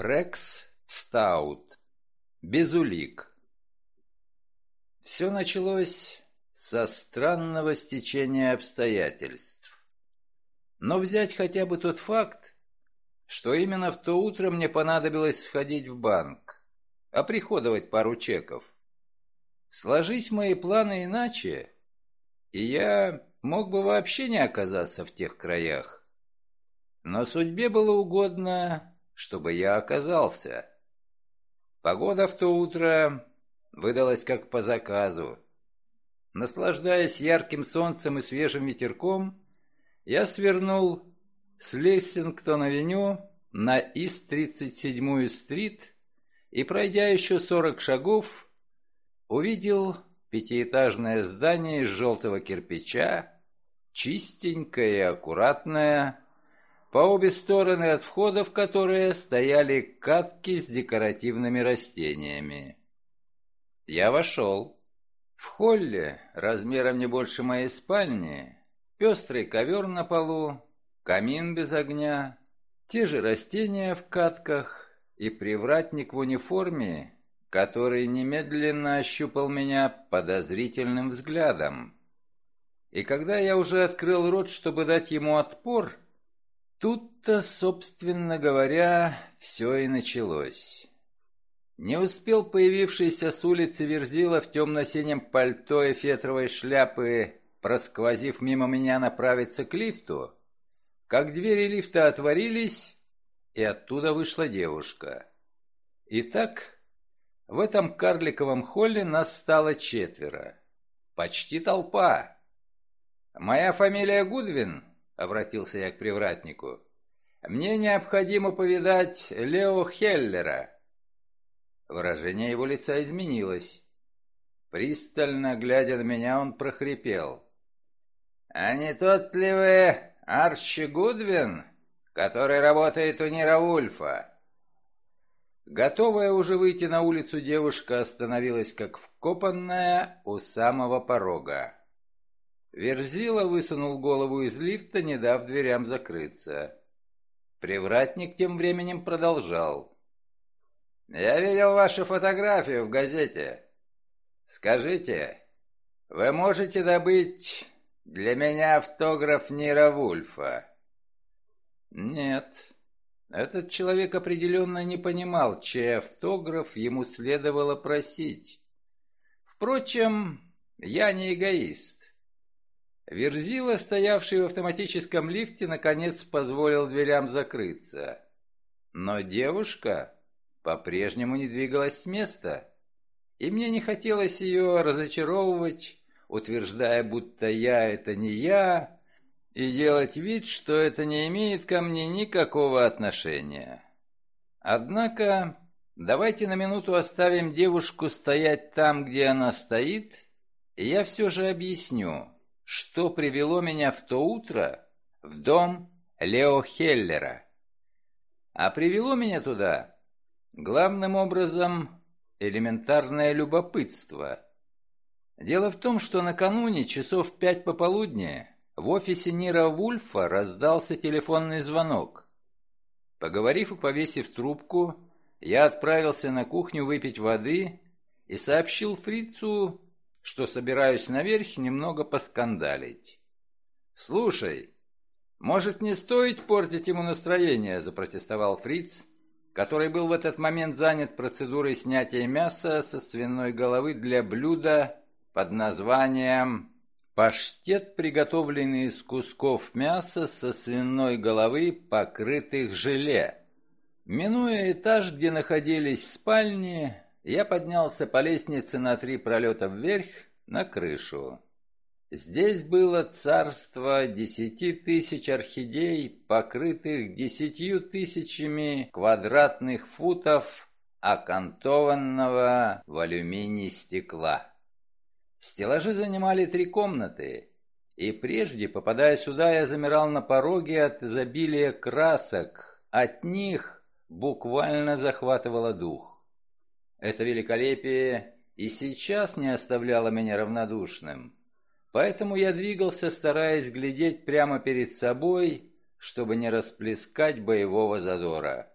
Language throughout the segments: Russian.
Рекс Стаут. Без улик. Все началось со странного стечения обстоятельств. Но взять хотя бы тот факт, что именно в то утро мне понадобилось сходить в банк, оприходовать пару чеков. Сложить мои планы иначе, и я мог бы вообще не оказаться в тех краях. Но судьбе было угодно, чтобы я оказался. Погода в то утро выдалась как по заказу. Наслаждаясь ярким солнцем и свежим ветерком, я свернул с Лессингтон-авеню на Ист-37-ю стрит и, пройдя еще сорок шагов, увидел пятиэтажное здание из желтого кирпича, чистенькое и аккуратное, по обе стороны от входа в которые стояли катки с декоративными растениями. Я вошел. В холле, размером не больше моей спальни, пестрый ковер на полу, камин без огня, те же растения в катках и привратник в униформе, который немедленно ощупал меня подозрительным взглядом. И когда я уже открыл рот, чтобы дать ему отпор, тут-то, собственно говоря, все и началось. Не успел появившийся с улицы Верзила в темно-синем пальто и фетровой шляпы, просквозив мимо меня направиться к лифту, как двери лифта отворились, и оттуда вышла девушка. Итак, в этом карликовом холле нас стало четверо. Почти толпа. «Моя фамилия Гудвин», — обратился я к привратнику. «Мне необходимо повидать Лео Хеллера». Выражение его лица изменилось. Пристально глядя на меня, он прохрипел. «А не тот ли вы Арчи Гудвин, который работает у Нира Вульфа?» Готовая уже выйти на улицу, девушка остановилась как вкопанная у самого порога. Верзила высунул голову из лифта, не дав дверям закрыться. Привратник тем временем продолжал. «Я видел вашу фотографию в газете. Скажите, вы можете добыть для меня автограф Нира Вульфа?» «Нет», этот человек определенно не понимал, чей автограф ему следовало просить. Впрочем, я не эгоист. Верзила, стоявший в автоматическом лифте, наконец позволил дверям закрыться. Но девушка по-прежнему не двигалась с места, и мне не хотелось ее разочаровывать, утверждая, будто я — это не я, и делать вид, что это не имеет ко мне никакого отношения. Однако, давайте на минуту оставим девушку стоять там, где она стоит, и я все же объясню, что привело меня в то утро в дом Лео Хеллера. А привело меня туда главным образом элементарное любопытство. Дело в том, что накануне часов пять пополудни в офисе Нира Вульфа раздался телефонный звонок. Поговорив и повесив трубку, я отправился на кухню выпить воды и сообщил фрицу, что собираюсь наверх немного поскандалить. «Слушай, может, не стоит портить ему настроение?» – запротестовал фриц, который был в этот момент занят процедурой снятия мяса со свиной головы для блюда под названием Паштет, приготовленный из кусков мяса со свиной головы, покрытых желе. Минуя этаж, где находились спальни, я поднялся по лестнице на три пролета вверх, на крышу. Здесь было царство десяти тысяч орхидей, покрытых десятью тысячами квадратных футов окантованного в алюминий стекла. Стеллажи занимали три комнаты, и прежде, попадая сюда, я замирал на пороге от изобилия красок. От них буквально захватывало дух. Это великолепие и сейчас не оставляло меня равнодушным. Поэтому я двигался, стараясь глядеть прямо перед собой, чтобы не расплескать боевого задора.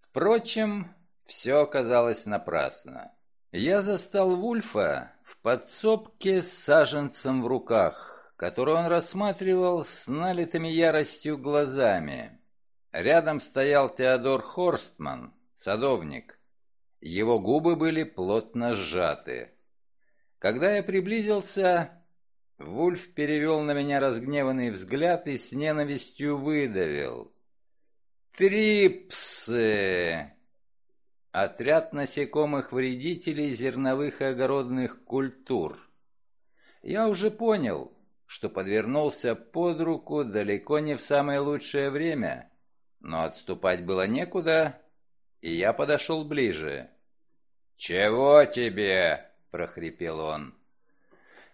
Впрочем, все оказалось напрасно. Я застал Вульфа в подсобке с саженцем в руках, который он рассматривал с налитыми яростью глазами. Рядом стоял Теодор Хорстман, садовник. Его губы были плотно сжаты. Когда я приблизился, Вульф перевел на меня разгневанный взгляд и с ненавистью выдавил. «Трипсы!» Отряд насекомых-вредителей зерновых и огородных культур. Я уже понял, что подвернулся под руку далеко не в самое лучшее время, но отступать было некуда, и я подошел ближе. «Чего тебе?» — прохрипел он.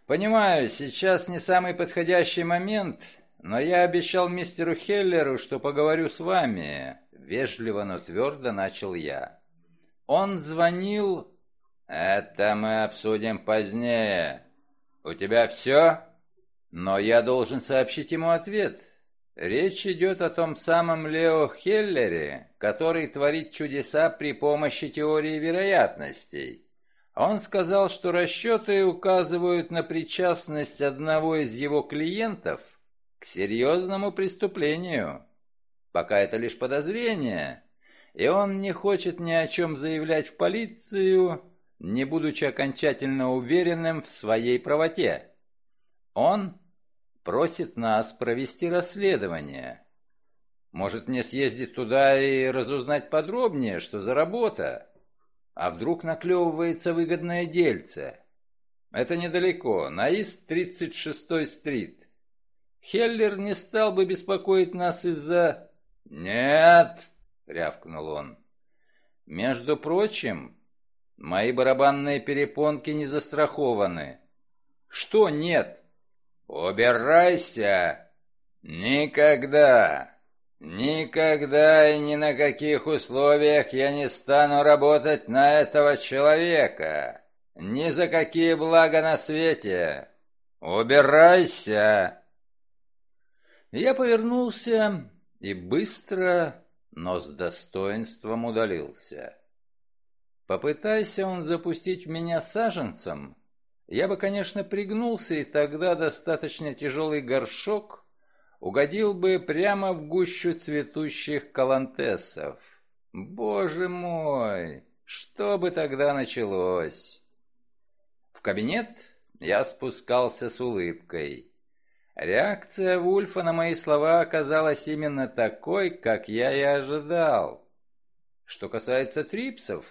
«Понимаю, сейчас не самый подходящий момент, но я обещал мистеру Хеллеру, что поговорю с вами», — вежливо, но твердо начал я. Он звонил... Это мы обсудим позднее. У тебя все? Но я должен сообщить ему ответ. Речь идет о том самом Лео Хеллере, который творит чудеса при помощи теории вероятностей. Он сказал, что расчеты указывают на причастность одного из его клиентов к серьезному преступлению. Пока это лишь подозрение, и он не хочет ни о чем заявлять в полицию, не будучи окончательно уверенным в своей правоте. Он просит нас провести расследование. Может мне съездить туда и разузнать подробнее, что за работа? А вдруг наклевывается выгодное дельце? Это недалеко, на Ист-36-й стрит. Хеллер не стал бы беспокоить нас из-за... Нет, рявкнул он. Между прочим, мои барабанные перепонки не застрахованы. Что нет? Убирайся! Никогда! Никогда и ни на каких условиях я не стану работать на этого человека. Ни за какие блага на свете. Убирайся! Я повернулся и быстро но с достоинством удалился. Попытайся он запустить в меня саженцем, я бы, конечно, пригнулся, и тогда достаточно тяжелый горшок угодил бы прямо в гущу цветущих калантесов. Боже мой, что бы тогда началось? В кабинет я спускался с улыбкой. Реакция Вульфа на мои слова оказалась именно такой, как я и ожидал. Что касается трипсов,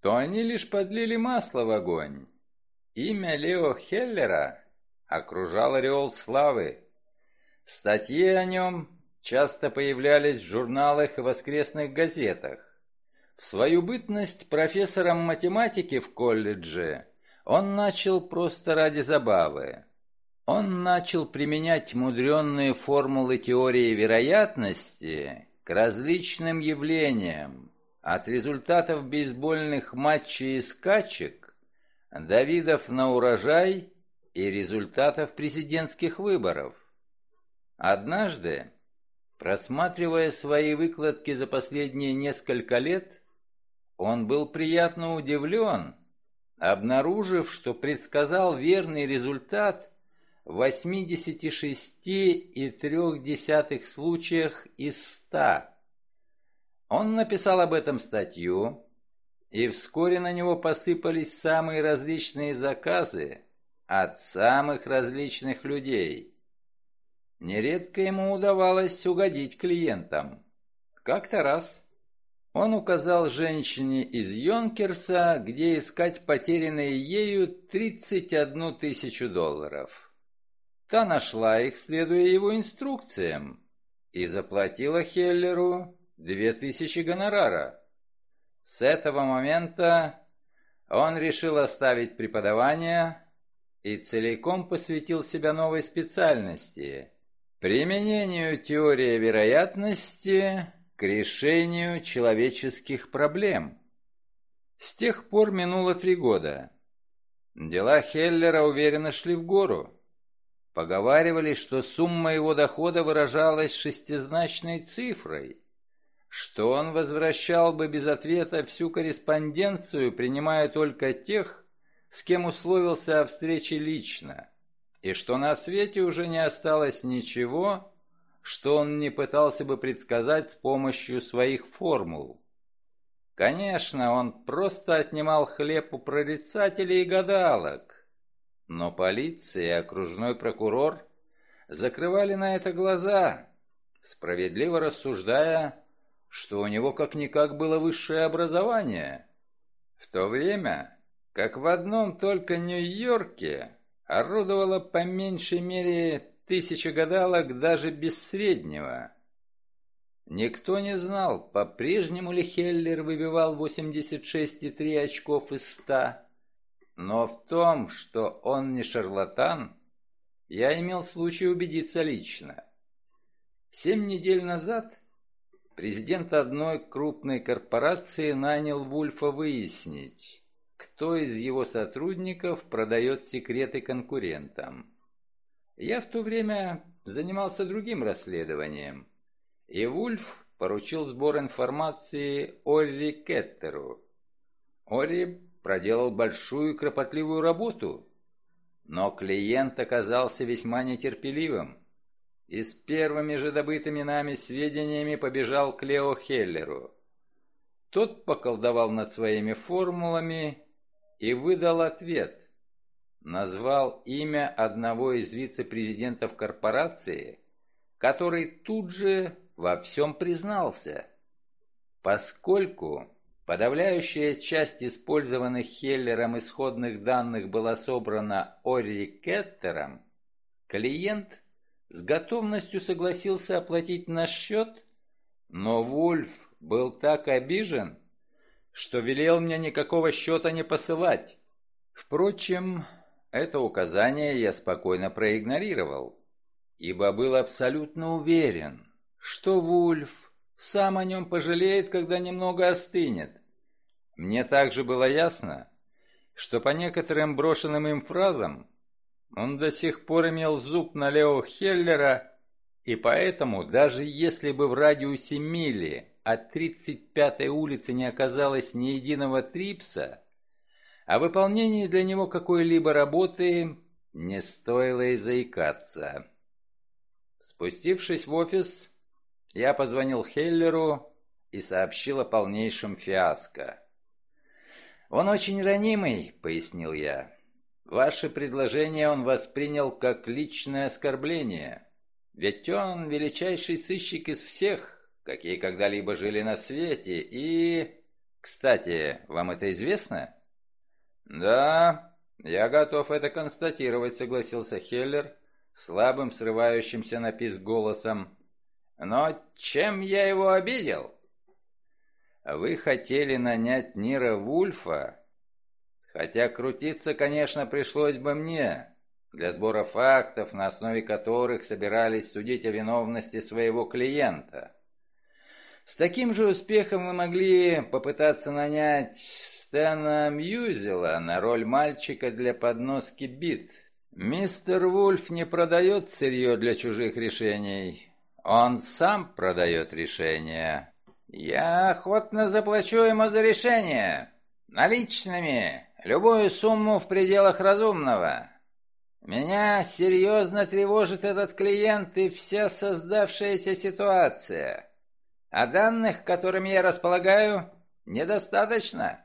то они лишь подлили масло в огонь. Имя Лео Хеллера окружал ореол славы. Статьи о нем часто появлялись в журналах и воскресных газетах. В свою бытность профессором математики в колледже он начал просто ради забавы. Он начал применять мудренные формулы теории вероятности к различным явлениям, от результатов бейсбольных матчей и скачек до видов на урожай и результатов президентских выборов. Однажды, просматривая свои выкладки за последние несколько лет, он был приятно удивлен, обнаружив, что предсказал верный результат 86,3 случаях из 100. Он написал об этом статью, и вскоре на него посыпались самые различные заказы от самых различных людей. Нередко ему удавалось угодить клиентам. Как-то раз он указал женщине из Йонкерса, где искать потерянные ею 31 тысячу долларов. Та нашла их, следуя его инструкциям, и заплатила Хеллеру две тысячи гонорара. С этого момента он решил оставить преподавание и целиком посвятил себя новой специальности – применению теории вероятности к решению человеческих проблем. С тех пор минуло три года. Дела Хеллера уверенно шли в гору. Поговаривали, что сумма его дохода выражалась шестизначной цифрой. Что он возвращал бы без ответа всю корреспонденцию, принимая только тех, с кем условился о встрече лично, и что на свете уже не осталось ничего, что он не пытался бы предсказать с помощью своих формул. Конечно, он просто отнимал хлеб у прорицателей и гадалок, но полиция и окружной прокурор закрывали на это глаза, справедливо рассуждая, что у него как-никак было высшее образование. В то время, как в одном только Нью-Йорке орудовало по меньшей мере тысяча гадалок даже без среднего. Никто не знал, по-прежнему ли Хеллер выбивал 86,3 очков из 100, но в том, что он не шарлатан, я имел случай убедиться лично. Семь недель назад президент одной крупной корпорации нанял Вульфа выяснить, кто из его сотрудников продает секреты конкурентам. Я в то время занимался другим расследованием, и Вульф поручил сбор информации Орри Кеттеру. Орри проделал большую кропотливую работу, но клиент оказался весьма нетерпеливым и с первыми же добытыми нами сведениями побежал к Лео Хеллеру. Тот поколдовал над своими формулами и выдал ответ. Назвал имя одного из вице-президентов корпорации, который тут же во всем признался. Поскольку Подавляющая часть использованных Хеллером исходных данных была собрана Ори Кеттером. Клиент с готовностью согласился оплатить наш счет, но Вульф был так обижен, что велел мне никакого счета не посылать. Впрочем, это указание я спокойно проигнорировал, ибо был абсолютно уверен, что Вульф сам о нем пожалеет, когда немного остынет. Мне также было ясно, что по некоторым брошенным им фразам он до сих пор имел зуб на Лео Хеллера, и поэтому, даже если бы в радиусе мили от 35-й улицы не оказалось ни единого трипса, о выполнении для него какой-либо работы не стоило и заикаться. Спустившись в офис, я позвонил Хеллеру и сообщил о полнейшем фиаско. «Он очень ранимый», — пояснил я. «Ваше предложение он воспринял как личное оскорбление. Ведь он величайший сыщик из всех, какие когда-либо жили на свете, и... Кстати, вам это известно?» «Да, я готов это констатировать», — согласился Хеллер, слабым, срывающимся на писк голосом. «Но чем я его обидел?» Вы хотели нанять Нира Вульфа? Хотя крутиться, конечно, пришлось бы мне, для сбора фактов, на основе которых собирались судить о виновности своего клиента. С таким же успехом вы могли попытаться нанять Стэна Мьюзела на роль мальчика для подноски бит. Мистер Вульф не продает сырье для чужих решений. Он сам продает решения. «Я охотно заплачу ему за решение. Наличными. Любую сумму в пределах разумного. Меня серьезно тревожит этот клиент и вся создавшаяся ситуация. А данных, которыми я располагаю, недостаточно.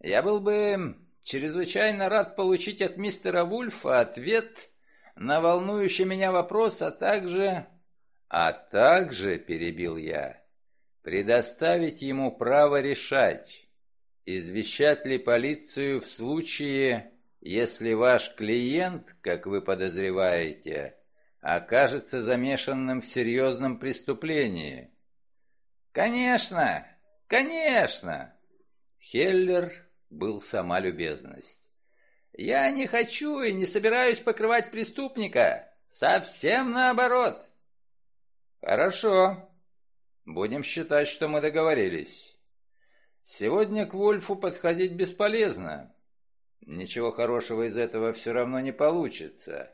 Я был бы чрезвычайно рад получить от мистера Вульфа ответ на волнующий меня вопрос, а также... А также, перебил я, предоставить ему право решать, извещать ли полицию в случае, если ваш клиент, как вы подозреваете, окажется замешанным в серьезном преступлении. «Конечно! Конечно!» Хеллер был сама любезность. «Я не хочу и не собираюсь покрывать преступника. Совсем наоборот». «Хорошо. Будем считать, что мы договорились. Сегодня к Вольфу подходить бесполезно. Ничего хорошего из этого все равно не получится.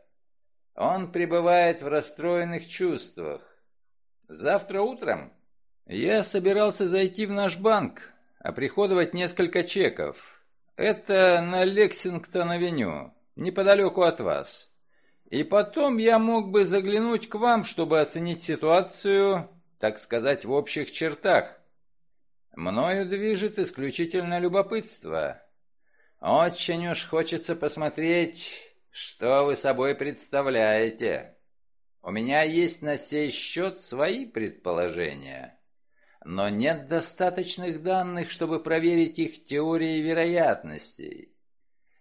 Он пребывает в расстроенных чувствах. Завтра утром «Я собирался зайти в наш банк, оприходовать несколько чеков. Это на Лексингтон-авеню, неподалеку от вас. И потом я мог бы заглянуть к вам, чтобы оценить ситуацию, так сказать, в общих чертах. Мною движет исключительно любопытство. Очень уж хочется посмотреть, что вы собой представляете. У меня есть на сей счет свои предположения, но нет достаточных данных, чтобы проверить их теории вероятностей.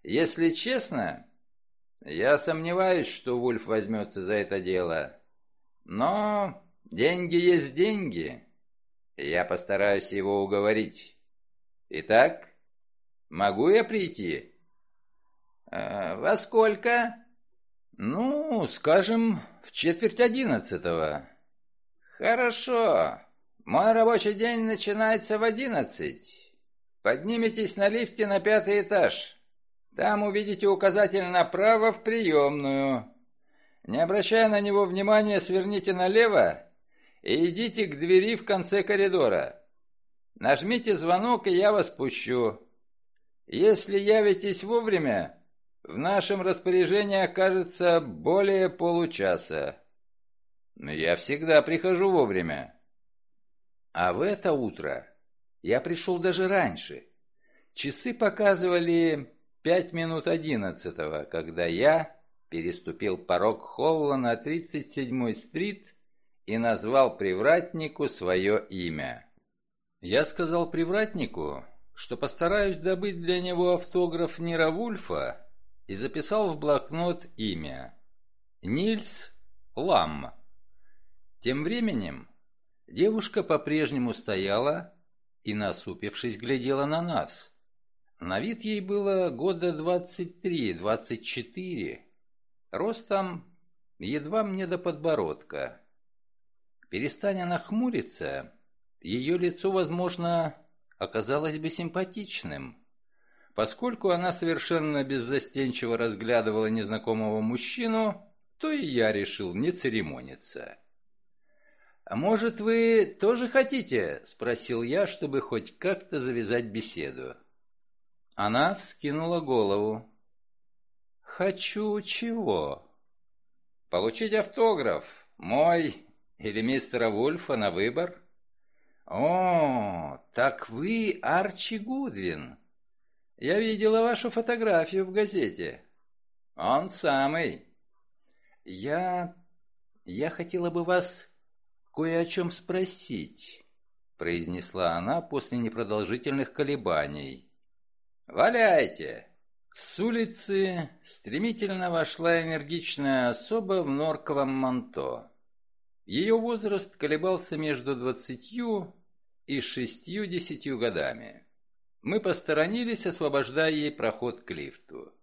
Если честно, я сомневаюсь, что Вульф возьмется за это дело. Но деньги есть деньги. Я постараюсь его уговорить. Итак, могу я прийти? Э, во сколько? Ну, скажем, в четверть одиннадцатого. Хорошо. Мой рабочий день начинается в одиннадцать. Поднимитесь на лифте на пятый этаж. Там увидите указатель направо в приемную. Не обращая на него внимания, сверните налево и идите к двери в конце коридора. Нажмите звонок, и я вас пущу. Если явитесь вовремя, в нашем распоряжении окажется более получаса. Я всегда прихожу вовремя. А в это утро я пришел даже раньше. Часы показывали пять минут одиннадцатого, когда я переступил порог холла на 37-й стрит и назвал привратнику свое имя. Я сказал привратнику, что постараюсь добыть для него автограф Нира Вульфа и записал в блокнот имя. Нильс Лам. Тем временем девушка по-прежнему стояла и, насупившись, глядела на нас. На вид ей было года двадцать три-двадцать четыре. Ростом едва мне до подбородка. Перестань она хмуриться, ее лицо, возможно, оказалось бы симпатичным. Поскольку она совершенно беззастенчиво разглядывала незнакомого мужчину, то и я решил не церемониться. «А может, вы тоже хотите?» — спросил я, чтобы хоть как-то завязать беседу. Она вскинула голову. «Хочу чего?» «Получить автограф. Мой или мистера Вульфа на выбор? О, так вы Арчи Гудвин. Я видела вашу фотографию в газете. Он самый. Я... я хотела бы вас кое о чем спросить, произнесла она после непродолжительных колебаний. Валяйте. С улицы стремительно вошла энергичная особа в норковом манто. Ее возраст колебался между двадцатью и шестью-десятью годами. Мы посторонились, освобождая ей проход к лифту.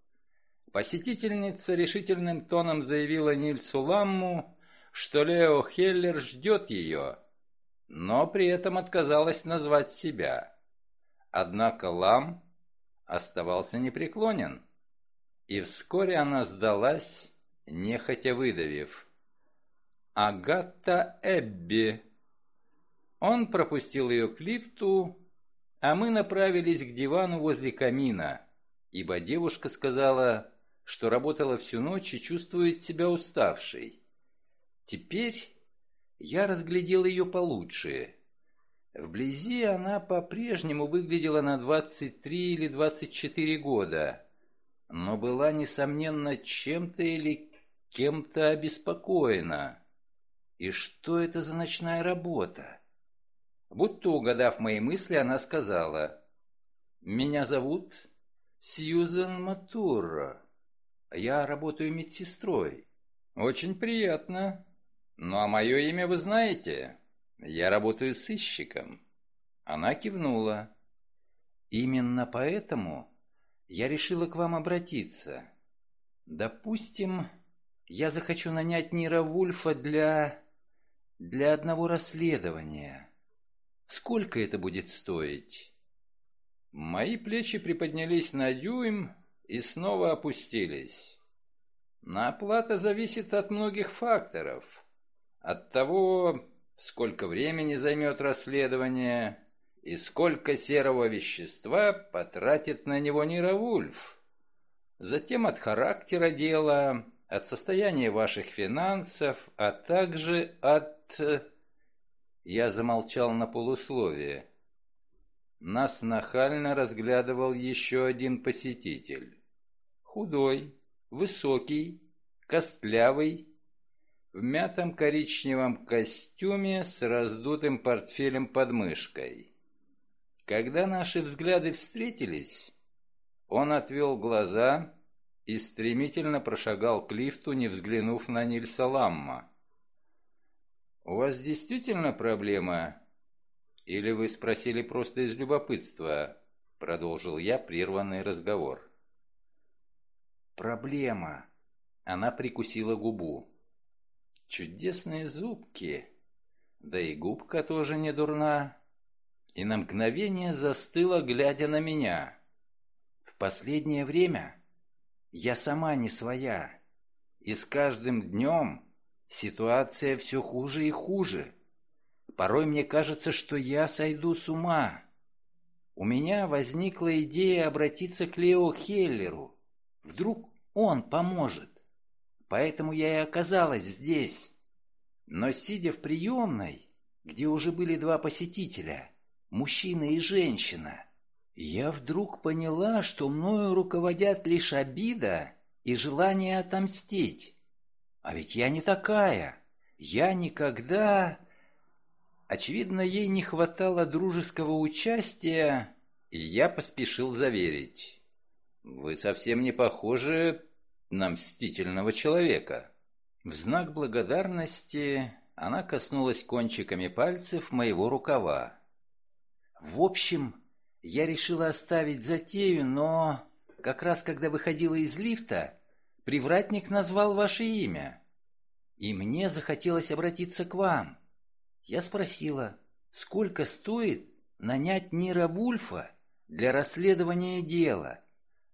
Посетительница решительным тоном заявила Нильсу Ламму, что Лео Хеллер ждет ее, но при этом отказалась назвать себя. Однако Лам оставался непреклонен, и вскоре она сдалась, нехотя выдавив – Агата Эбби. Он пропустил ее к лифту, а мы направились к дивану возле камина, ибо девушка сказала, что работала всю ночь и чувствует себя уставшей. Теперь я разглядел ее получше. Вблизи она по-прежнему выглядела на 23 или 24 года, но была, несомненно, чем-то или кем-то обеспокоена. И что это за ночная работа? Будто угадав мои мысли, она сказала, «Меня зовут Сьюзен Матурро. Я работаю медсестрой». «Очень приятно. Ну а мое имя вы знаете? Я работаю сыщиком». Она кивнула. «Именно поэтому я решила к вам обратиться. Допустим, я захочу нанять Нира Вульфа для для одного расследования. Сколько это будет стоить? Мои плечи приподнялись на дюйм и снова опустились. На оплата зависит от многих факторов. От того, сколько времени займет расследование и сколько серого вещества потратит на него Нира Вульф. Затем от характера дела, от состояния ваших финансов, а также от... Я замолчал на полусловие. Нас нахально разглядывал еще один посетитель. Худой, высокий, костлявый, в мятом коричневом костюме с раздутым портфелем под мышкой. Когда наши взгляды встретились, он отвел глаза и стремительно прошагал к лифту, не взглянув на Нильса Ламма. «У вас действительно проблема? Или вы спросили просто из любопытства?» — продолжил я прерванный разговор. «Проблема». Она прикусила губу. Чудесные зубки. Да и губка тоже не дурна. И на мгновение застыла, глядя на меня. В последнее время я сама не своя. И с каждым днем ситуация все хуже и хуже. Порой мне кажется, что я сойду с ума. У меня возникла идея обратиться к Лео Хеллеру. Вдруг он поможет. Поэтому я и оказалась здесь. Но сидя в приемной, где уже были два посетителя, мужчина и женщина, я вдруг поняла, что мною руководят лишь обида и желание отомстить. А ведь я не такая. Я никогда... Очевидно, ей не хватало дружеского участия, и я поспешил заверить. «Вы совсем не похожи на мстительного человека. В знак благодарности она коснулась кончиками пальцев моего рукава. В общем, я решила оставить затею, но как раз когда выходила из лифта, привратник назвал ваше имя. И мне захотелось обратиться к вам. Я спросила, сколько стоит нанять Нира Вульфа для расследования дела,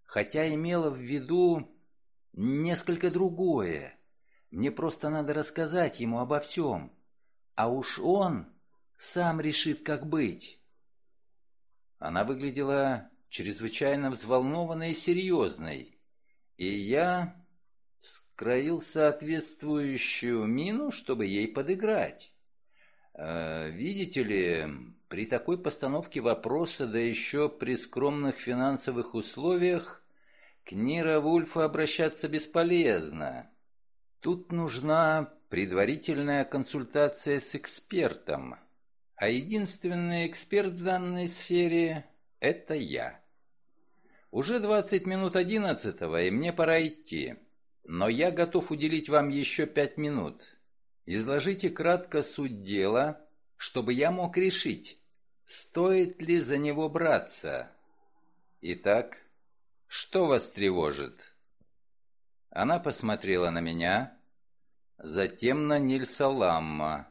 хотя имела в виду несколько другое. Мне просто надо рассказать ему обо всем. А уж он сам решит, как быть. Она выглядела чрезвычайно взволнованной и серьезной. И я скроил соответствующую мину, чтобы ей подыграть. Э, видите ли, при такой постановке вопроса, да еще при скромных финансовых условиях, к Нира Вульфу обращаться бесполезно. Тут нужна предварительная консультация с экспертом. А единственный эксперт в данной сфере – это я. Уже 20 минут одиннадцатого, и мне пора идти. Но я готов уделить вам еще пять минут. Изложите кратко суть дела, чтобы я мог решить, стоит ли за него браться. Итак, что вас тревожит?» Она посмотрела на меня, затем на Нильса Ламма.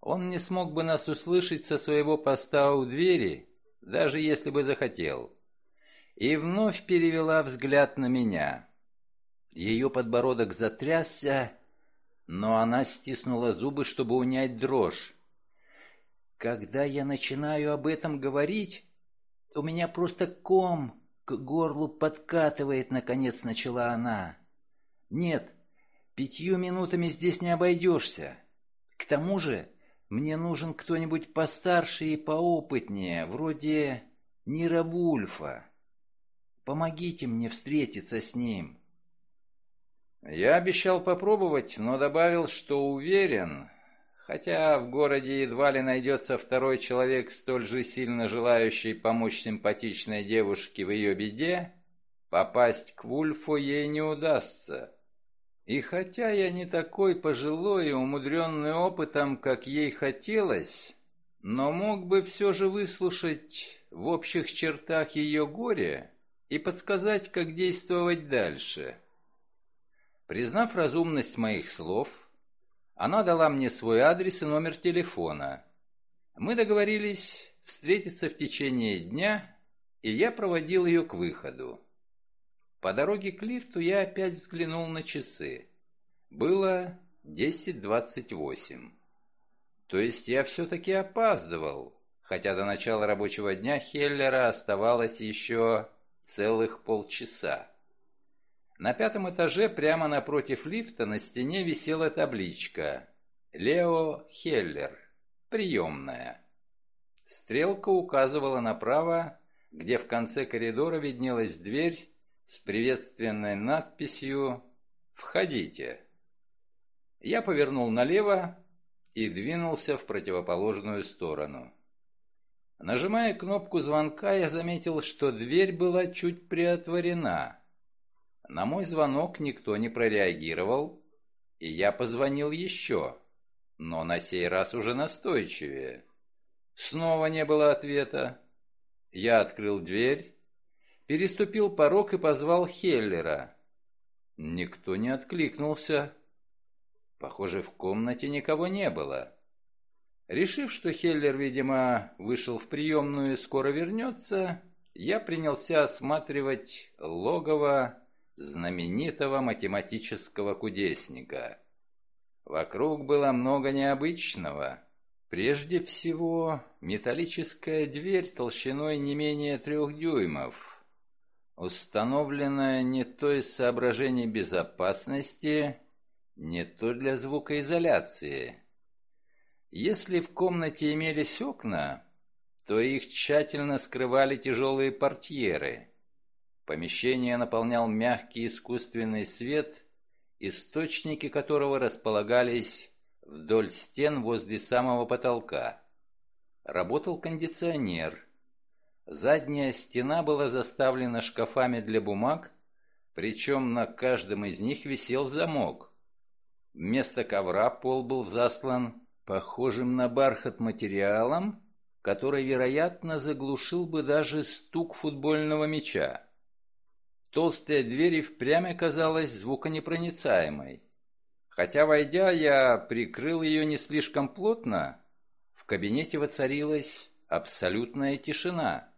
Он не смог бы нас услышать со своего поста у двери, даже если бы захотел. И вновь перевела взгляд на меня. Ее подбородок затрясся, но она стиснула зубы, чтобы унять дрожь. Когда я начинаю об этом говорить, у меня просто ком к горлу подкатывает, наконец начала она. Нет, пятью минутами здесь не обойдешься. К тому же мне нужен кто-нибудь постарше и поопытнее, вроде Нира Вульфа. Помогите мне встретиться с ним. Я обещал попробовать, но добавил, что уверен, Хотя в городе едва ли найдется второй человек, столь же сильно желающий помочь симпатичной девушке в ее беде, попасть к Вульфу ей не удастся. И хотя я не такой пожилой и умудренный опытом, как ей хотелось, но мог бы все же выслушать в общих чертах ее горе и подсказать, как действовать дальше. Признав разумность моих слов, она дала мне свой адрес и номер телефона. Мы договорились встретиться в течение дня, и я проводил ее к выходу. По дороге к лифту я опять взглянул на часы. Было 10.28. То есть я все-таки опаздывал, хотя до начала рабочего дня Хеллера оставалось еще целых полчаса. На пятом этаже прямо напротив лифта на стене висела табличка «Лео Хеллер. Приемная». Стрелка указывала направо, где в конце коридора виднелась дверь с приветственной надписью «Входите». Я повернул налево и двинулся в противоположную сторону. Нажимая кнопку звонка, я заметил, что дверь была чуть приотворена. На мой звонок никто не прореагировал, и я позвонил еще, но на сей раз уже настойчивее. Снова не было ответа. Я открыл дверь, переступил порог и позвал Хеллера. Никто не откликнулся. Похоже, в комнате никого не было. Решив, что Хеллер, видимо, вышел в приемную и скоро вернется, я принялся осматривать логово знаменитого математического кудесника. Вокруг было много необычного. Прежде всего, металлическая дверь толщиной не менее трех дюймов, установленная не то из соображений безопасности, не то для звукоизоляции. Если в комнате имелись окна, то их тщательно скрывали тяжелые портьеры. Помещение наполнял мягкий искусственный свет, источники которого располагались вдоль стен возле самого потолка. Работал кондиционер. Задняя стена была заставлена шкафами для бумаг, причем на каждом из них висел замок. Вместо ковра пол был заслан похожим на бархат материалом, который, вероятно, заглушил бы даже стук футбольного мяча. Толстая дверь и впрямь оказалась звуконепроницаемой. Хотя, войдя, я прикрыл ее не слишком плотно, в кабинете воцарилась абсолютная тишина.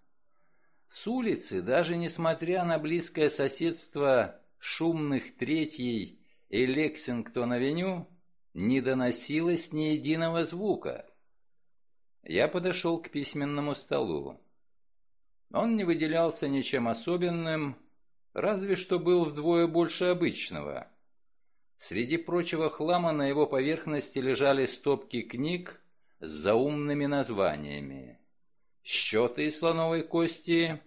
С улицы, даже несмотря на близкое соседство шумных Третьей и Лексингтон-авеню, не доносилось ни единого звука. Я подошел к письменному столу. Он не выделялся ничем особенным, разве что был вдвое больше обычного. Среди прочего хлама на его поверхности лежали стопки книг с заумными названиями. Счеты из слоновой кости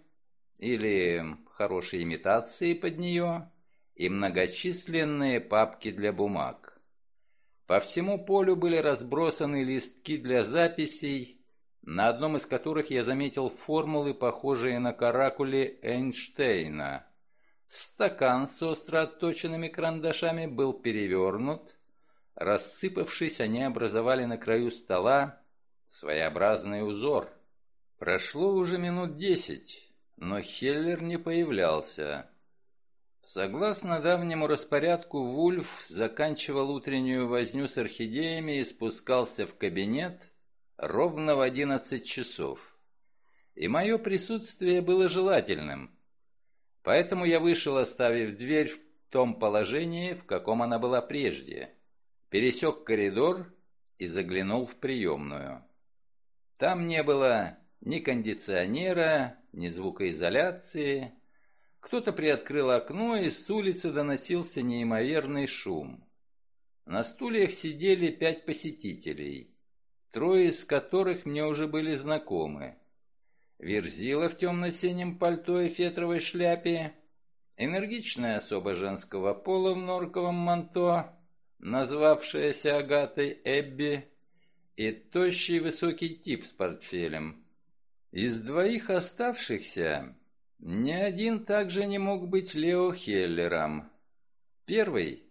или хорошие имитации под нее и многочисленные папки для бумаг. По всему полю были разбросаны листки для записей, на одном из которых я заметил формулы, похожие на каракули Эйнштейна. Стакан с остро отточенными карандашами был перевернут. Рассыпавшись, они образовали на краю стола своеобразный узор. Прошло уже минут десять, но Хеллер не появлялся. Согласно давнему распорядку, Вульф заканчивал утреннюю возню с орхидеями и спускался в кабинет ровно в одиннадцать часов. И мое присутствие было желательным. Поэтому я вышел, оставив дверь в том положении, в каком она была прежде. Пересек коридор и заглянул в приемную. Там не было ни кондиционера, ни звукоизоляции, кто-то приоткрыл окно, и с улицы доносился неимоверный шум. На стульях сидели пять посетителей, трое из которых мне уже были знакомы. Верзила в темно-синем пальто и фетровой шляпе, энергичная особа женского пола в норковом манто, назвавшаяся Агатой Эбби, и тощий высокий тип с портфелем. Из двоих оставшихся ни один также не мог быть Лео Хеллером. Первый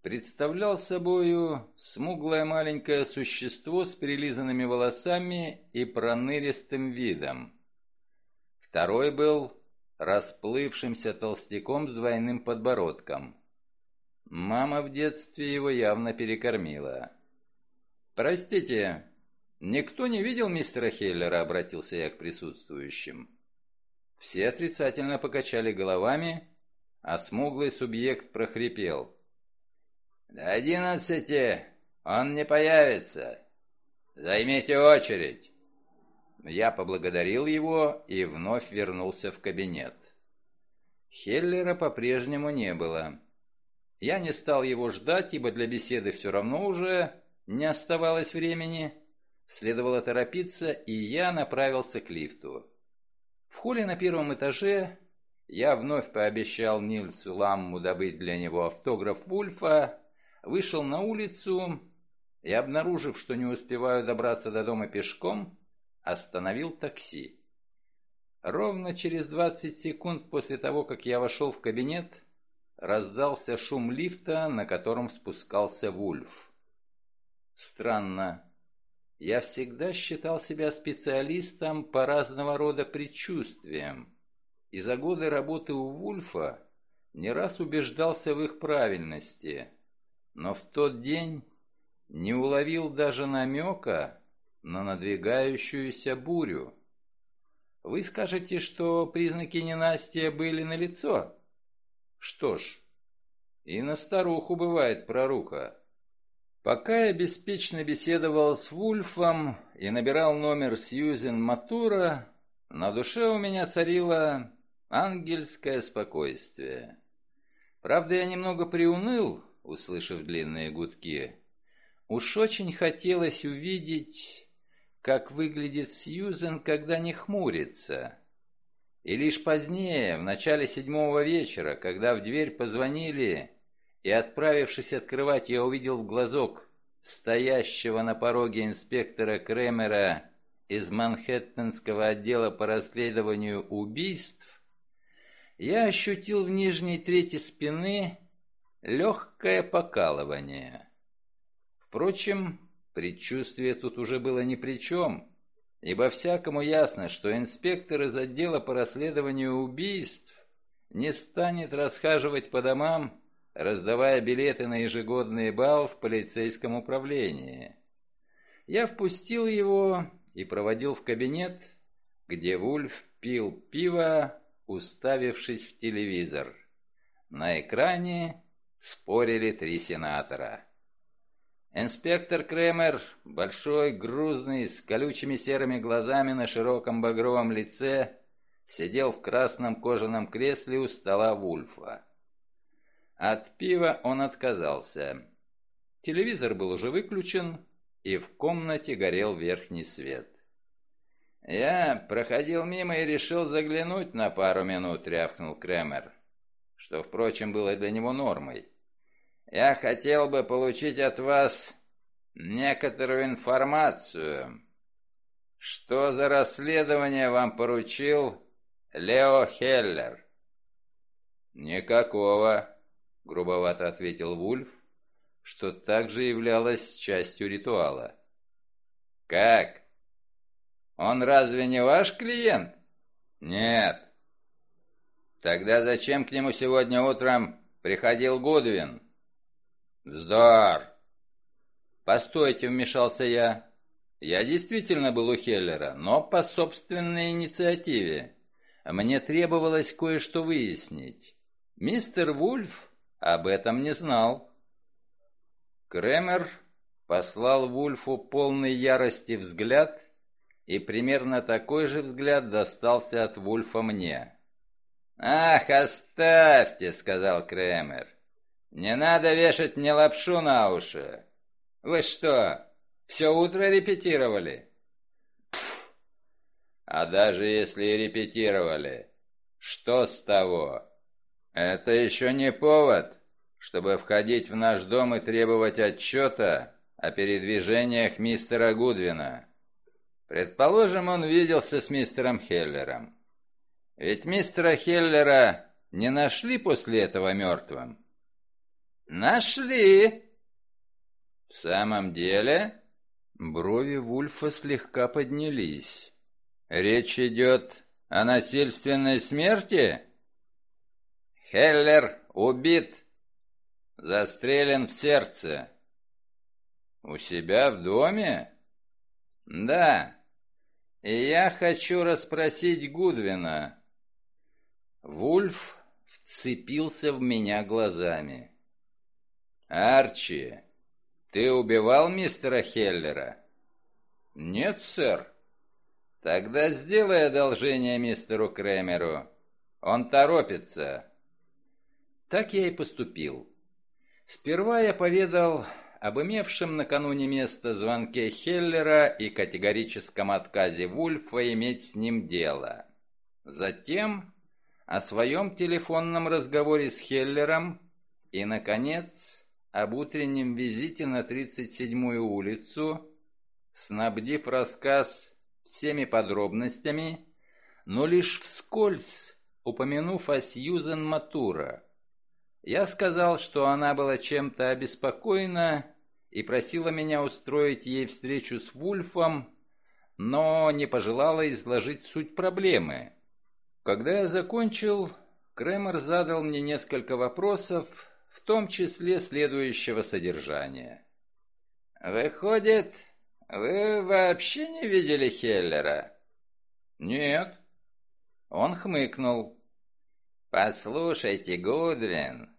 представлял собою смуглое маленькое существо с прилизанными волосами и проныристым видом. Второй был расплывшимся толстяком с двойным подбородком. Мама в детстве его явно перекормила. «Простите, никто не видел мистера Хеллера?» — обратился я к присутствующим. Все отрицательно покачали головами, а смуглый субъект прохрипел. «До одиннадцати он не появится. Займите очередь!» Я поблагодарил его и вновь вернулся в кабинет. Хеллера по-прежнему не было. Я не стал его ждать, ибо для беседы все равно уже не оставалось времени. Следовало торопиться, и я направился к лифту. В холле на первом этаже я вновь пообещал Нильсу Ламму добыть для него автограф Вульфа, вышел на улицу и, обнаружив, что не успеваю добраться до дома пешком, остановил такси. Ровно через 20 секунд после того, как я вошел в кабинет, раздался шум лифта, на котором спускался Вульф. Странно. Я всегда считал себя специалистом по разного рода предчувствиям, и за годы работы у Вульфа не раз убеждался в их правильности, но в тот день не уловил даже намека на надвигающуюся бурю. Вы скажете, что признаки ненастья были налицо? Что ж, и на старуху бывает проруха. Пока я беспечно беседовал с Вульфом и набирал номер Сьюзен Матура, на душе у меня царило ангельское спокойствие. Правда, я немного приуныл, услышав длинные гудки. Уж очень хотелось увидеть как выглядит Сьюзен, когда не хмурится. И лишь позднее, в начале седьмого вечера, когда в дверь позвонили, и, отправившись открывать, я увидел в глазок стоящего на пороге инспектора Кремера из Манхэттенского отдела по расследованию убийств, я ощутил в нижней трети спины легкое покалывание. Впрочем, Предчувствие тут уже было ни при чем, ибо всякому ясно, что инспектор из отдела по расследованию убийств не станет расхаживать по домам, раздавая билеты на ежегодный бал в полицейском управлении. Я впустил его и проводил в кабинет, где Вульф пил пиво, уставившись в телевизор. На экране спорили три сенатора. Инспектор Кремер, большой, грузный, с колючими серыми глазами на широком багровом лице, сидел в красном кожаном кресле у стола Вульфа. От пива он отказался. Телевизор был уже выключен, и в комнате горел верхний свет. «Я проходил мимо и решил заглянуть на пару минут», — рявкнул Кремер, что, впрочем, было для него нормой. Я хотел бы получить от вас некоторую информацию. Что за расследование вам поручил Лео Хеллер? Никакого, грубовато ответил Вульф, что также являлось частью ритуала. Как? Он разве не ваш клиент? Нет. Тогда зачем к нему сегодня утром приходил Гудвин? «Вздор!» «Постойте», — вмешался я. «Я действительно был у Хеллера, но по собственной инициативе. Мне требовалось кое-что выяснить. Мистер Вульф об этом не знал». Кремер послал Вульфу полный ярости взгляд, и примерно такой же взгляд достался от Вульфа мне. «Ах, оставьте», — сказал Кремер. «Не надо вешать мне лапшу на уши. Вы что, все утро репетировали?» Пф! «А даже если и репетировали, что с того? Это еще не повод, чтобы входить в наш дом и требовать отчета о передвижениях мистера Гудвина. Предположим, он виделся с мистером Хеллером. Ведь мистера Хеллера не нашли после этого мертвым. «Нашли!» «В самом деле?» Брови Вульфа слегка поднялись. «Речь идет о насильственной смерти?» «Хеллер убит, застрелен в сердце». «У себя в доме?» «Да. И я хочу расспросить Гудвина». Вульф вцепился в меня глазами. «Арчи, ты убивал мистера Хеллера?» Нет, сэр. Тогда сделай одолжение мистеру Кремеру. Он торопится. Так я и поступил. Сперва я поведал об имевшем накануне место звонке Хеллера и категорическом отказе Вульфа иметь с ним дело. Затем о своем телефонном разговоре с Хеллером и, наконец, об утреннем визите на 37-ю улицу, снабдив рассказ всеми подробностями, но лишь вскользь упомянув о Сьюзен Матура. Я сказал, что она была чем-то обеспокоена и просила меня устроить ей встречу с Вульфом, но не пожелала изложить суть проблемы. Когда я закончил, Кремер задал мне несколько вопросов, в том числе следующего содержания. «Выходит, вы вообще не видели Хеллера?» «Нет». Он хмыкнул. «Послушайте, Гудвин,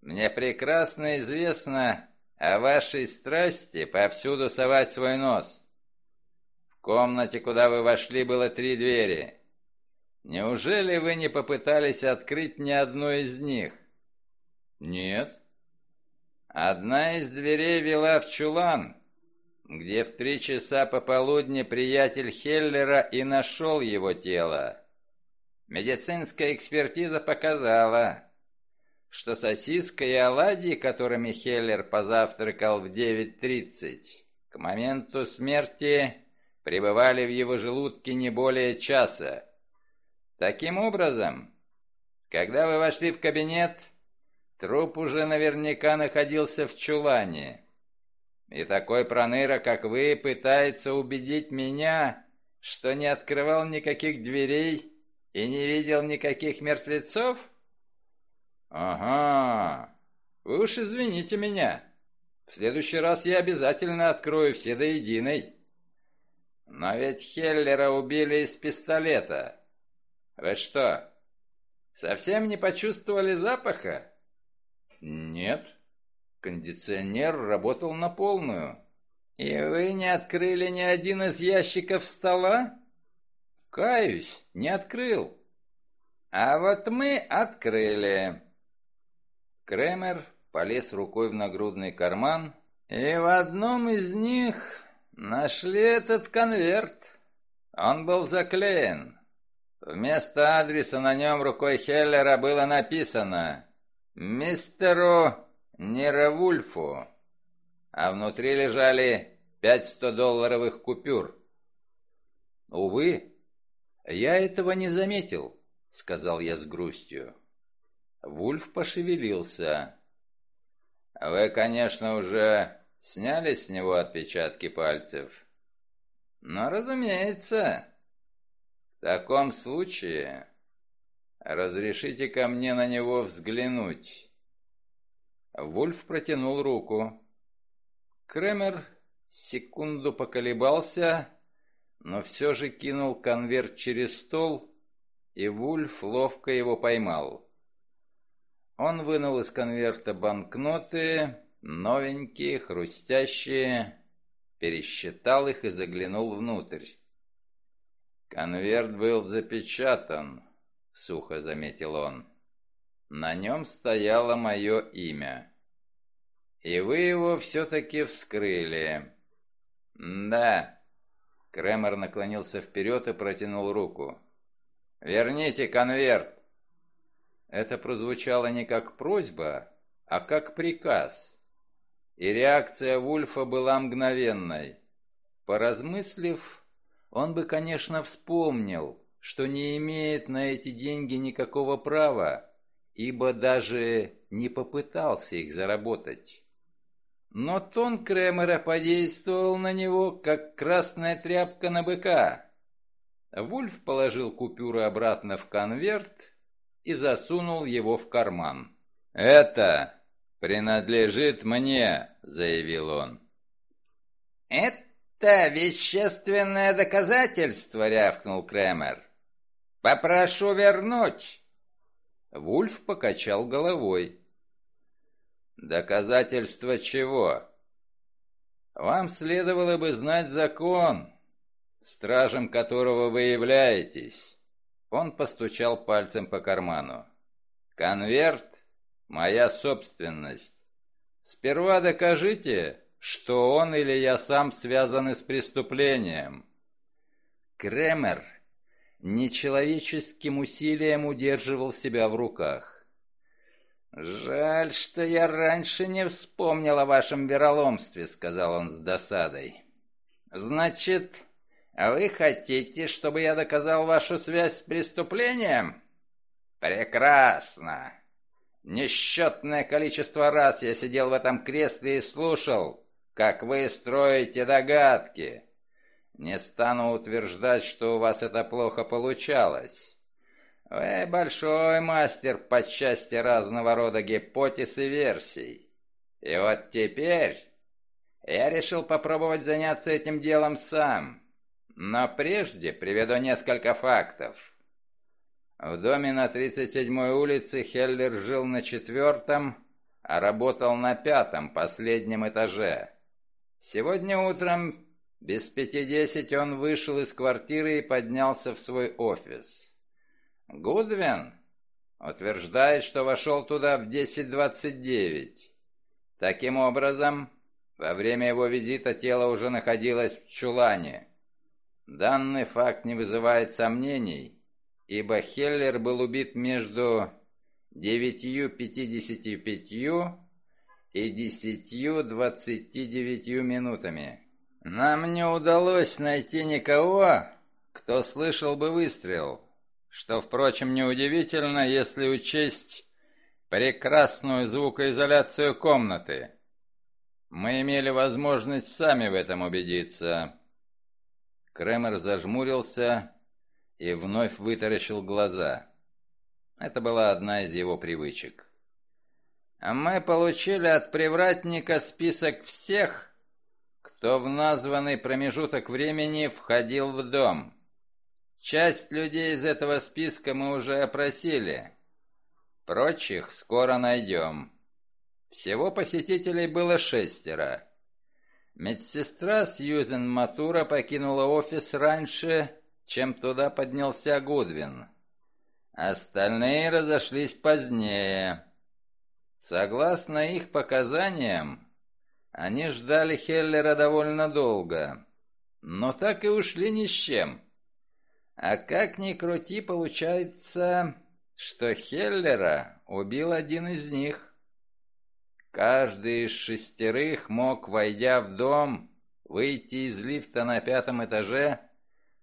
мне прекрасно известно о вашей страсти повсюду совать свой нос. В комнате, куда вы вошли, было три двери. Неужели вы не попытались открыть ни одну из них? Нет. Одна из дверей вела в чулан, где в три часа пополудни приятель Хеллера и нашел его тело. Медицинская экспертиза показала, что сосиска и оладьи, которыми Хеллер позавтракал в 9.30, к моменту смерти пребывали в его желудке не более часа. Таким образом, когда вы вошли в кабинет, труп уже наверняка находился в чулане. И такой проныра, как вы, пытается убедить меня, что не открывал никаких дверей и не видел никаких мертвецов? Ага, вы уж извините меня. В следующий раз я обязательно открою все до единой. Но ведь Хеллера убили из пистолета. Вы что, совсем не почувствовали запаха? Нет. Кондиционер работал на полную. И вы не открыли ни один из ящиков стола? Каюсь, не открыл. А вот мы открыли. Кремер полез рукой в нагрудный карман, и в одном из них нашли этот конверт. Он был заклеен. Вместо адреса на нем рукой Хеллера было написано «Мистеру Неравульфу», а внутри лежали пять сто-долларовых купюр. «Увы, я этого не заметил», — сказал я с грустью. Вульф пошевелился. «Вы, конечно, уже сняли с него отпечатки пальцев?» «Ну, разумеется», в таком случае разрешите ко мне на него взглянуть. Вульф протянул руку. Кремер секунду поколебался, но все же кинул конверт через стол, и Вульф ловко его поймал. Он вынул из конверта банкноты, новенькие, хрустящие, пересчитал их и заглянул внутрь. «Конверт был запечатан», — сухо заметил он. «На нем стояло мое имя. И вы его все-таки вскрыли». «Да». Кремер наклонился вперед и протянул руку. «Верните конверт!» Это прозвучало не как просьба, а как приказ. И реакция Вульфа была мгновенной. Поразмыслив, он бы, конечно, вспомнил, что не имеет на эти деньги никакого права, ибо даже не попытался их заработать. Но тон Кремера подействовал на него, как красная тряпка на быка. Вульф положил купюру обратно в конверт и засунул его в карман. «Это принадлежит мне», — заявил он. «Это «Это вещественное доказательство», — рявкнул Кремер. «Попрошу вернуть». Вульф покачал головой. «Доказательство чего?» Вам следовало бы знать закон, стражем которого вы являетесь. Он постучал пальцем по карману. Конверт — моя собственность. Сперва докажите, что он или я сам связаны с преступлением. Кремер нечеловеческим усилием удерживал себя в руках. «Жаль, что я раньше не вспомнил о вашем вероломстве», — сказал он с досадой. «Значит, вы хотите, чтобы я доказал вашу связь с преступлением?» «Прекрасно! Несчетное количество раз я сидел в этом кресле и слушал, как вы строите догадки. Не стану утверждать, что у вас это плохо получалось. Вы большой мастер по части разного рода гипотез и версий. И вот теперь я решил попробовать заняться этим делом сам. Но прежде приведу несколько фактов. В доме на 37-й улице Хеллер жил на четвертом, а работал на пятом, последнем этаже. Сегодня утром без пяти десять он вышел из квартиры и поднялся в свой офис. Гудвин утверждает, что вошел туда в 10.29. Таким образом, во время его визита тело уже находилось в чулане. Данный факт не вызывает сомнений, ибо Хеллер был убит между 9.55 и 10.29 минутами. Нам не удалось найти никого, кто слышал бы выстрел, что, впрочем, неудивительно, если учесть прекрасную звукоизоляцию комнаты. Мы имели возможность сами в этом убедиться. Кремер зажмурился и вновь вытаращил глаза. Это была одна из его привычек. Мы получили от привратника список всех, кто в названный промежуток времени входил в дом. Часть людей из этого списка мы уже опросили. Прочих скоро найдем. Всего посетителей было шестеро. Медсестра Сьюзен Матура покинула офис раньше, чем туда поднялся Гудвин. Остальные разошлись позднее. Согласно их показаниям, они ждали Хеллера довольно долго, но так и ушли ни с чем. А как ни крути, получается, что Хеллера убил один из них. Каждый из шестерых мог, войдя в дом, выйти из лифта на пятом этаже,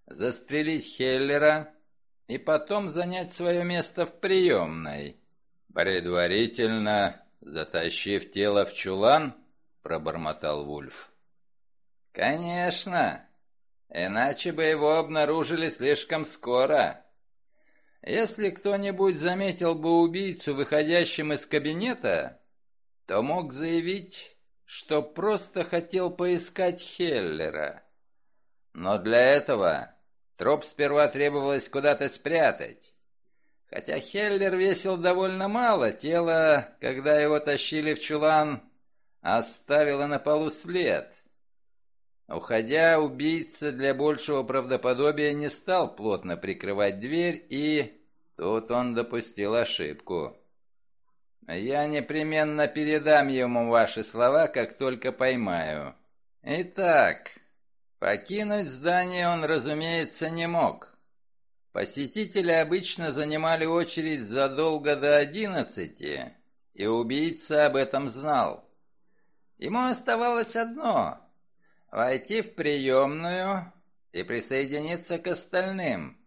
застрелить Хеллера и потом занять свое место в приемной, предварительно затащив тело в чулан — пробормотал Вульф. «Конечно. Иначе бы его обнаружили слишком скоро. Если кто-нибудь заметил бы убийцу, выходящим из кабинета, то мог заявить, что просто хотел поискать Хеллера. Но для этого труп сперва требовалось куда-то спрятать. Хотя Хеллер весил довольно мало, тело, когда его тащили в чулан, оставила на полу след. Уходя, убийца для большего правдоподобия не стал плотно прикрывать дверь, и... Тут он допустил ошибку. Я непременно передам ему ваши слова, как только поймаю. Итак, покинуть здание он, разумеется, не мог. Посетители обычно занимали очередь задолго до одиннадцати, и убийца об этом знал. Ему оставалось одно — войти в приемную и присоединиться к остальным.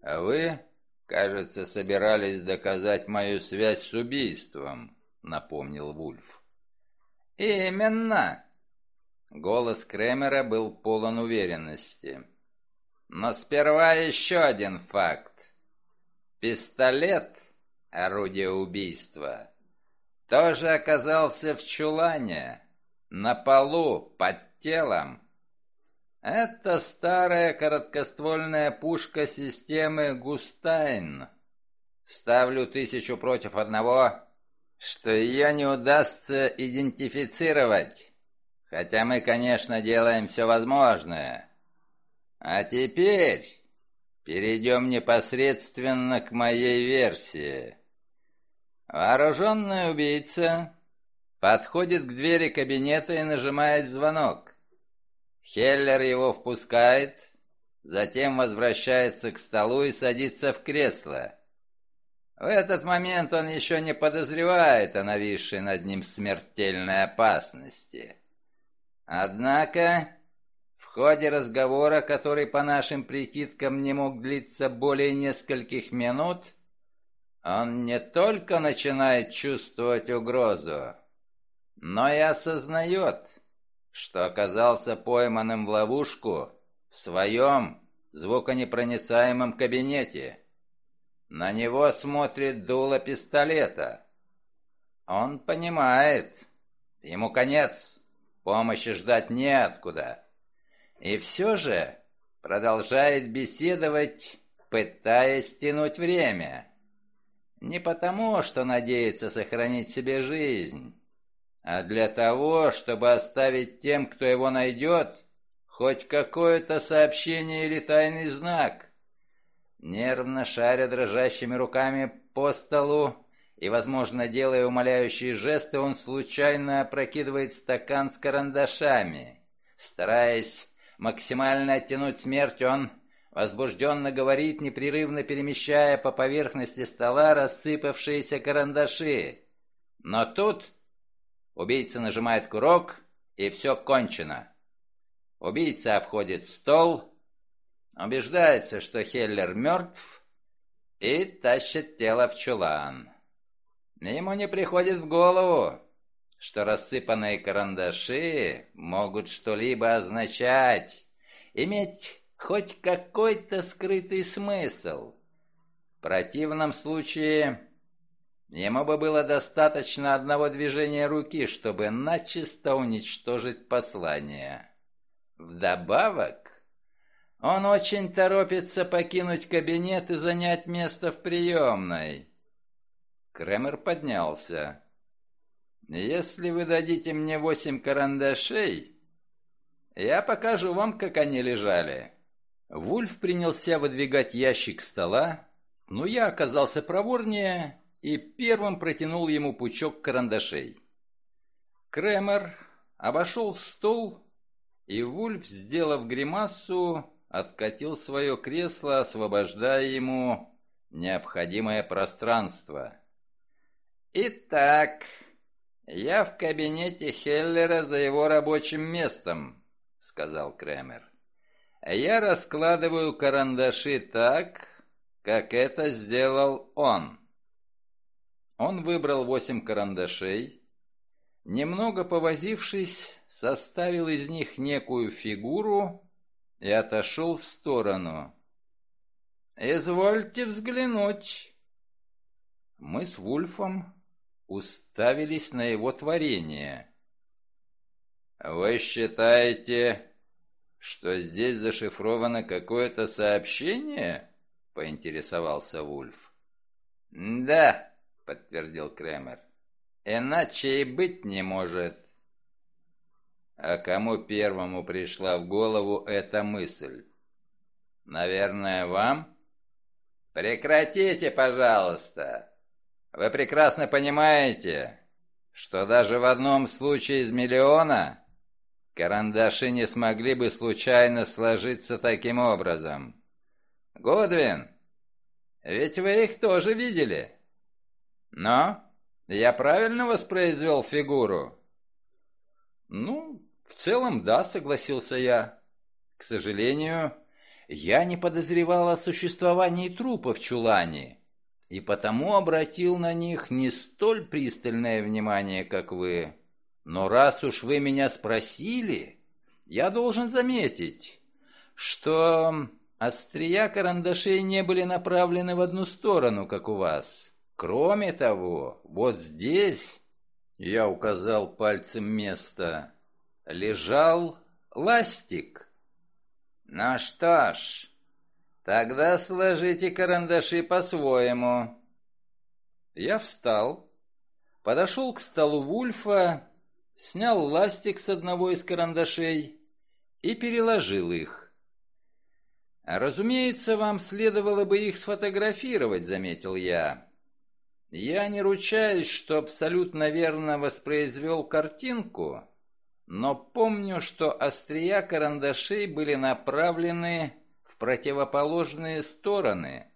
А вы, кажется, собирались доказать мою связь с убийством, напомнил Вульф. Именно. Голос Кремера был полон уверенности. Но сперва еще один факт. Пистолет — орудие убийства — тоже оказался в чулане, на полу, под телом. Это старая короткоствольная пушка системы «Густайн». Ставлю тысячу против одного, что ее не удастся идентифицировать. Хотя мы, конечно, делаем все возможное. А теперь перейдем непосредственно к моей версии. Вооруженный убийца подходит к двери кабинета и нажимает звонок. Хеллер его впускает, затем возвращается к столу и садится в кресло. В этот момент он еще не подозревает о нависшей над ним смертельной опасности. Однако, в ходе разговора, который по нашим прикидкам не мог длиться более нескольких минут, он не только начинает чувствовать угрозу, но и осознает, что оказался пойманным в ловушку в своем звуконепроницаемом кабинете. На него смотрит дуло пистолета. Он понимает, ему конец, помощи ждать неоткуда. И все же продолжает беседовать, пытаясь тянуть время. Не потому, что надеется сохранить себе жизнь, а для того, чтобы оставить тем, кто его найдет, хоть какое-то сообщение или тайный знак. Нервно шаря дрожащими руками по столу и, возможно, делая умоляющие жесты, он случайно опрокидывает стакан с карандашами. Стараясь максимально оттянуть смерть, он возбужденно говорит, непрерывно перемещая по поверхности стола рассыпавшиеся карандаши. Но тут убийца нажимает курок, и все кончено. Убийца обходит стол, убеждается, что Хеллер мертв, и тащит тело в чулан. Ему не приходит в голову, что рассыпанные карандаши могут что-либо означать, иметь хоть какой-то скрытый смысл. В противном случае ему бы было достаточно одного движения руки, чтобы начисто уничтожить послание. Вдобавок, он очень торопится покинуть кабинет и занять место в приемной. Кремер поднялся. «Если вы дадите мне восемь карандашей, я покажу вам, как они лежали». Вульф принялся выдвигать ящик стола, но я оказался проворнее и первым протянул ему пучок карандашей. Кремер обошел стол, и Вульф, сделав гримасу, откатил свое кресло, освобождая ему необходимое пространство. «Итак, я в кабинете Хеллера за его рабочим местом», — сказал Кремер. «Я раскладываю карандаши так, как это сделал он». Он выбрал восемь карандашей, немного повозившись, составил из них некую фигуру и отошел в сторону. «Извольте взглянуть». Мы с Вульфом уставились на его творение. «Вы считаете, что здесь зашифровано какое-то сообщение?» — поинтересовался Вульф. «Да», — подтвердил Кремер. «Иначе и быть не может». А кому первому пришла в голову эта мысль? Наверное, вам? Прекратите, пожалуйста. Вы прекрасно понимаете, что даже в одном случае из миллиона карандаши не смогли бы случайно сложиться таким образом. Годвин, ведь вы их тоже видели. Но я правильно воспроизвел фигуру? Ну, в целом, да, согласился я. К сожалению, я не подозревал о существовании трупа в чулане, и потому обратил на них не столь пристальное внимание, как вы. Но раз уж вы меня спросили, я должен заметить, что острия карандашей не были направлены в одну сторону, как у вас. Кроме того, вот здесь я указал пальцем место. Лежал ластик. Ну что ж, тогда сложите карандаши по-своему. Я встал, подошел к столу Вульфа снял ластик с одного из карандашей и переложил их. «Разумеется, вам следовало бы их сфотографировать», — заметил я. «Я не ручаюсь, что абсолютно верно воспроизвел картинку, но помню, что острия карандашей были направлены в противоположные стороны,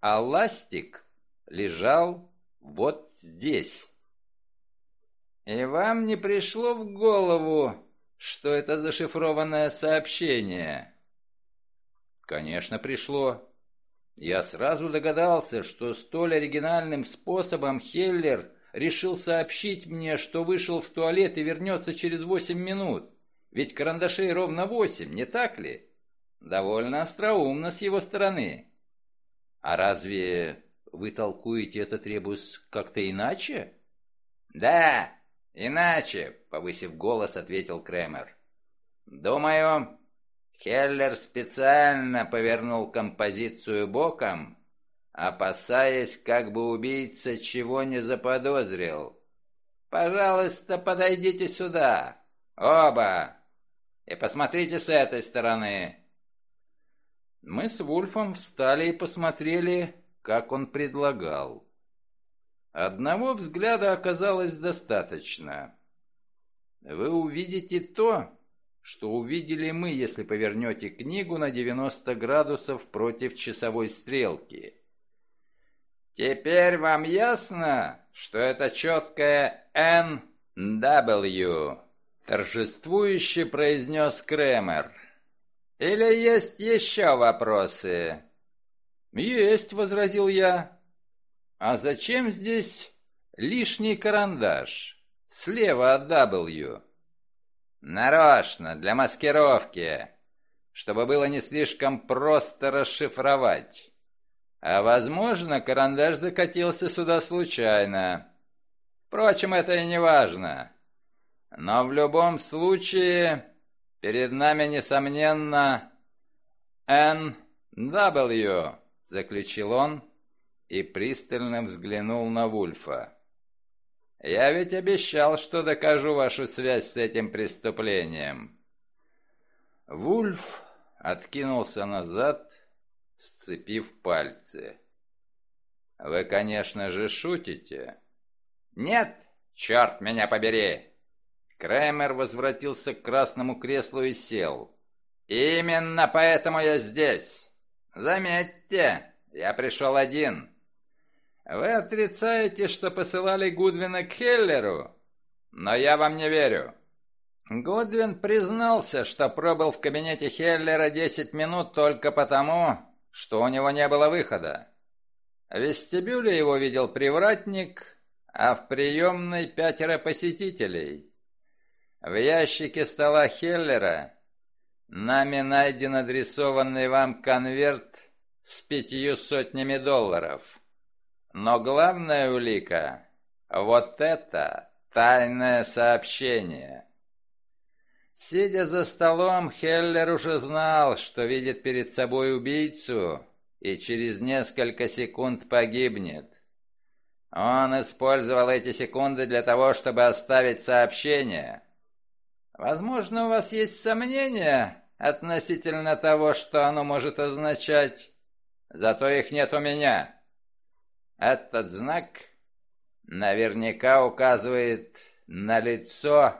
а ластик лежал вот здесь». «И вам не пришло в голову, что это зашифрованное сообщение?» «Конечно, пришло. Я сразу догадался, что столь оригинальным способом Хеллер решил сообщить мне, что вышел в туалет и вернется через восемь минут. Ведь карандашей ровно восемь, не так ли? Довольно остроумно с его стороны. А разве вы толкуете этот ребус как-то иначе?» «Да, «Иначе», — повысив голос, ответил Кремер. «Думаю, Хеллер специально повернул композицию боком, опасаясь, как бы убийца чего не заподозрил. Пожалуйста, подойдите сюда, оба, и посмотрите с этой стороны». Мы с Вульфом встали и посмотрели, как он предлагал. Одного взгляда оказалось достаточно. Вы увидите то, что увидели мы, если повернете книгу на 90 градусов против часовой стрелки. Теперь вам ясно, что это четкое NW, торжествующе произнес Кремер. Или есть еще вопросы? Есть, возразил я. А зачем здесь лишний карандаш? Слева от W. Нарочно, для маскировки, чтобы было не слишком просто расшифровать. А возможно, карандаш закатился сюда случайно. Впрочем, это и не важно. Но в любом случае, перед нами, несомненно, NW, заключил он, и пристально взглянул на Вульфа. «Я ведь обещал, что докажу вашу связь с этим преступлением». Вульф откинулся назад, сцепив пальцы. «Вы, конечно же, шутите?» «Нет, черт меня побери!» Кремер возвратился к красному креслу и сел. «Именно поэтому я здесь. Заметьте, я пришел один. Вы отрицаете, что посылали Гудвина к Хеллеру, но я вам не верю. Гудвин признался, что пробыл в кабинете Хеллера 10 минут только потому, что у него не было выхода. В вестибюле его видел привратник, а в приемной пятеро посетителей. В ящике стола Хеллера нами найден адресованный вам конверт с пятью сотнями долларов. Но главная улика — вот это тайное сообщение. Сидя за столом, Хеллер уже знал, что видит перед собой убийцу и через несколько секунд погибнет. Он использовал эти секунды для того, чтобы оставить сообщение. Возможно, у вас есть сомнения относительно того, что оно может означать, зато их нет у меня. Этот знак наверняка указывает на лицо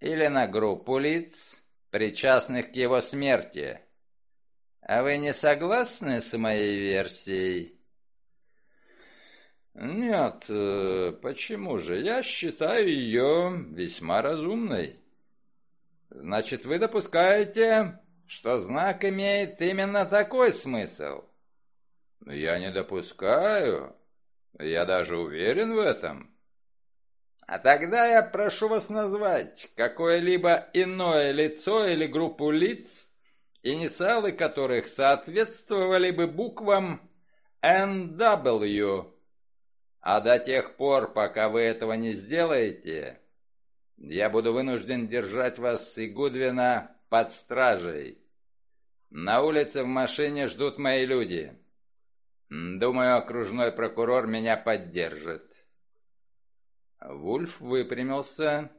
или на группу лиц, причастных к его смерти. А вы не согласны с моей версией? Нет, э, почему же? Я считаю ее весьма разумной. Значит, вы допускаете, что знак имеет именно такой смысл? Я не допускаю. Я даже уверен в этом. А тогда я прошу вас назвать какое-либо иное лицо или группу лиц, инициалы которых соответствовали бы буквам NW. А до тех пор, пока вы этого не сделаете, я буду вынужден держать вас и Гудвина под стражей. На улице в машине ждут мои люди. Думаю, окружной прокурор меня поддержит. Вульф выпрямился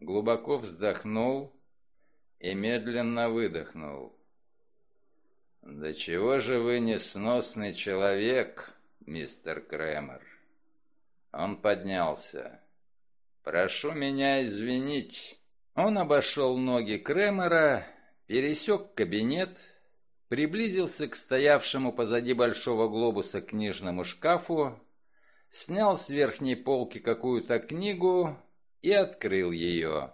глубоко вздохнул и медленно выдохнул. «Да чего же вы несносный человек, мистер Кремер?» Он поднялся. «Прошу меня извинить». Он обошел ноги Кремера, пересек кабинет, приблизился к стоявшему позади большого глобуса книжному шкафу, снял с верхней полки какую-то книгу и открыл ее.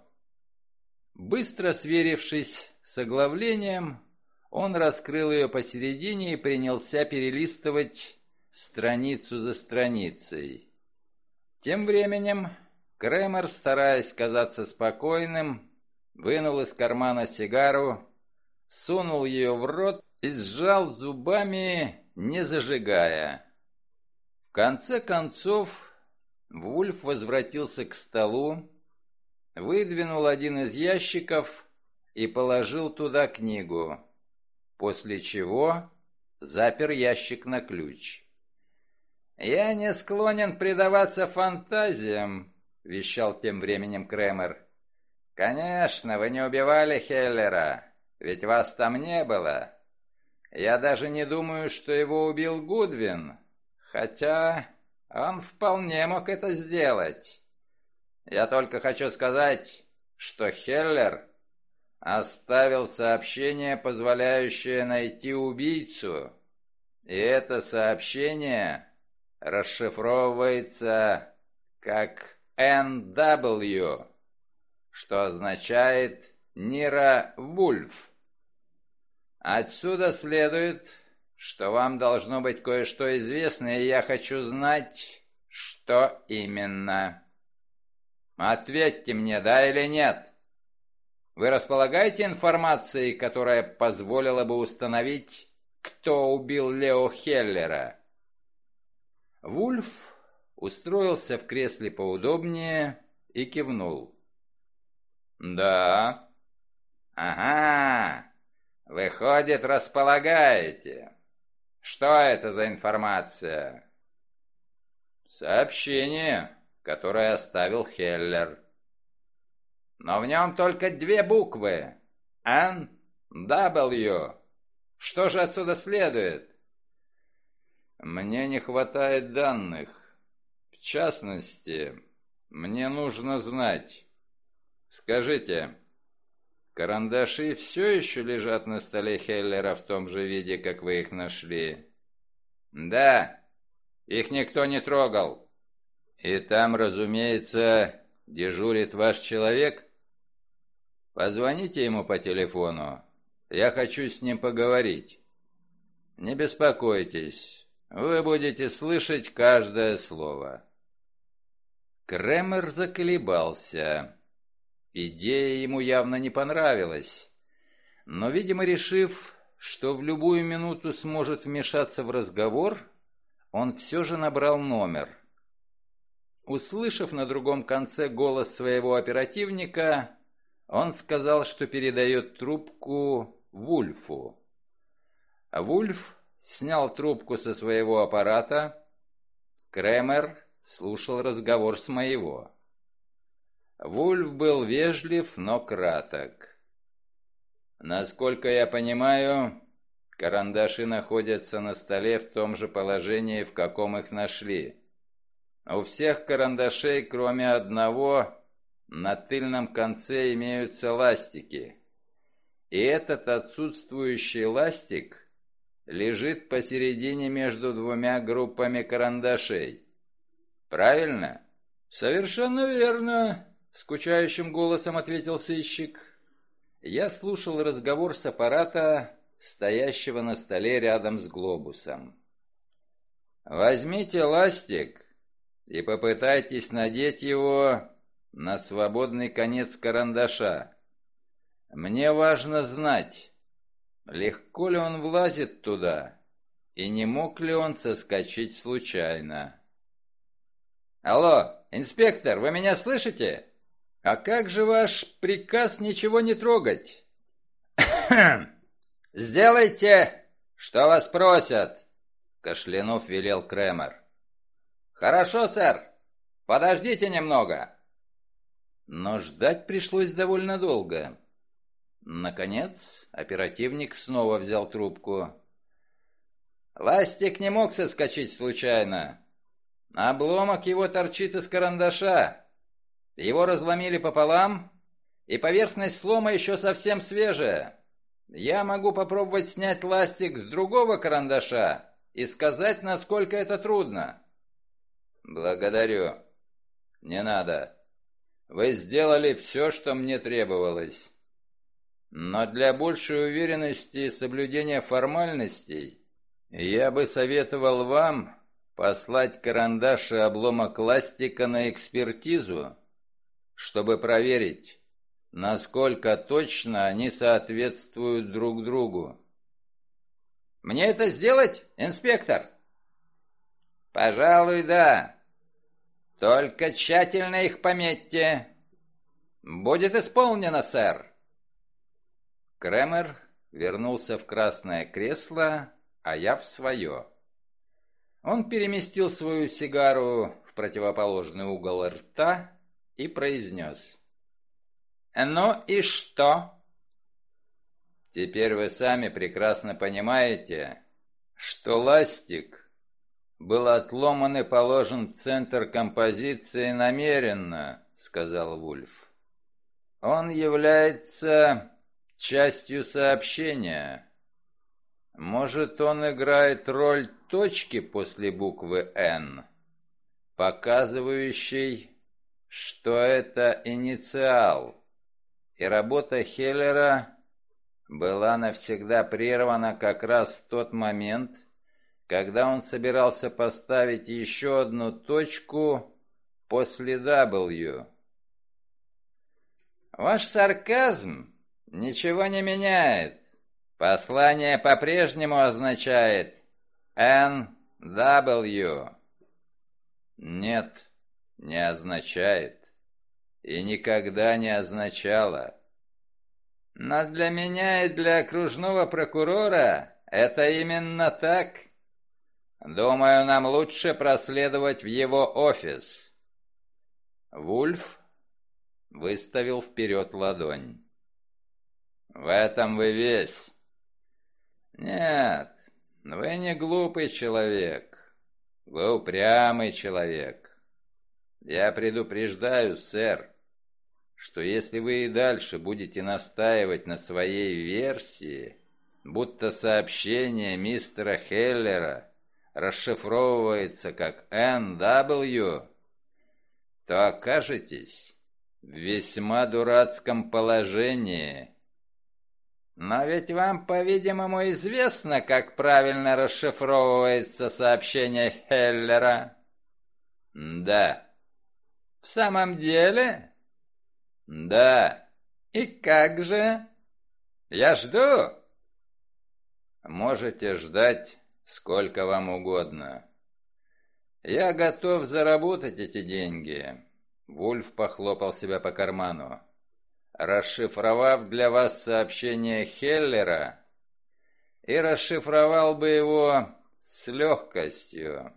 Быстро сверившись с оглавлением, он раскрыл ее посередине и принялся перелистывать страницу за страницей. Тем временем Кремер, стараясь казаться спокойным, вынул из кармана сигару, сунул ее в рот и сжал зубами, не зажигая. В конце концов, Вульф возвратился к столу, выдвинул один из ящиков и положил туда книгу, после чего запер ящик на ключ. «Я не склонен предаваться фантазиям», — вещал тем временем Кремер. «Конечно, вы не убивали Хеллера, ведь вас там не было. Я даже не думаю, что его убил Гудвин, хотя он вполне мог это сделать. Я только хочу сказать, что Хеллер оставил сообщение, позволяющее найти убийцу, и это сообщение расшифровывается как NW, что означает Нира Вульф. Отсюда следует, что вам должно быть кое-что известно, и я хочу знать, что именно. Ответьте мне, да или нет. Вы располагаете информацией, которая позволила бы установить, кто убил Лео Хеллера? Вульф устроился в кресле поудобнее и кивнул. «Да». «Ага. Выходит, располагаете. Что это за информация?» «Сообщение, которое оставил Хеллер». «Но в нем только две буквы. Н, W. Что же отсюда следует?» «Мне не хватает данных. В частности, мне нужно знать. Скажите, карандаши все еще лежат на столе Хеллера в том же виде, как вы их нашли?» «Да, их никто не трогал». «И там, разумеется, дежурит ваш человек?» «Позвоните ему по телефону. Я хочу с ним поговорить». «Не беспокойтесь». Вы будете слышать каждое слово. Кремер заколебался. Идея ему явно не понравилась. Но, видимо, решив, что в любую минуту сможет вмешаться в разговор, он все же набрал номер. Услышав на другом конце голос своего оперативника, он сказал, что передает трубку Вульфу. Вульф снял трубку со своего аппарата. Кремер слушал разговор с моего. Вульф был вежлив, но краток. Насколько я понимаю, карандаши находятся на столе в том же положении, в каком их нашли. У всех карандашей, кроме одного, на тыльном конце имеются ластики. И этот отсутствующий ластик лежит посередине между двумя группами карандашей. Правильно? Совершенно верно, скучающим голосом ответил сыщик. Я слушал разговор с аппарата, стоящего на столе рядом с глобусом. Возьмите ластик и попытайтесь надеть его на свободный конец карандаша. Мне важно знать, Легко ли он влазит туда? И не мог ли он соскочить случайно? «Алло, инспектор, вы меня слышите? А как же ваш приказ ничего не трогать?» «Сделайте, что вас просят», — Кашлянув велел Кремер. «Хорошо, сэр. Подождите немного». Но ждать пришлось довольно долго. Наконец, оперативник снова взял трубку. Ластик не мог соскочить случайно. Обломок его торчит из карандаша. Его разломили пополам, и поверхность слома еще совсем свежая. Я могу попробовать снять ластик с другого карандаша и сказать, насколько это трудно. Благодарю. Не надо. Вы сделали все, что мне требовалось. Но для большей уверенности и соблюдения формальностей я бы советовал вам послать карандаш и обломок ластика на экспертизу, чтобы проверить, насколько точно они соответствуют друг другу. «Мне это сделать, инспектор?» «Пожалуй, да. Только тщательно их пометьте. Будет исполнено, сэр». Кремер вернулся в красное кресло, а я в свое. Он переместил свою сигару в противоположный угол рта и произнес. «Ну и что?» «Теперь вы сами прекрасно понимаете, что ластик был отломан и положен в центр композиции намеренно», — сказал Вульф. «Он является частью сообщения. Может, он играет роль точки после буквы «Н», показывающей, что это инициал, и работа Хеллера была навсегда прервана как раз в тот момент, когда он собирался поставить еще одну точку после W. Ваш сарказм ничего не меняет. Послание по-прежнему означает NW. Нет, не означает. И никогда не означало. Но для меня и для окружного прокурора это именно так. Думаю, нам лучше проследовать в его офис. Вульф выставил вперед ладонь. В этом вы весь. Нет, вы не глупый человек. Вы упрямый человек. Я предупреждаю, сэр, что если вы и дальше будете настаивать на своей версии, будто сообщение мистера Хеллера расшифровывается как NW, то окажетесь в весьма дурацком положении. Но ведь вам, по-видимому, известно, как правильно расшифровывается сообщение Хеллера. Да. В самом деле? Да. И как же? Я жду. Можете ждать сколько вам угодно. Я готов заработать эти деньги. Вульф похлопал себя по карману расшифровав для вас сообщение Хеллера, и расшифровал бы его с легкостью.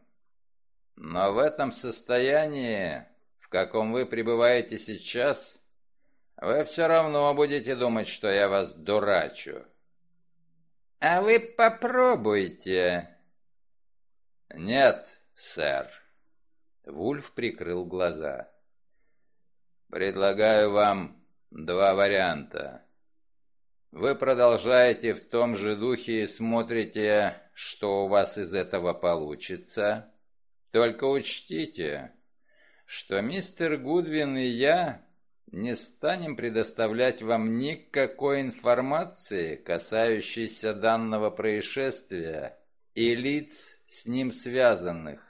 Но в этом состоянии, каком вы пребываете сейчас, вы все равно будете думать, что я вас дурачу. А вы попробуйте. Нет, сэр. Вульф прикрыл глаза. Предлагаю вам Два варианта. Вы продолжаете в том же духе и смотрите, что у вас из этого получится. Только учтите, что мистер Гудвин и я не станем предоставлять вам никакой информации, касающейся данного происшествия и лиц с ним связанных,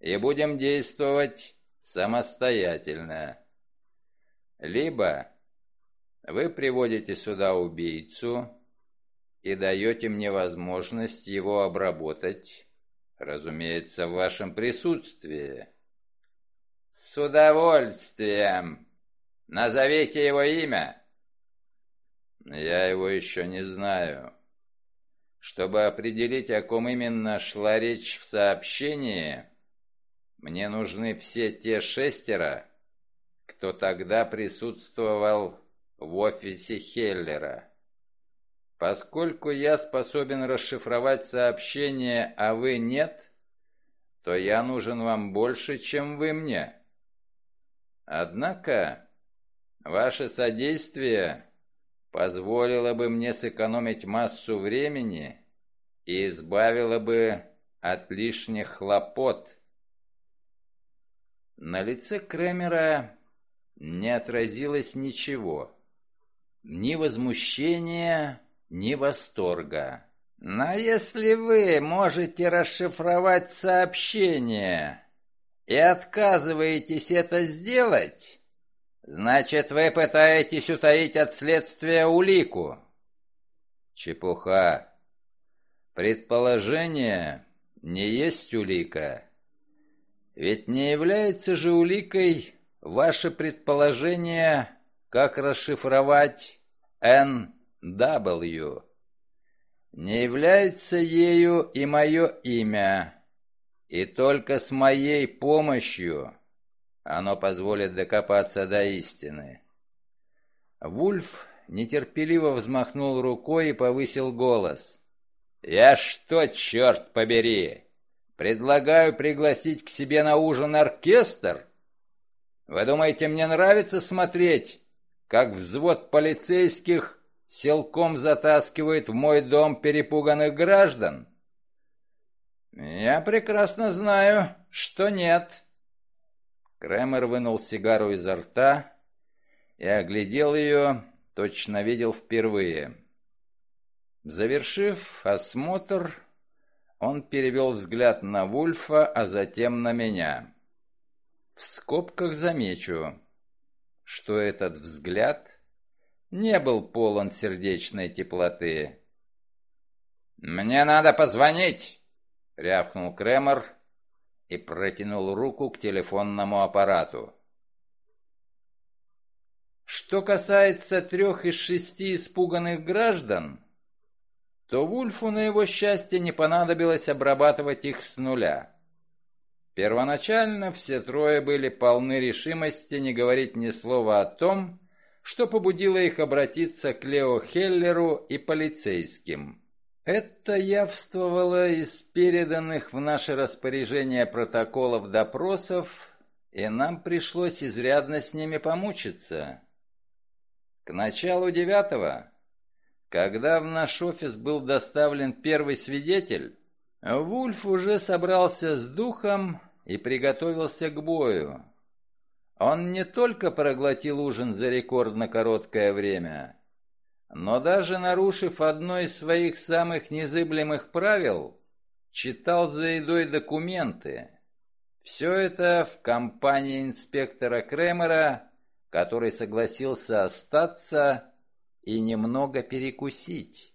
и будем действовать самостоятельно. Либо вы приводите сюда убийцу и даете мне возможность его обработать, разумеется, в вашем присутствии. С удовольствием. Назовите его имя. Я его еще не знаю. Чтобы определить, о ком именно шла речь в сообщении, мне нужны все те шестеро, кто тогда присутствовал в офисе Хеллера. Поскольку я способен расшифровать сообщение, а вы нет, то я нужен вам больше, чем вы мне. Однако, ваше содействие позволило бы мне сэкономить массу времени и избавило бы от лишних хлопот. На лице Кремера не отразилось ничего. Ни возмущения, ни восторга. Но если вы можете расшифровать сообщение и отказываетесь это сделать, значит, вы пытаетесь утаить от следствия улику. Чепуха. Предположение не есть улика. Ведь не является же уликой ваше предположение, как расшифровать NW. Не является ею и мое имя, и только с моей помощью оно позволит докопаться до истины. Вульф нетерпеливо взмахнул рукой и повысил голос. «Я что, черт побери, предлагаю пригласить к себе на ужин оркестр? Вы думаете, мне нравится смотреть, как взвод полицейских силком затаскивает в мой дом перепуганных граждан? Я прекрасно знаю, что нет. Кремер вынул сигару изо рта и оглядел ее, точно видел впервые. Завершив осмотр, он перевел взгляд на Вульфа, а затем на меня. В скобках замечу, что этот взгляд не был полон сердечной теплоты. «Мне надо позвонить!» — рявкнул Кремер и протянул руку к телефонному аппарату. Что касается трех из шести испуганных граждан, то Вульфу на его счастье не понадобилось обрабатывать их с нуля. Первоначально все трое были полны решимости не говорить ни слова о том, что побудило их обратиться к Лео Хеллеру и полицейским. Это явствовало из переданных в наше распоряжение протоколов допросов, и нам пришлось изрядно с ними помучиться. К началу девятого, когда в наш офис был доставлен первый свидетель, Вульф уже собрался с духом и приготовился к бою. Он не только проглотил ужин за рекордно короткое время, но даже нарушив одно из своих самых незыблемых правил, читал за едой документы. Все это в компании инспектора Кремера, который согласился остаться и немного перекусить.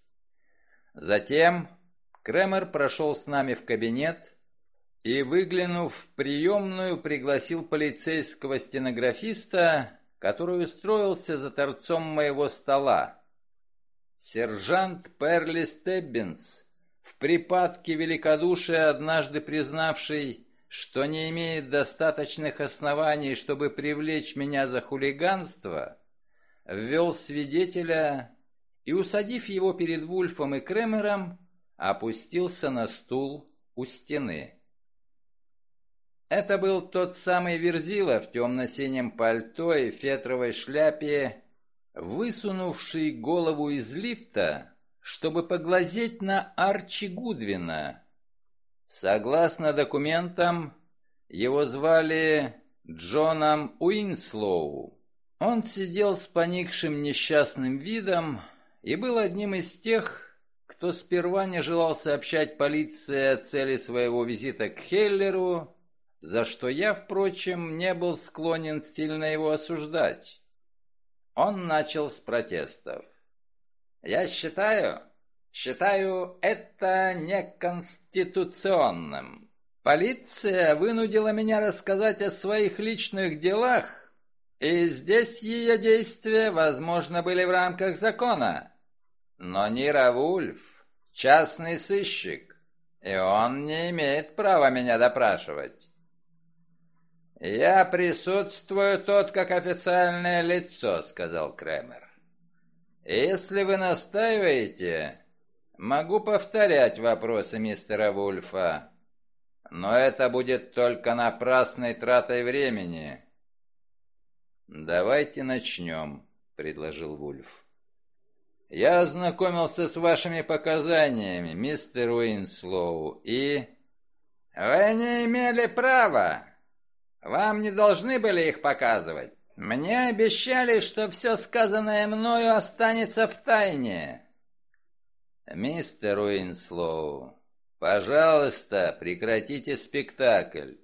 Затем Кремер прошел с нами в кабинет и, выглянув в приемную, пригласил полицейского стенографиста, который устроился за торцом моего стола. Сержант Перли Стеббинс, в припадке великодушия однажды признавший, что не имеет достаточных оснований, чтобы привлечь меня за хулиганство, ввел свидетеля и, усадив его перед Вульфом и Кремером, опустился на стул у стены. Это был тот самый Верзила в темно-синем пальто и фетровой шляпе, высунувший голову из лифта, чтобы поглазеть на Арчи Гудвина. Согласно документам, его звали Джоном Уинслоу. Он сидел с поникшим несчастным видом и был одним из тех, кто сперва не желал сообщать полиции о цели своего визита к Хеллеру, за что я, впрочем, не был склонен сильно его осуждать. Он начал с протестов. «Я считаю, считаю это неконституционным. Полиция вынудила меня рассказать о своих личных делах, и здесь ее действия, возможно, были в рамках закона. Но Нира Вульф — частный сыщик, и он не имеет права меня допрашивать. «Я присутствую тут как официальное лицо», — сказал Кремер. «Если вы настаиваете, могу повторять вопросы мистера Вульфа, но это будет только напрасной тратой времени». «Давайте начнем», — предложил Вульф. «Я ознакомился с вашими показаниями, мистер Уинслоу, и...» «Вы не имели права. Вам не должны были их показывать. Мне обещали, что все сказанное мною останется в тайне». «Мистер Уинслоу, пожалуйста, прекратите спектакль.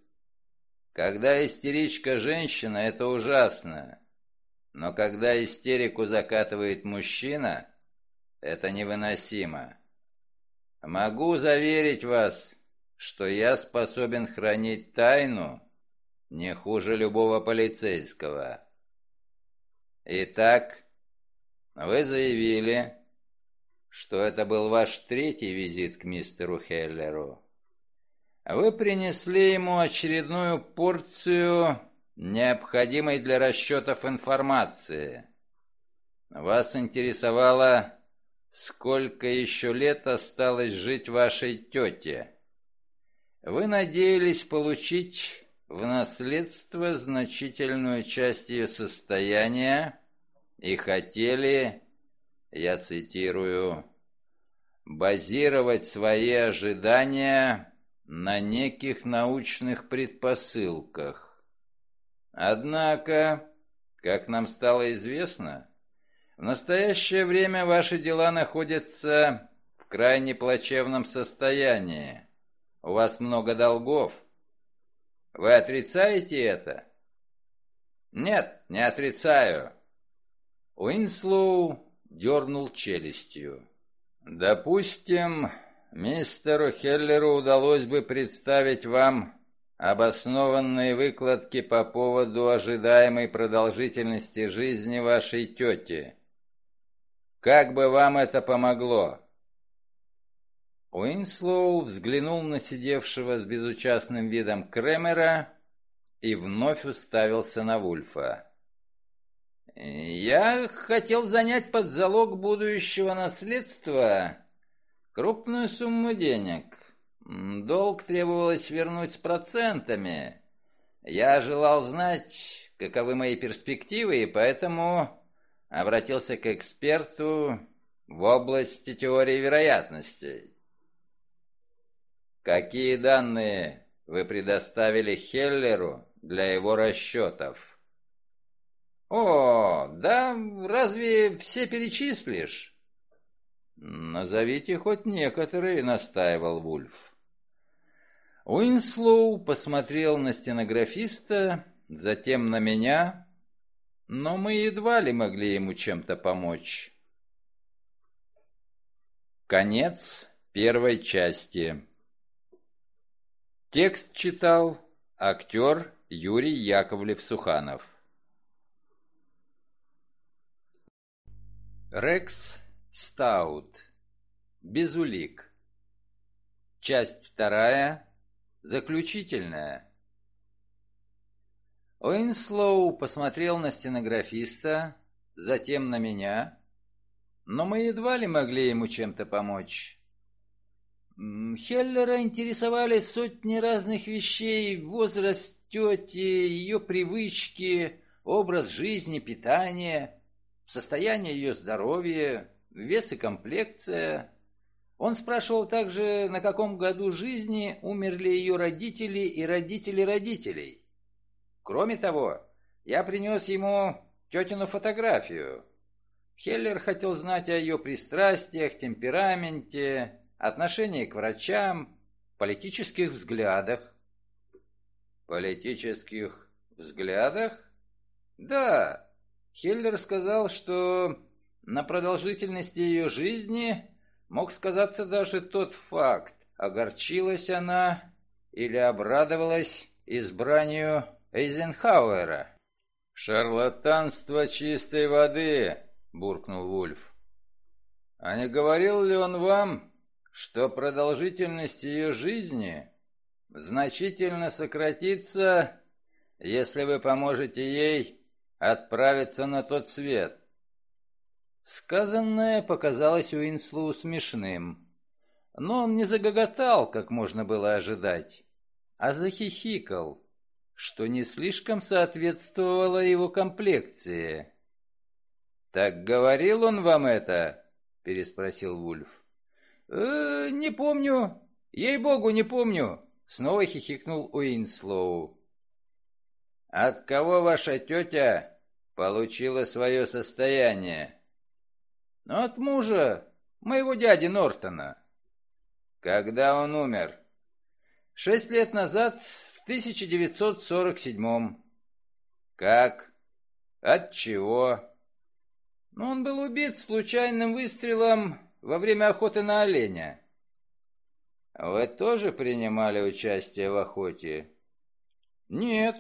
Когда истеричка женщина, это ужасно. Но когда истерику закатывает мужчина, это невыносимо. Могу заверить вас, что я способен хранить тайну не хуже любого полицейского. Итак, вы заявили, что это был ваш третий визит к мистеру Хеллеру. Вы принесли ему очередную порцию необходимой для расчетов информации. Вас интересовало, сколько еще лет осталось жить вашей тете. Вы надеялись получить в наследство значительную часть ее состояния и хотели, я цитирую, базировать свои ожидания на неких научных предпосылках. Однако, как нам стало известно, в настоящее время ваши дела находятся в крайне плачевном состоянии. У вас много долгов. Вы отрицаете это? Нет, не отрицаю. Уинслоу дернул челюстью. Допустим, Мистеру Хеллеру удалось бы представить вам обоснованные выкладки по поводу ожидаемой продолжительности жизни вашей тети. Как бы вам это помогло? Уинслоу взглянул на сидевшего с безучастным видом Кремера и вновь уставился на Вульфа. «Я хотел занять под залог будущего наследства Крупную сумму денег. Долг требовалось вернуть с процентами. Я желал знать, каковы мои перспективы, и поэтому обратился к эксперту в области теории вероятностей. Какие данные вы предоставили Хеллеру для его расчетов? О, да разве все перечислишь? «Назовите хоть некоторые», — настаивал Вульф. Уинслоу посмотрел на стенографиста, затем на меня, но мы едва ли могли ему чем-то помочь. Конец первой части. Текст читал актер Юрий Яковлев-Суханов. Рекс Стаут. Без улик. Часть вторая. Заключительная. Уинслоу посмотрел на стенографиста, затем на меня, но мы едва ли могли ему чем-то помочь. Хеллера интересовали сотни разных вещей, возраст тети, ее привычки, образ жизни, питание, состояние ее здоровья, вес и комплекция. Он спрашивал также, на каком году жизни умерли ее родители и родители родителей. Кроме того, я принес ему тетину фотографию. Хеллер хотел знать о ее пристрастиях, темпераменте, отношении к врачам, политических взглядах. Политических взглядах? Да. Хеллер сказал, что на продолжительности ее жизни мог сказаться даже тот факт, огорчилась она или обрадовалась избранию Эйзенхауэра. «Шарлатанство чистой воды!» — буркнул Вульф. «А не говорил ли он вам, что продолжительность ее жизни значительно сократится, если вы поможете ей отправиться на тот свет». Сказанное показалось Уинслоу смешным, но он не загоготал, как можно было ожидать, а захихикал, что не слишком соответствовало его комплекции. «Так говорил он вам это?» — переспросил Вульф. «Э, «Не помню. Ей-богу, не помню!» — снова хихикнул Уинслоу. «От кого ваша тетя получила свое состояние?» «От мужа, моего дяди Нортона». «Когда он умер?» «Шесть лет назад, в 1947-м». «Как? От чего?» «Ну, он был убит случайным выстрелом во время охоты на оленя». «Вы тоже принимали участие в охоте?» «Нет.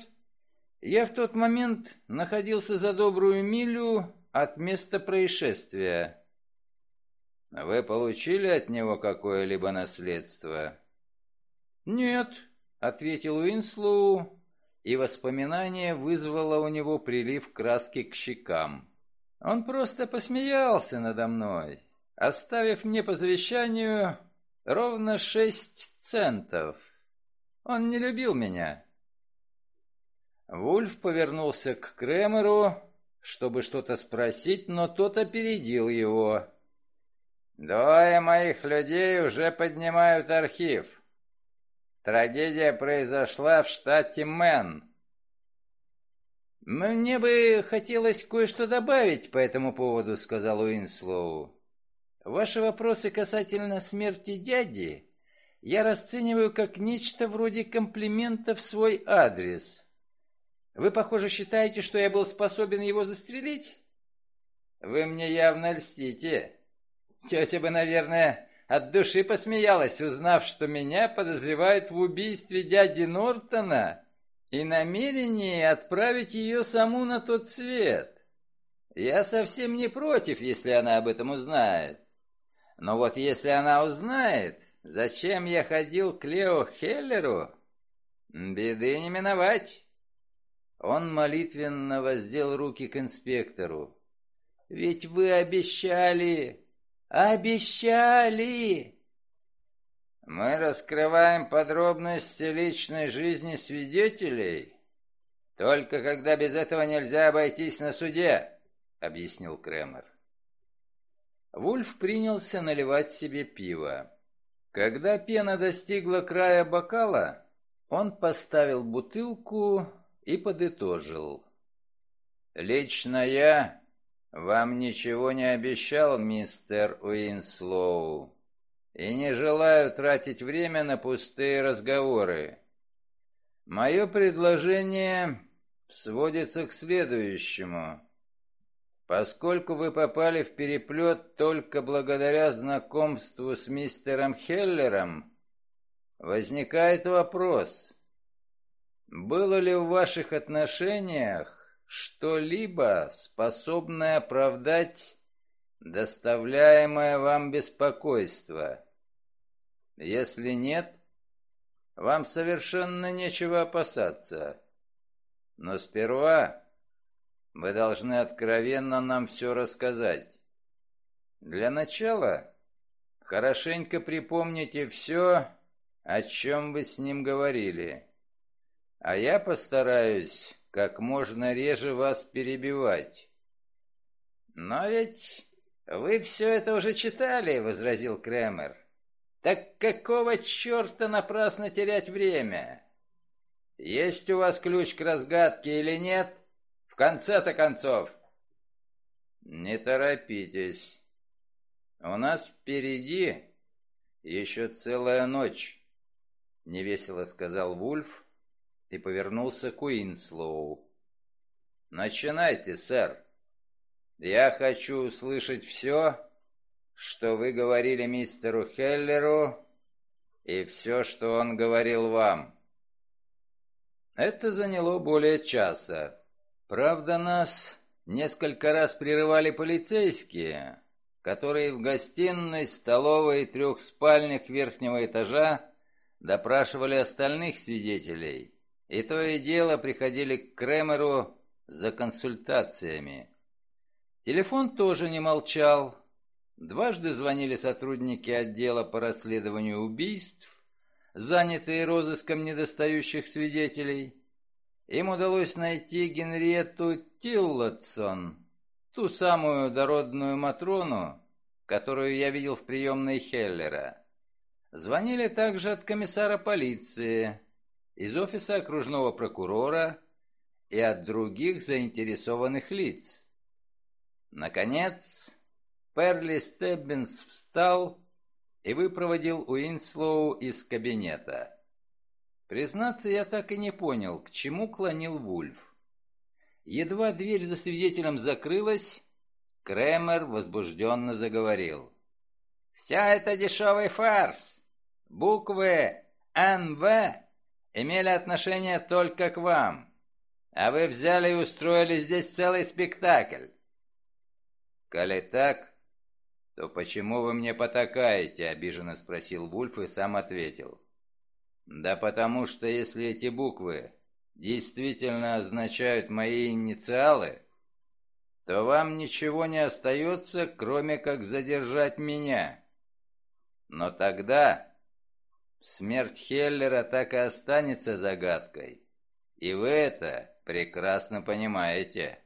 Я в тот момент находился за добрую милю от места происшествия». «Вы получили от него какое-либо наследство?» «Нет», — ответил Уинслоу, и воспоминание вызвало у него прилив краски к щекам. Он просто посмеялся надо мной, оставив мне по завещанию ровно шесть центов. Он не любил меня. Вульф повернулся к Кремеру, чтобы что-то спросить, но тот опередил его. «Двое моих людей уже поднимают архив. Трагедия произошла в штате Мэн. «Мне бы хотелось кое-что добавить по этому поводу», — сказал Уинслоу. «Ваши вопросы касательно смерти дяди я расцениваю как нечто вроде комплимента в свой адрес. Вы, похоже, считаете, что я был способен его застрелить? Вы мне явно льстите. Тетя бы, наверное, от души посмеялась, узнав, что меня подозревают в убийстве дяди Нортона» и намерении отправить ее саму на тот свет. Я совсем не против, если она об этом узнает. Но вот если она узнает, зачем я ходил к Лео Хеллеру, беды не миновать. Он молитвенно воздел руки к инспектору. «Ведь вы обещали! Обещали!» Мы раскрываем подробности личной жизни свидетелей, только когда без этого нельзя обойтись на суде, объяснил Кремер. Вульф принялся наливать себе пиво. Когда пена достигла края бокала, он поставил бутылку и подытожил. «Лично я вам ничего не обещал, мистер Уинслоу и не желаю тратить время на пустые разговоры. Мое предложение сводится к следующему. Поскольку вы попали в переплет только благодаря знакомству с мистером Хеллером, возникает вопрос, было ли в ваших отношениях что-либо, способное оправдать доставляемое вам беспокойство? Если нет, вам совершенно нечего опасаться. Но сперва вы должны откровенно нам все рассказать. Для начала хорошенько припомните все, о чем вы с ним говорили. А я постараюсь как можно реже вас перебивать. Но ведь вы все это уже читали, — возразил Кремер. Так какого черта напрасно терять время? Есть у вас ключ к разгадке или нет? Конце-то концов. Не торопитесь. У нас впереди еще целая ночь, — невесело сказал Вульф и повернулся к Уинслоу. Начинайте, сэр. Я хочу услышать все, что вы говорили мистеру Хеллеру и все, что он говорил вам. Это заняло более часа. Правда, нас несколько раз прерывали полицейские, которые в гостиной, столовой и трех спальнях верхнего этажа допрашивали остальных свидетелей и то и дело приходили к Кремеру за консультациями. Телефон тоже не молчал. Дважды звонили сотрудники отдела по расследованию убийств, занятые розыском недостающих свидетелей. Им удалось найти Генриетту Тиллотсон, ту самую дородную Матрону, которую я видел в приемной Хеллера. Звонили также от комиссара полиции, из офиса окружного прокурора и от других заинтересованных лиц. Наконец, Перли Стеббинс встал и выпроводил Уинслоу из кабинета. Признаться, я так и не понял, к чему клонил Вульф. Едва дверь за свидетелем закрылась, Кремер возбужденно заговорил. «Вся это дешевый фарс. Буквы «НВ» имели отношение только к вам, а вы взяли и устроили здесь целый спектакль. «Коли так, то почему вы мне потакаете?» — обиженно спросил Вульф и сам ответил. «Да потому что если эти буквы действительно означают мои инициалы, то вам ничего не остается, кроме как задержать меня. Но тогда смерть Хеллера так и останется загадкой, и вы это прекрасно понимаете».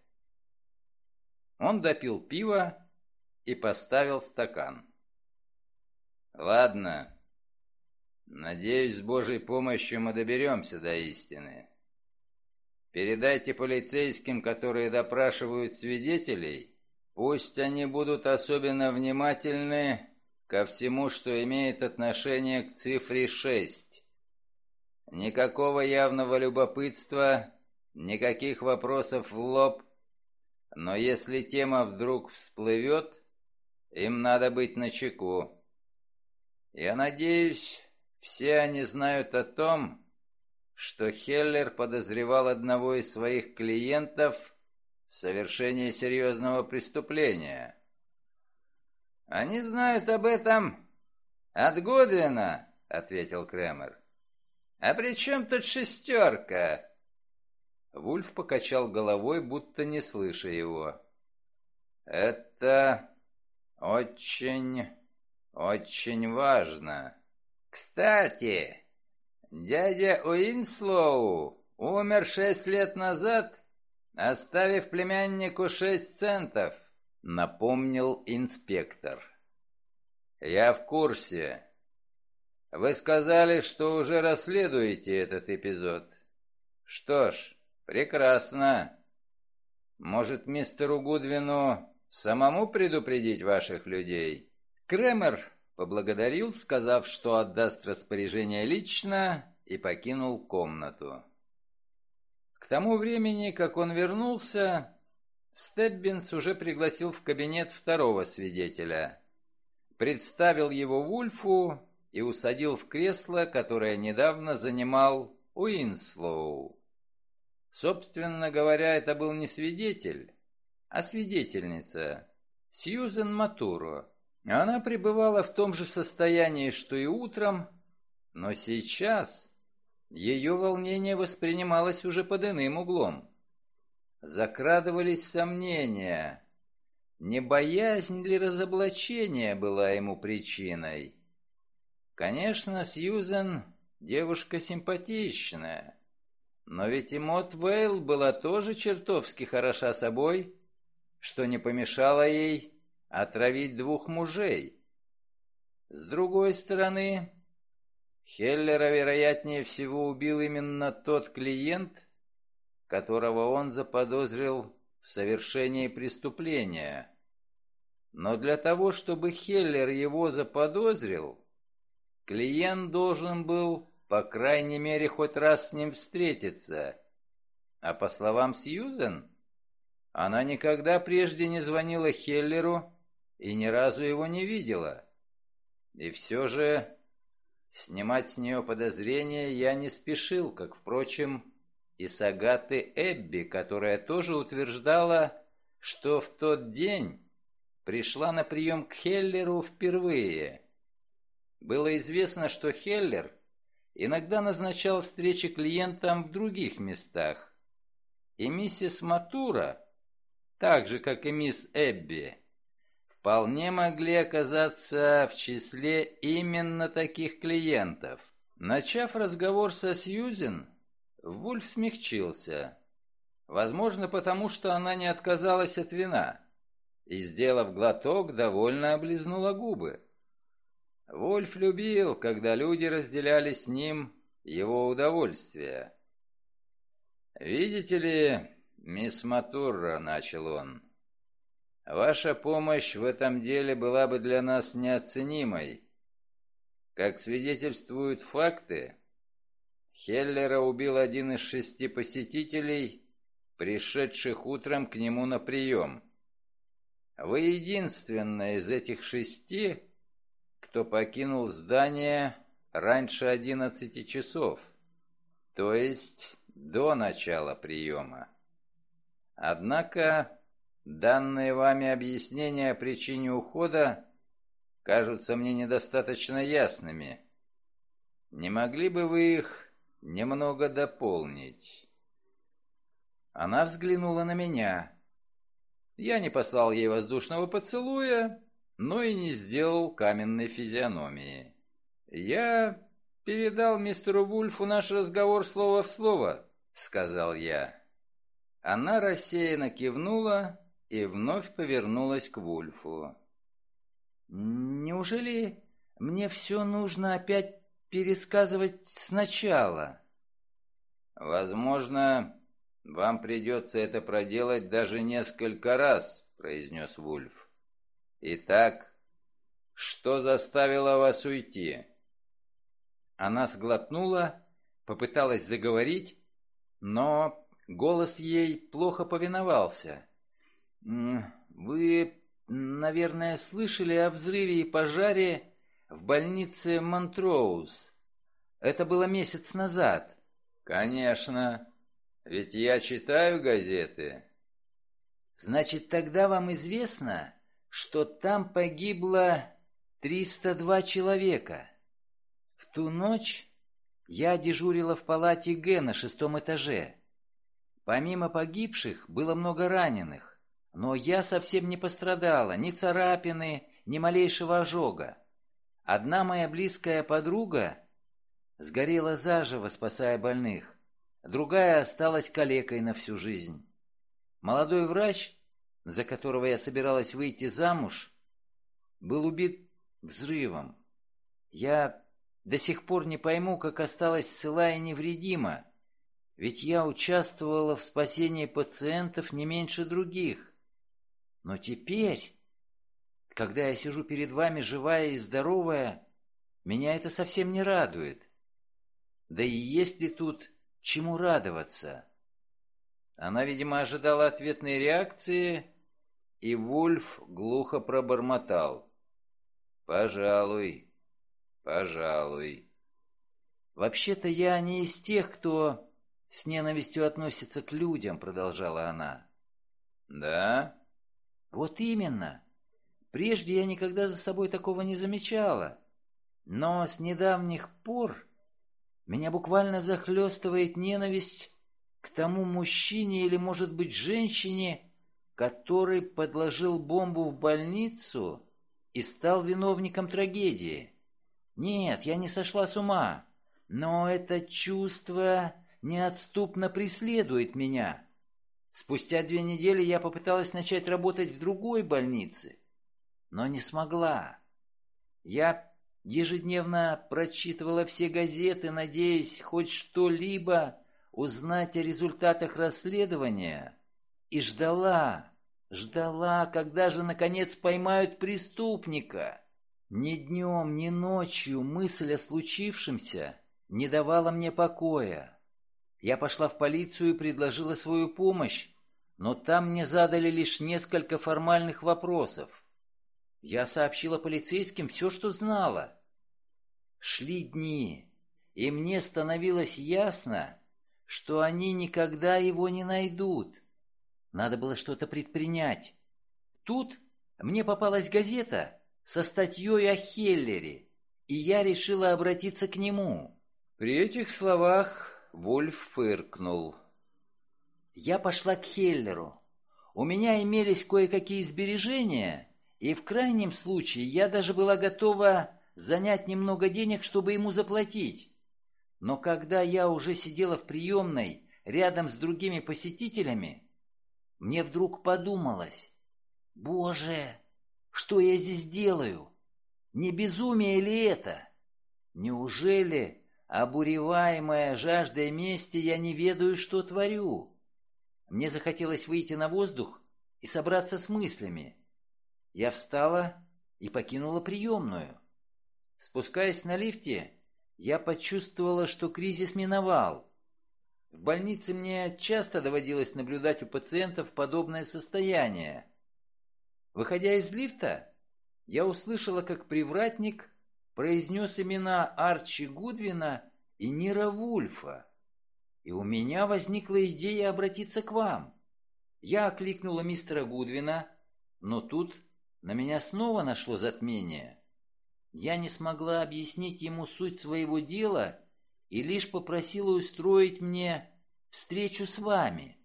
Он допил пиво и поставил стакан. «Ладно. Надеюсь, с Божьей помощью мы доберемся до истины. Передайте полицейским, которые допрашивают свидетелей, пусть они будут особенно внимательны ко всему, что имеет отношение к цифре 6. Никакого явного любопытства, никаких вопросов в лоб, но если тема вдруг всплывет, им надо быть начеку. Я надеюсь, все они знают о том, что Хеллер подозревал одного из своих клиентов в совершении серьезного преступления. «Они знают об этом от Годвина», — ответил Кремер. «А при чем тут шестерка?» Вульф покачал головой, будто не слыша его. «Это очень, очень важно. Кстати, дядя Уинслоу умер шесть лет назад, оставив племяннику шесть центов», — напомнил инспектор. «Я в курсе. Вы сказали, что уже расследуете этот эпизод. Что ж, «Прекрасно. Может, мистеру Гудвину самому предупредить ваших людей?» Кремер поблагодарил, сказав, что отдаст распоряжение лично, и покинул комнату. К тому времени, как он вернулся, Стеббинс уже пригласил в кабинет второго свидетеля, представил его Вульфу и усадил в кресло, которое недавно занимал Уинслоу. Собственно говоря, это был не свидетель, а свидетельница, Сьюзен Матуро. Она пребывала в том же состоянии, что и утром, но сейчас ее волнение воспринималось уже под иным углом. Закрадывались сомнения. Не боязнь ли разоблачения была ему причиной? Конечно, Сьюзен девушка симпатичная, но ведь и Мот Вейл была тоже чертовски хороша собой, что не помешало ей отравить двух мужей. С другой стороны, Хеллера, вероятнее всего, убил именно тот клиент, которого он заподозрил в совершении преступления. Но для того, чтобы Хеллер его заподозрил, клиент должен был по крайней мере, хоть раз с ним встретиться. А по словам Сьюзен, она никогда прежде не звонила Хеллеру и ни разу его не видела. И все же снимать с нее подозрения я не спешил, как, впрочем, и с Агаты Эбби, которая тоже утверждала, что в тот день пришла на прием к Хеллеру впервые. Было известно, что Хеллер иногда назначал встречи клиентам в других местах. И миссис Матура, так же, как и мисс Эбби, вполне могли оказаться в числе именно таких клиентов. Начав разговор со Сьюзен, Вульф смягчился. Возможно, потому что она не отказалась от вина. И, сделав глоток, довольно облизнула губы. Вульф любил, когда люди разделяли с ним его удовольствие. «Видите ли, мисс Матурра», — начал он, — «ваша помощь в этом деле была бы для нас неоценимой. Как свидетельствуют факты, Хеллера убил один из шести посетителей, пришедших утром к нему на прием. Вы единственная из этих шести, кто покинул здание раньше одиннадцати часов, то есть до начала приема. Однако данные вами объяснения о причине ухода кажутся мне недостаточно ясными. Не могли бы вы их немного дополнить?» Она взглянула на меня. Я не послал ей воздушного поцелуя, но и не сделал каменной физиономии. «Я передал мистеру Вульфу наш разговор слово в слово», — сказал я. Она рассеянно кивнула и вновь повернулась к Вульфу. «Неужели мне все нужно опять пересказывать сначала?» «Возможно, «Вам придется это проделать даже несколько раз», — произнес Вульф. «Итак, что заставило вас уйти?» Она сглотнула, попыталась заговорить, но голос ей плохо повиновался. «Вы, наверное, слышали о взрыве и пожаре в больнице Монтроуз. Это было месяц назад». «Конечно», ведь я читаю газеты. Значит, тогда вам известно, что там погибло 302 человека. В ту ночь я дежурила в палате Г на шестом этаже. Помимо погибших было много раненых, но я совсем не пострадала, ни царапины, ни малейшего ожога. Одна моя близкая подруга сгорела заживо, спасая больных другая осталась калекой на всю жизнь. Молодой врач, за которого я собиралась выйти замуж, был убит взрывом. Я до сих пор не пойму, как осталась цела и невредима, ведь я участвовала в спасении пациентов не меньше других. Но теперь, когда я сижу перед вами живая и здоровая, меня это совсем не радует. Да и есть ли тут Чему радоваться? Она, видимо, ожидала ответной реакции, и Вульф глухо пробормотал. «Пожалуй, пожалуй». «Вообще-то я не из тех, кто с ненавистью относится к людям», — продолжала она. «Да?» «Вот именно. Прежде я никогда за собой такого не замечала. Но с недавних пор меня буквально захлестывает ненависть к тому мужчине или, может быть, женщине, который подложил бомбу в больницу и стал виновником трагедии. Нет, я не сошла с ума, но это чувство неотступно преследует меня. Спустя две недели я попыталась начать работать в другой больнице, но не смогла. Я Ежедневно прочитывала все газеты, надеясь хоть что-либо узнать о результатах расследования. И ждала, ждала, когда же, наконец, поймают преступника. Ни днем, ни ночью мысль о случившемся не давала мне покоя. Я пошла в полицию и предложила свою помощь, но там мне задали лишь несколько формальных вопросов. Я сообщила полицейским все, что знала. Шли дни, и мне становилось ясно, что они никогда его не найдут. Надо было что-то предпринять. Тут мне попалась газета со статьей о Хеллере, и я решила обратиться к нему. При этих словах Вульф фыркнул. Я пошла к Хеллеру. У меня имелись кое-какие сбережения, и в крайнем случае я даже была готова занять немного денег, чтобы ему заплатить. Но когда я уже сидела в приемной рядом с другими посетителями, мне вдруг подумалось, «Боже, что я здесь делаю? Не безумие ли это? Неужели, обуреваемая жаждой мести, я не ведаю, что творю?» Мне захотелось выйти на воздух и собраться с мыслями. Я встала и покинула приемную. Спускаясь на лифте, я почувствовала, что кризис миновал. В больнице мне часто доводилось наблюдать у пациентов подобное состояние. Выходя из лифта, я услышала, как привратник произнес имена Арчи Гудвина и Нира Вульфа. И у меня возникла идея обратиться к вам. Я окликнула мистера Гудвина, но тут на меня снова нашло затмение. Я не смогла объяснить ему суть своего дела и лишь попросила устроить мне встречу с вами.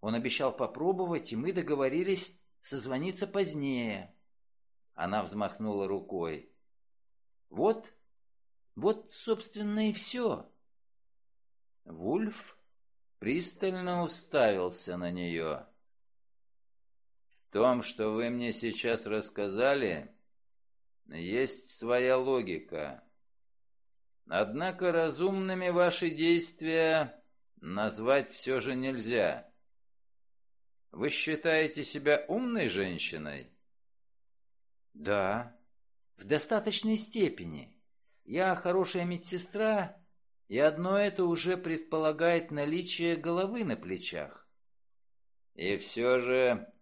Он обещал попробовать, и мы договорились созвониться позднее. Она взмахнула рукой. Вот, вот, собственно, и все. Вульф пристально уставился на нее. В том, что вы мне сейчас рассказали, есть своя логика. Однако разумными ваши действия назвать все же нельзя. Вы считаете себя умной женщиной? Да, в достаточной степени. Я хорошая медсестра, и одно это уже предполагает наличие головы на плечах. И все же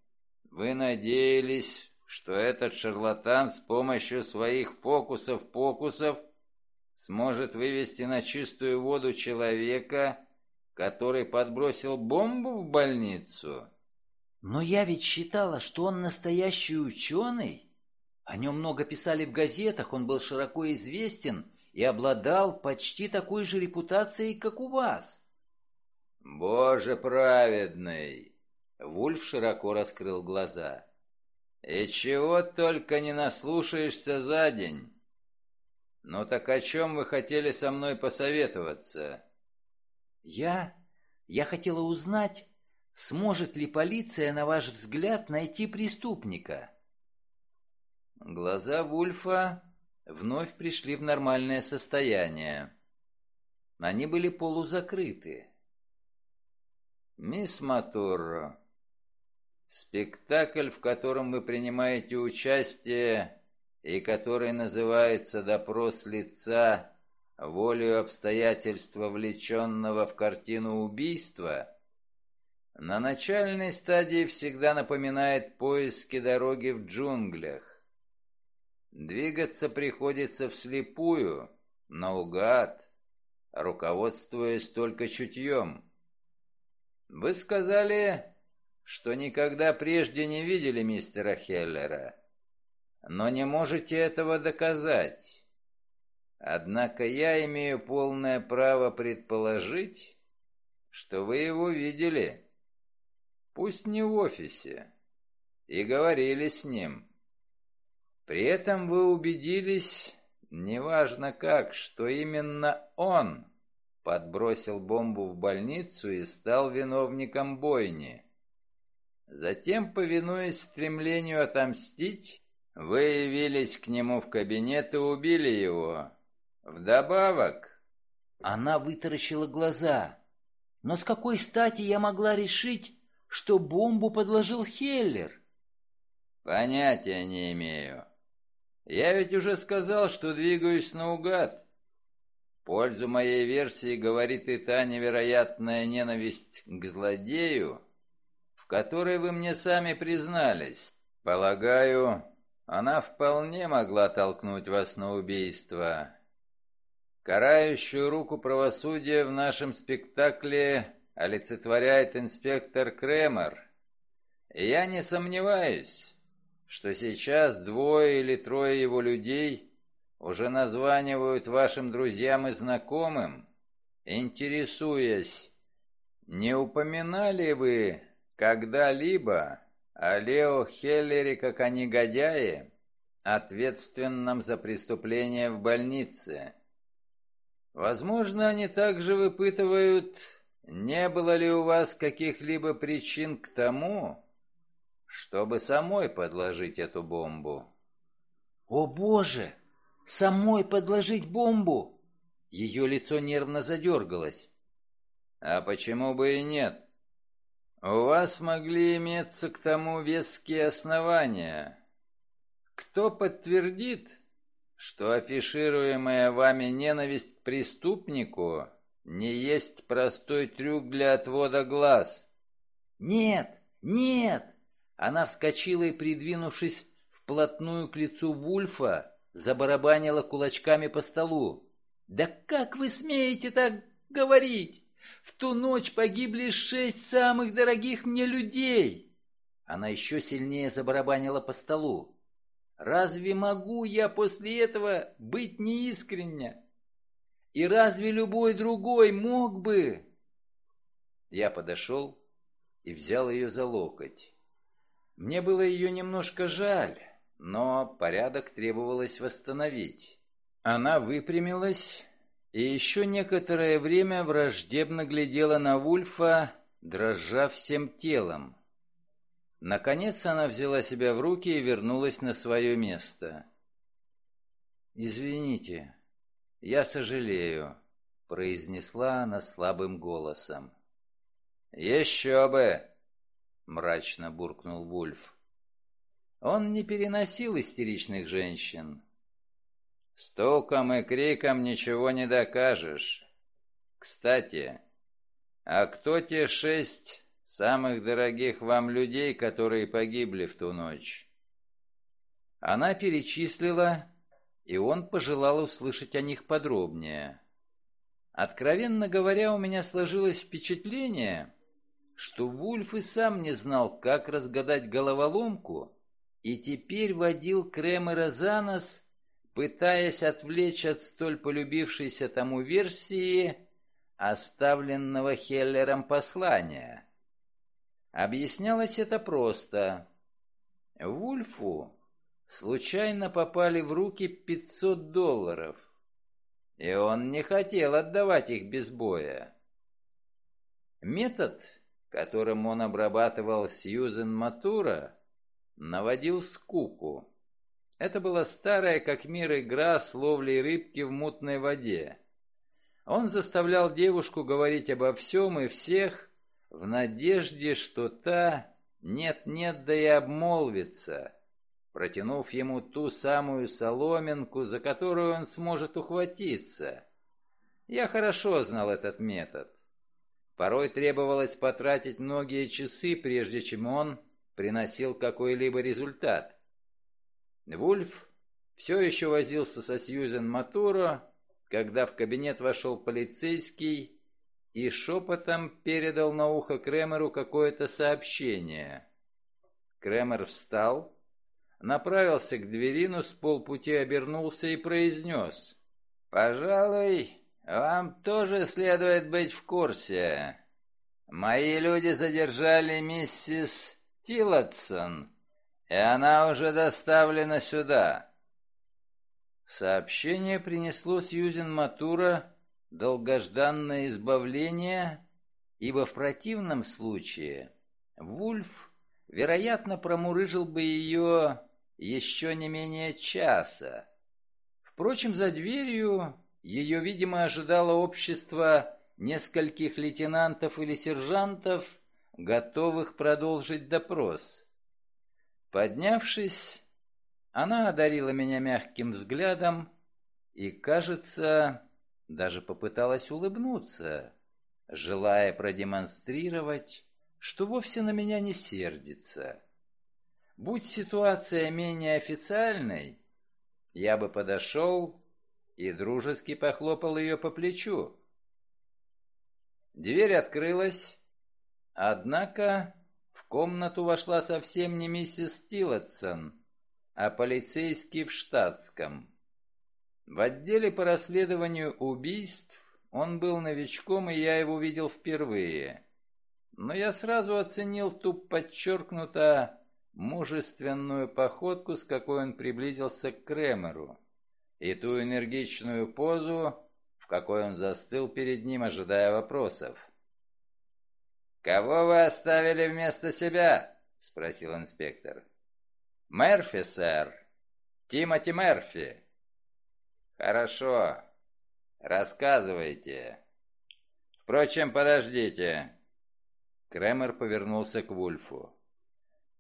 вы надеялись, что этот шарлатан с помощью своих фокусов-покусов сможет вывести на чистую воду человека, который подбросил бомбу в больницу? Но я ведь считала, что он настоящий ученый. О нем много писали в газетах, он был широко известен и обладал почти такой же репутацией, как у вас. Боже праведный! Вульф широко раскрыл глаза. И чего только не наслушаешься за день. Ну так о чем вы хотели со мной посоветоваться? Я... я хотела узнать, сможет ли полиция, на ваш взгляд, найти преступника. Глаза Вульфа вновь пришли в нормальное состояние. Они были полузакрыты. «Мисс Матурро, Спектакль, в котором вы принимаете участие и который называется «Допрос лица», волею обстоятельства, влеченного в картину убийства, на начальной стадии всегда напоминает поиски дороги в джунглях. Двигаться приходится вслепую, наугад, руководствуясь только чутьем. Вы сказали, что никогда прежде не видели мистера Хеллера, но не можете этого доказать. Однако я имею полное право предположить, что вы его видели, пусть не в офисе, и говорили с ним. При этом вы убедились, неважно как, что именно он подбросил бомбу в больницу и стал виновником бойни. Затем, повинуясь стремлению отомстить, вы явились к нему в кабинет и убили его. Вдобавок... Она вытаращила глаза. Но с какой стати я могла решить, что бомбу подложил Хеллер? Понятия не имею. Я ведь уже сказал, что двигаюсь наугад. В пользу моей версии говорит и та невероятная ненависть к злодею, которой вы мне сами признались. Полагаю, она вполне могла толкнуть вас на убийство. Карающую руку правосудия в нашем спектакле олицетворяет инспектор Кремер. Я не сомневаюсь, что сейчас двое или трое его людей уже названивают вашим друзьям и знакомым, интересуясь, не упоминали вы когда-либо о Лео Хеллере как о негодяе, ответственном за преступление в больнице? Возможно, они также выпытывают, не было ли у вас каких-либо причин к тому, чтобы самой подложить эту бомбу. «О боже! Самой подложить бомбу!» Ее лицо нервно задергалось. «А почему бы и нет? У вас могли иметься к тому веские основания. Кто подтвердит, что афишируемая вами ненависть к преступнику не есть простой трюк для отвода глаз?» «Нет, нет!» Она вскочила и, придвинувшись вплотную к лицу Вульфа, забарабанила кулачками по столу. «Да как вы смеете так говорить? В ту ночь погибли шесть самых дорогих мне людей!» Она еще сильнее забарабанила по столу. «Разве могу я после этого быть неискренне? И разве любой другой мог бы?» Я подошел и взял ее за локоть. Мне было ее немножко жаль, но порядок требовалось восстановить. Она выпрямилась и еще некоторое время враждебно глядела на Вульфа, дрожа всем телом. Наконец она взяла себя в руки и вернулась на свое место. «Извините, я сожалею», — произнесла она слабым голосом. «Еще бы!» Мрачно буркнул Вульф. Он не переносил истеричных женщин. Стуком и криком ничего не докажешь. Кстати, а кто те шесть самых дорогих вам людей, которые погибли в ту ночь? Она перечислила, и он пожелал услышать о них подробнее. Откровенно говоря, у меня сложилось впечатление, что Вульф и сам не знал, как разгадать головоломку, и теперь водил Кремера за нос, пытаясь отвлечь от столь полюбившейся тому версии оставленного Хеллером послания. Объяснялось это просто. Вульфу случайно попали в руки 500 долларов, и он не хотел отдавать их без боя. Метод которым он обрабатывал Сьюзен Матура, наводил скуку. Это была старая, как мир, игра с ловлей рыбки в мутной воде. Он заставлял девушку говорить обо всем и всех, в надежде, что та нет-нет, да и обмолвится, протянув ему ту самую соломинку, за которую он сможет ухватиться. Я хорошо знал этот метод. Порой требовалось потратить многие часы, прежде чем он приносил какой-либо результат. Вульф все еще возился со Сьюзен Матуро, когда в кабинет вошел полицейский и шепотом передал на ухо Кремеру какое-то сообщение. Кремер встал, направился к двери, но с полпути обернулся и произнес. «Пожалуй, вам тоже следует быть в курсе. Мои люди задержали миссис Тиллотсон, и она уже доставлена сюда. Сообщение принесло Сьюзен Матура долгожданное избавление, ибо в противном случае Вульф, вероятно, промурыжил бы ее еще не менее часа. Впрочем, за дверью ее, видимо, ожидало общество нескольких лейтенантов или сержантов, готовых продолжить допрос. Поднявшись, она одарила меня мягким взглядом и, кажется, даже попыталась улыбнуться, желая продемонстрировать, что вовсе на меня не сердится. Будь ситуация менее официальной, я бы подошел и дружески похлопал ее по плечу. Дверь открылась, однако в комнату вошла совсем не миссис Тиллотсон, а полицейский в штатском. В отделе по расследованию убийств он был новичком, и я его видел впервые. Но я сразу оценил ту подчеркнуто мужественную походку, с какой он приблизился к Кремеру, и ту энергичную позу, в какой он застыл перед ним, ожидая вопросов. «Кого вы оставили вместо себя?» — спросил инспектор. «Мерфи, сэр. Тимоти Мерфи». «Хорошо. Рассказывайте. Впрочем, подождите». Кремер повернулся к Вульфу.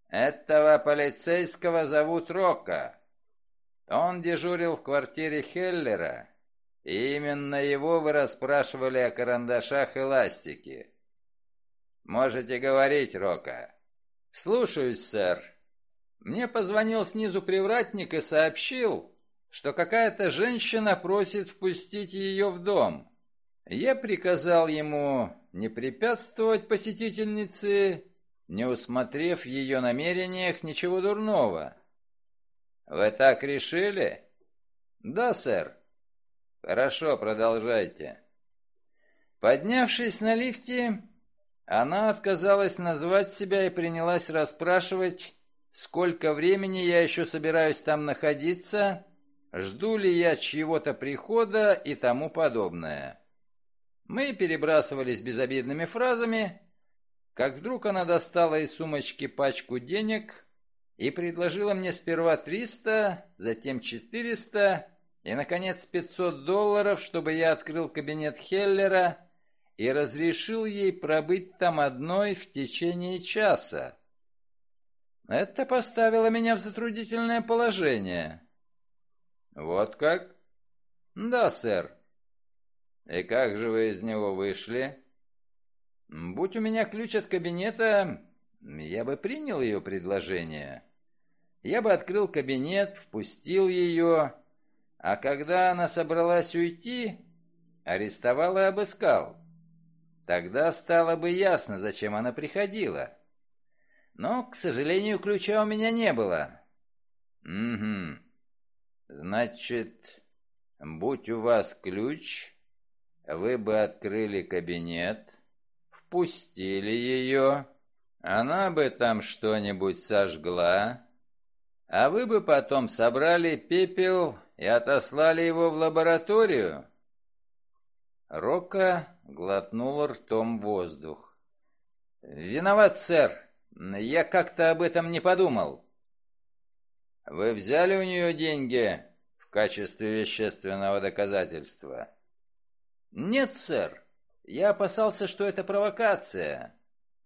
«Этого полицейского зовут Рока. Он дежурил в квартире Хеллера, и именно его вы расспрашивали о карандашах и ластике. Можете говорить, Рока». «Слушаюсь, сэр. Мне позвонил снизу привратник и сообщил, что какая-то женщина просит впустить ее в дом. Я приказал ему не препятствовать посетительнице, не усмотрев в ее намерениях ничего дурного. «Вы так решили?» «Да, сэр». «Хорошо, продолжайте». Поднявшись на лифте, она отказалась назвать себя и принялась расспрашивать, сколько времени я еще собираюсь там находиться, жду ли я чьего-то прихода и тому подобное. Мы перебрасывались безобидными фразами, как вдруг она достала из сумочки пачку денег и предложила мне сперва 300, затем 400 и, наконец, 500 долларов, чтобы я открыл кабинет Хеллера и разрешил ей пробыть там одной в течение часа. Это поставило меня в затруднительное положение. «Вот как?» «Да, сэр». «И как же вы из него вышли?» «Будь у меня ключ от кабинета, я бы принял ее предложение. Я бы открыл кабинет, впустил ее, а когда она собралась уйти, арестовал и обыскал. Тогда стало бы ясно, зачем она приходила. Но, к сожалению, ключа у меня не было». «Угу. Значит, будь у вас ключ, вы бы открыли кабинет, впустили ее, она бы там что-нибудь сожгла, а вы бы потом собрали пепел и отослали его в лабораторию. Рока глотнул ртом воздух. «Виноват, сэр. Я как-то об этом не подумал». Вы взяли у нее деньги в качестве вещественного доказательства? Нет, сэр. Я опасался, что это провокация.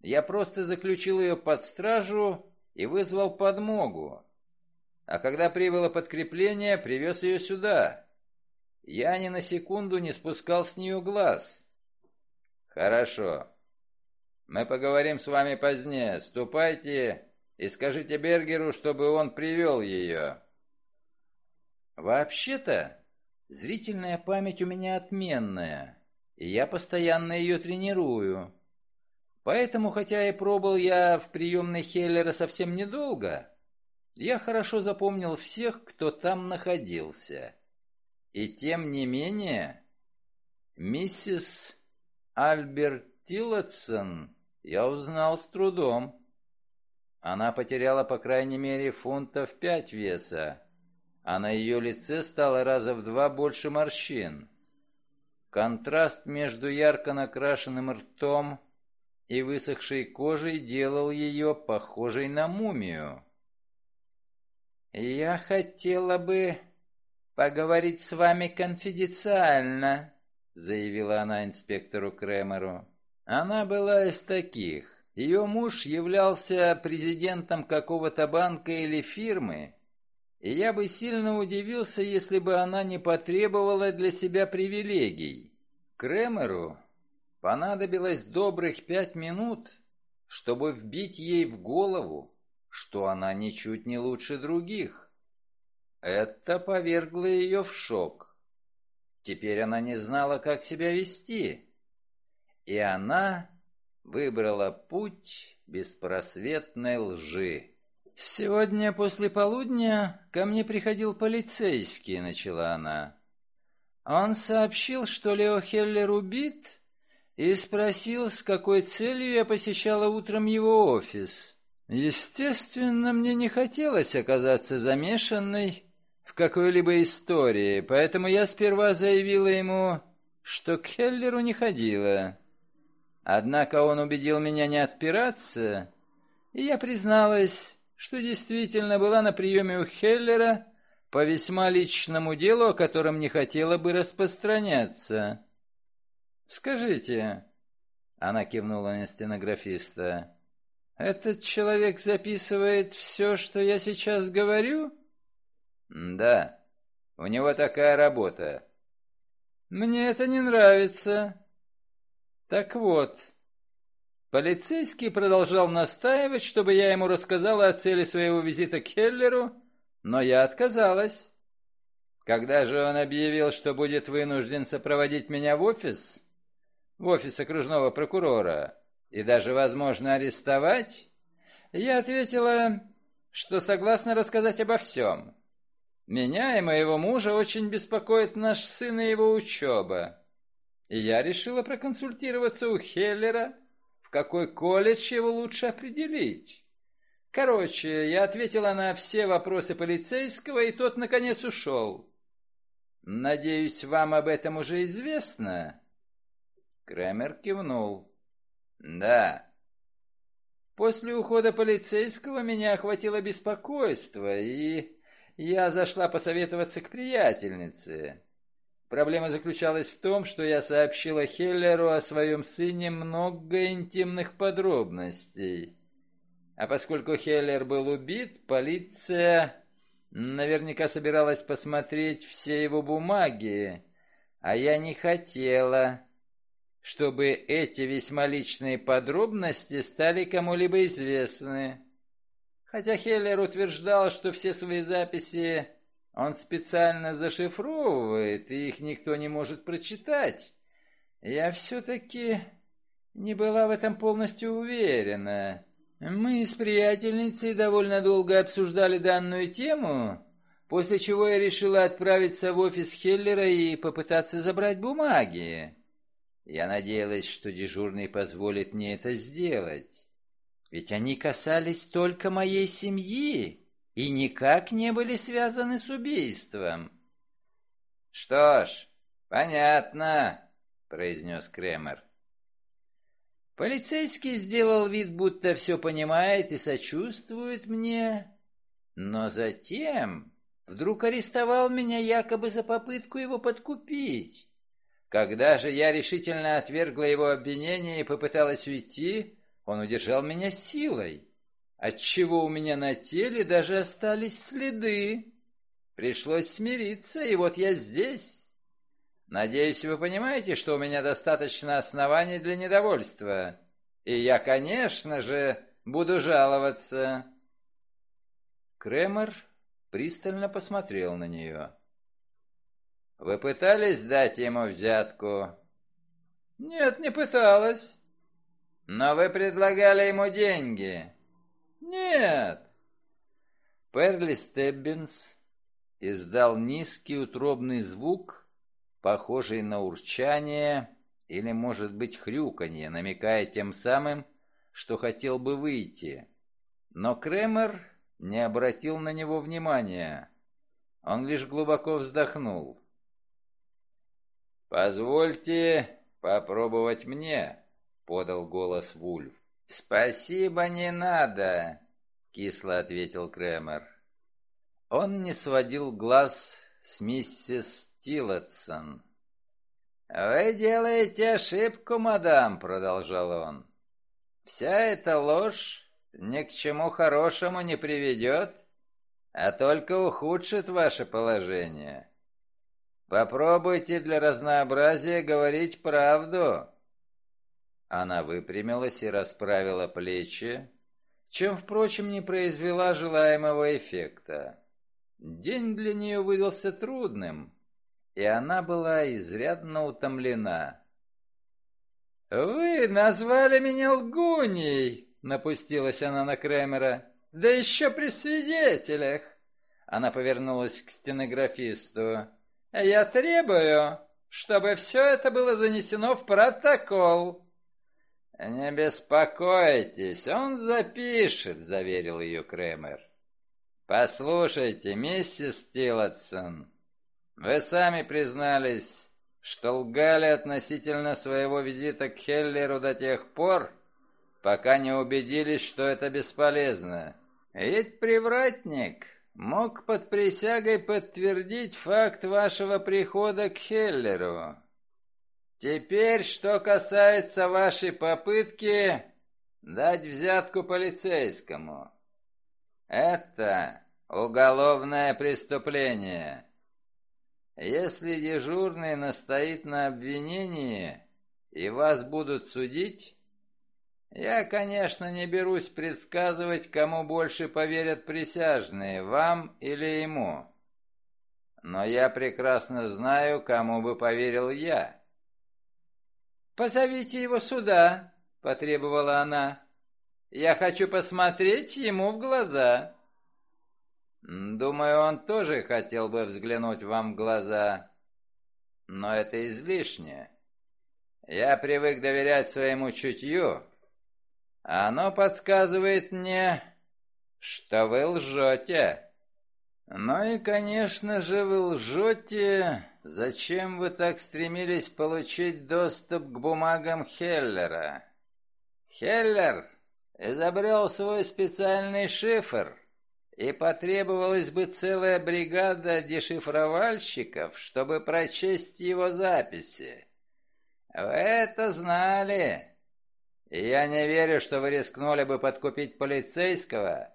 Я просто заключил ее под стражу и вызвал подмогу. А когда прибыло подкрепление, привез ее сюда. Я ни на секунду не спускал с нее глаз. Хорошо. Мы поговорим с вами позднее. Ступайте и скажите Бергеру, чтобы он привел ее». «Вообще-то, зрительная память у меня отменная, и я постоянно ее тренирую. Поэтому, хотя и пробыл я в приемной Хеллера совсем недолго, я хорошо запомнил всех, кто там находился. И тем не менее, миссис Альберт Тиллотсон я узнал с трудом. Она потеряла по крайней мере фунтов пять веса, а на ее лице стало раза в два больше морщин. Контраст между ярко накрашенным ртом и высохшей кожей делал ее похожей на мумию. «Я хотела бы поговорить с вами конфиденциально», — заявила она инспектору Кремеру. Она была из таких. Ее муж являлся президентом какого-то банка или фирмы, и я бы сильно удивился, если бы она не потребовала для себя привилегий. Кремеру понадобилось добрых пять минут, чтобы вбить ей в голову, что она ничуть не лучше других. Это повергло ее в шок. Теперь она не знала, как себя вести. И она выбрала путь беспросветной лжи. «Сегодня после полудня ко мне приходил полицейский», — начала она. Он сообщил, что Лео Хеллер убит, и спросил, с какой целью я посещала утром его офис. Естественно, мне не хотелось оказаться замешанной в какой-либо истории, поэтому я сперва заявила ему, что к Хеллеру не ходила. Однако он убедил меня не отпираться, и я призналась, что действительно была на приеме у Хеллера по весьма личному делу, о котором не хотела бы распространяться. «Скажите...» — она кивнула на стенографиста. «Этот человек записывает все, что я сейчас говорю?» «Да, у него такая работа». «Мне это не нравится». «Так вот, полицейский продолжал настаивать, чтобы я ему рассказала о цели своего визита к Хеллеру, но я отказалась. Когда же он объявил, что будет вынужден сопроводить меня в офис, в офис окружного прокурора, и даже, возможно, арестовать, я ответила, что согласна рассказать обо всем. Меня и моего мужа очень беспокоит наш сын и его учеба. И я решила проконсультироваться у Хеллера, в какой колледж его лучше определить. Короче, я ответила на все вопросы полицейского, и тот, наконец, ушел. Надеюсь, вам об этом уже известно?» Кремер кивнул. «Да». После ухода полицейского меня охватило беспокойство, и я зашла посоветоваться к приятельнице. Проблема заключалась в том, что я сообщила Хеллеру о своем сыне много интимных подробностей. А поскольку Хеллер был убит, полиция наверняка собиралась посмотреть все его бумаги, а я не хотела, чтобы эти весьма личные подробности стали кому-либо известны. Хотя Хеллер утверждал, что все свои записи он специально зашифровывает, и их никто не может прочитать, я все-таки не была в этом полностью уверена. Мы с приятельницей довольно долго обсуждали данную тему, после чего я решила отправиться в офис Хеллера и попытаться забрать бумаги. Я надеялась, что дежурный позволит мне это сделать. Ведь они касались только моей семьи и никак не были связаны с убийством. «Что ж, понятно», — произнес Кремер. Полицейский сделал вид, будто все понимает и сочувствует мне, но затем вдруг арестовал меня якобы за попытку его подкупить. Когда же я решительно отвергла его обвинение и попыталась уйти, он удержал меня силой, отчего у меня на теле даже остались следы. Пришлось смириться, и вот я здесь. Надеюсь, вы понимаете, что у меня достаточно оснований для недовольства. И я, конечно же, буду жаловаться. Кремер пристально посмотрел на нее. Вы пытались дать ему взятку? Нет, не пыталась. Но вы предлагали ему деньги? Нет. Перли Стеббинс издал низкий утробный звук, похожий на урчание или, может быть, хрюканье, намекая тем самым, что хотел бы выйти. Но Кремер не обратил на него внимания. Он лишь глубоко вздохнул. «Позвольте попробовать мне», — подал голос Вульф. «Спасибо, не надо», — кисло ответил Кремер. Он не сводил глаз с миссис Тиллотсон. «Вы делаете ошибку, мадам», — продолжал он. «Вся эта ложь ни к чему хорошему не приведет, а только ухудшит ваше положение. Попробуйте для разнообразия говорить правду». Она выпрямилась и расправила плечи, чем, впрочем, не произвела желаемого эффекта. День для нее выдался трудным, и она была изрядно утомлена. «Вы назвали меня лгуней!» — напустилась она на Кремера. «Да еще при свидетелях!» Она повернулась к стенографисту. Я требую, чтобы все это было занесено в протокол. Не беспокойтесь, он запишет, заверил ее Кремер. Послушайте, миссис Тиллотсон, вы сами признались, что лгали относительно своего визита к Хеллеру до тех пор, пока не убедились, что это бесполезно. Ведь привратник мог под присягой подтвердить факт вашего прихода к Хеллеру. Теперь, что касается вашей попытки дать взятку полицейскому. Это уголовное преступление. Если дежурный настоит на обвинении и вас будут судить, я, конечно, не берусь предсказывать, кому больше поверят присяжные, вам или ему. Но я прекрасно знаю, кому бы поверил я. «Позовите его сюда», — потребовала она. «Я хочу посмотреть ему в глаза». Думаю, он тоже хотел бы взглянуть вам в глаза. Но это излишне. Я привык доверять своему чутью. Оно подсказывает мне, что вы лжете. Ну и, конечно же, вы лжете. Зачем вы так стремились получить доступ к бумагам Хеллера? Хеллер изобрел свой специальный шифр — и потребовалась бы целая бригада дешифровальщиков, чтобы прочесть его записи. Вы это знали. Я не верю, что вы рискнули бы подкупить полицейского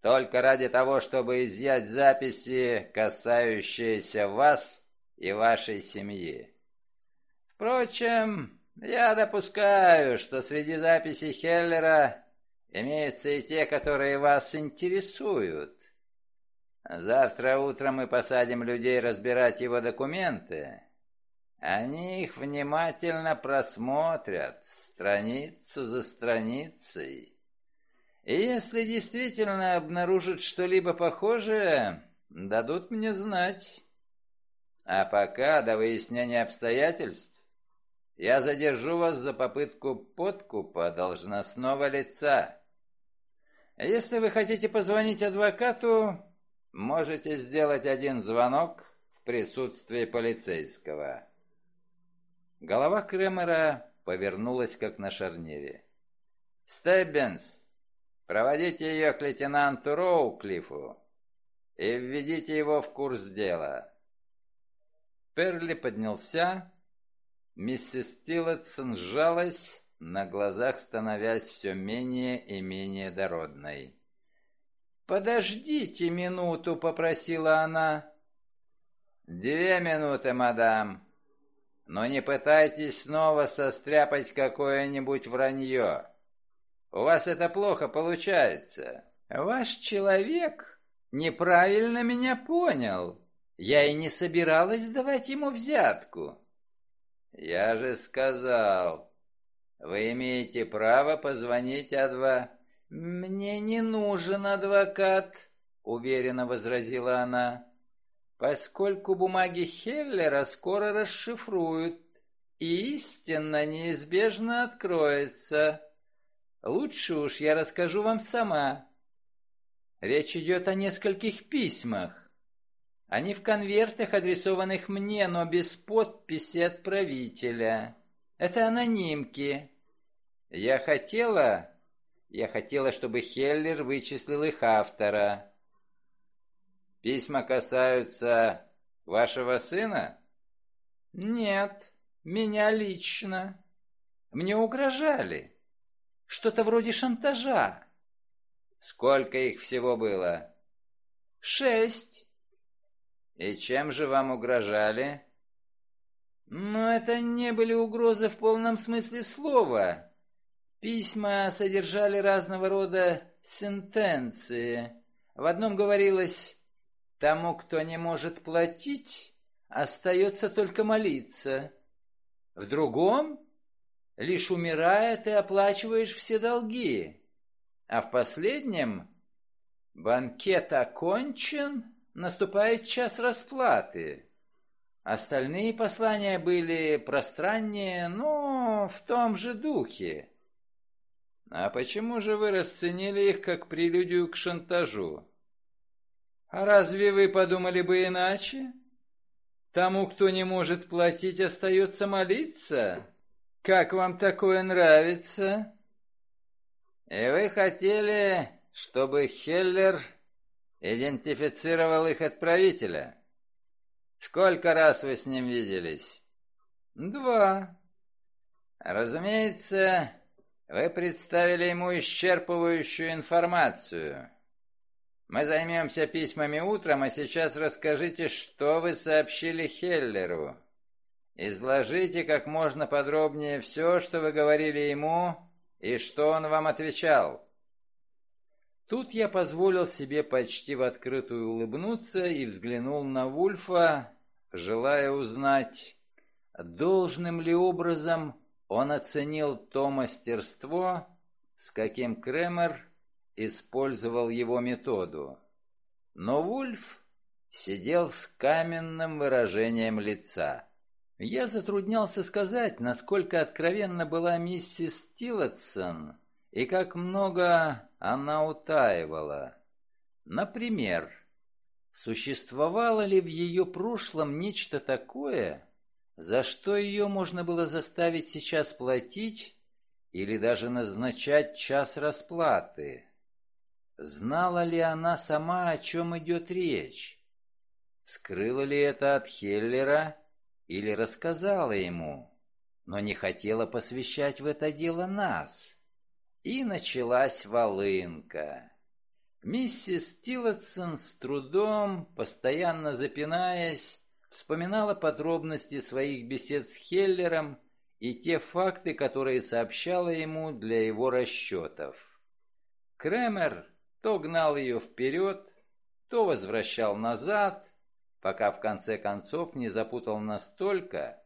только ради того, чтобы изъять записи, касающиеся вас и вашей семьи. Впрочем, я допускаю, что среди записей Хеллера Имеются и те, которые вас интересуют. Завтра утром мы посадим людей разбирать его документы. Они их внимательно просмотрят, страницу за страницей. И если действительно обнаружат что-либо похожее, дадут мне знать. А пока, до выяснения обстоятельств, я задержу вас за попытку подкупа должностного лица. Если вы хотите позвонить адвокату, можете сделать один звонок в присутствии полицейского. Голова Кремера повернулась, как на шарнире. «Стеббинс, проводите ее к лейтенанту Роуклифу и введите его в курс дела». Перли поднялся, миссис Тиллотсон сжалась, на глазах становясь все менее и менее дородной. «Подождите минуту», — попросила она. «Две минуты, мадам. Но не пытайтесь снова состряпать какое-нибудь вранье. У вас это плохо получается. Ваш человек неправильно меня понял. Я и не собиралась давать ему взятку». «Я же сказал, вы имеете право позвонить адва...» «Мне не нужен адвокат», — уверенно возразила она, «поскольку бумаги Хеллера скоро расшифруют, и истина неизбежно откроется. Лучше уж я расскажу вам сама. Речь идет о нескольких письмах. Они в конвертах, адресованных мне, но без подписи отправителя. Это анонимки. Я хотела... Я хотела, чтобы Хеллер вычислил их автора. Письма касаются вашего сына? Нет, меня лично. Мне угрожали. Что-то вроде шантажа. Сколько их всего было? Шесть. И чем же вам угрожали? Но это не были угрозы в полном смысле слова. Письма содержали разного рода сентенции. В одном говорилось «Тому, кто не может платить, остается только молиться». В другом «Лишь умирая, ты оплачиваешь все долги». А в последнем «Банкет окончен, наступает час расплаты». Остальные послания были пространнее, но в том же духе. А почему же вы расценили их как прелюдию к шантажу? А разве вы подумали бы иначе? Тому, кто не может платить, остается молиться. Как вам такое нравится? И вы хотели, чтобы Хеллер идентифицировал их отправителя? Сколько раз вы с ним виделись? Два. Разумеется, вы представили ему исчерпывающую информацию. Мы займемся письмами утром, а сейчас расскажите, что вы сообщили Хеллеру. Изложите как можно подробнее все, что вы говорили ему, и что он вам отвечал. Тут я позволил себе почти в открытую улыбнуться и взглянул на Вульфа, желая узнать, должным ли образом он оценил то мастерство, с каким Кремер использовал его методу. Но Вульф сидел с каменным выражением лица. Я затруднялся сказать, насколько откровенна была миссис Тиллотсон и как много она утаивала. Например, существовало ли в ее прошлом нечто такое, за что ее можно было заставить сейчас платить или даже назначать час расплаты? Знала ли она сама, о чем идет речь? Скрыла ли это от Хеллера или рассказала ему, но не хотела посвящать в это дело нас? И началась волынка. Миссис Тиллотсон с трудом, постоянно запинаясь, вспоминала подробности своих бесед с Хеллером и те факты, которые сообщала ему для его расчетов. Кремер то гнал ее вперед, то возвращал назад, пока в конце концов не запутал настолько,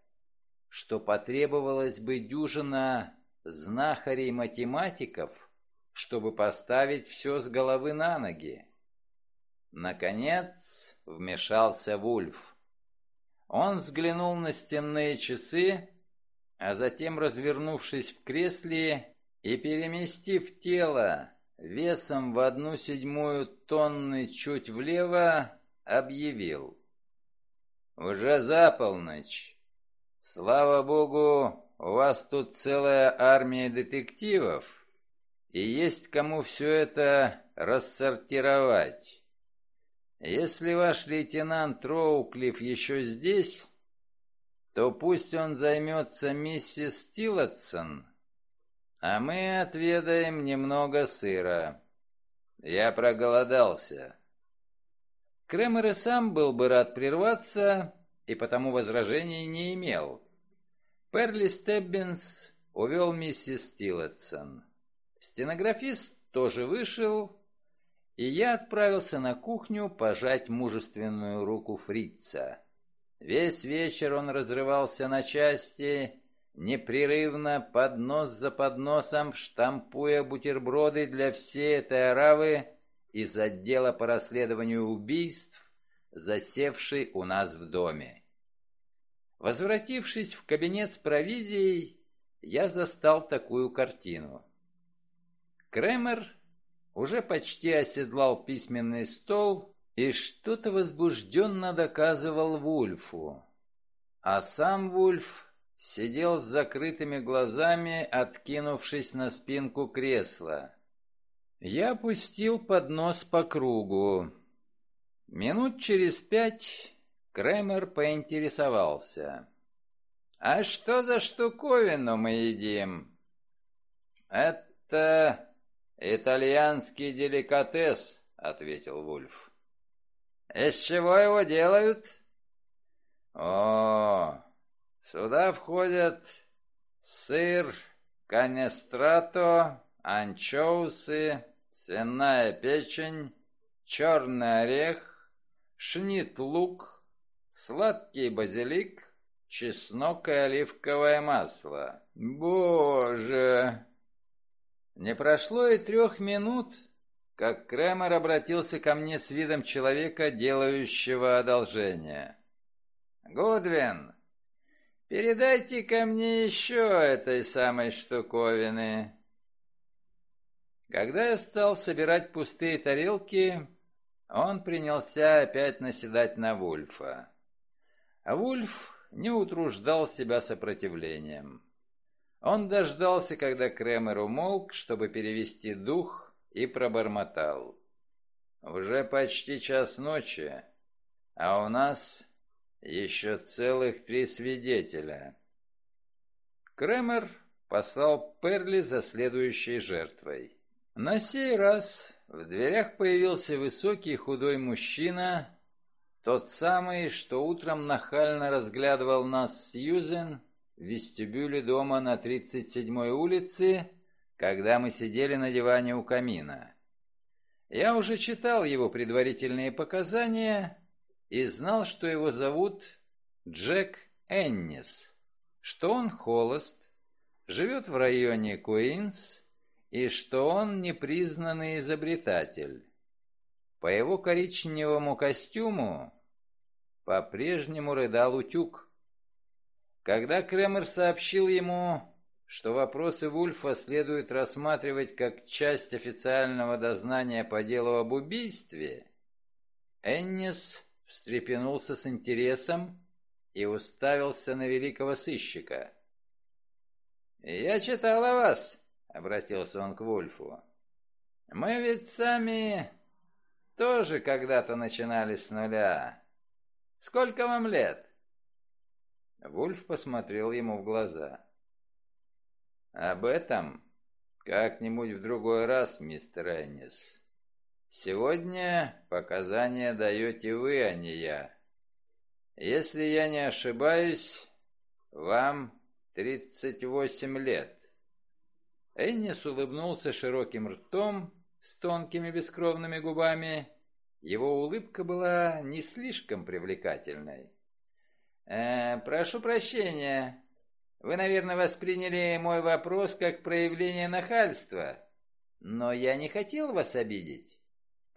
что потребовалось бы дюжина знахарей-математиков, чтобы поставить все с головы на ноги. Наконец вмешался Вульф. Он взглянул на стенные часы, а затем, развернувшись в кресле и переместив тело весом в одну седьмую тонны чуть влево, объявил. «Уже за полночь. Слава богу, у вас тут целая армия детективов, и есть кому все это рассортировать. Если ваш лейтенант Роуклифф еще здесь, то пусть он займется миссис Тиллотсон, а мы отведаем немного сыра. Я проголодался. Кремер и сам был бы рад прерваться, и потому возражений не имел. Перли Стеббинс увел миссис Тиллотсон. Стенографист тоже вышел, и я отправился на кухню пожать мужественную руку фрица. Весь вечер он разрывался на части, непрерывно, поднос за подносом, штампуя бутерброды для всей этой оравы из отдела по расследованию убийств, засевшей у нас в доме. Возвратившись в кабинет с провизией, я застал такую картину. Кремер уже почти оседлал письменный стол и что-то возбужденно доказывал Вульфу. А сам Вульф сидел с закрытыми глазами, откинувшись на спинку кресла. Я пустил поднос по кругу. Минут через пять Кремер поинтересовался. «А что за штуковину мы едим?» «Это итальянский деликатес», — ответил Вульф. «Из чего его делают?» «О, сюда входят сыр, канестрато, анчоусы, свиная печень, черный орех, шнит-лук, сладкий базилик, чеснок и оливковое масло. Боже! Не прошло и трех минут, как Кремер обратился ко мне с видом человека, делающего одолжение. Гудвин, передайте ко мне еще этой самой штуковины». Когда я стал собирать пустые тарелки, он принялся опять наседать на Вульфа. А Вульф не утруждал себя сопротивлением. Он дождался, когда Кремер умолк, чтобы перевести дух, и пробормотал. «Уже почти час ночи, а у нас еще целых три свидетеля». Кремер послал Перли за следующей жертвой. На сей раз в дверях появился высокий худой мужчина, тот самый, что утром нахально разглядывал нас с Юзен в вестибюле дома на 37-й улице, когда мы сидели на диване у камина. Я уже читал его предварительные показания и знал, что его зовут Джек Эннис, что он холост, живет в районе Куинс и что он непризнанный изобретатель. По его коричневому костюму по-прежнему рыдал утюг. Когда Кремер сообщил ему, что вопросы Вульфа следует рассматривать как часть официального дознания по делу об убийстве, Эннис встрепенулся с интересом и уставился на великого сыщика. «Я читал о вас», — обратился он к Вульфу. «Мы ведь сами тоже когда-то начинали с нуля. Сколько вам лет?» Вульф посмотрел ему в глаза. «Об этом как-нибудь в другой раз, мистер Эннис. Сегодня показания даете вы, а не я. Если я не ошибаюсь, вам 38 лет. Эннис улыбнулся широким ртом с тонкими бескровными губами. Его улыбка была не слишком привлекательной. «Э, «Прошу прощения. Вы, наверное, восприняли мой вопрос как проявление нахальства. Но я не хотел вас обидеть.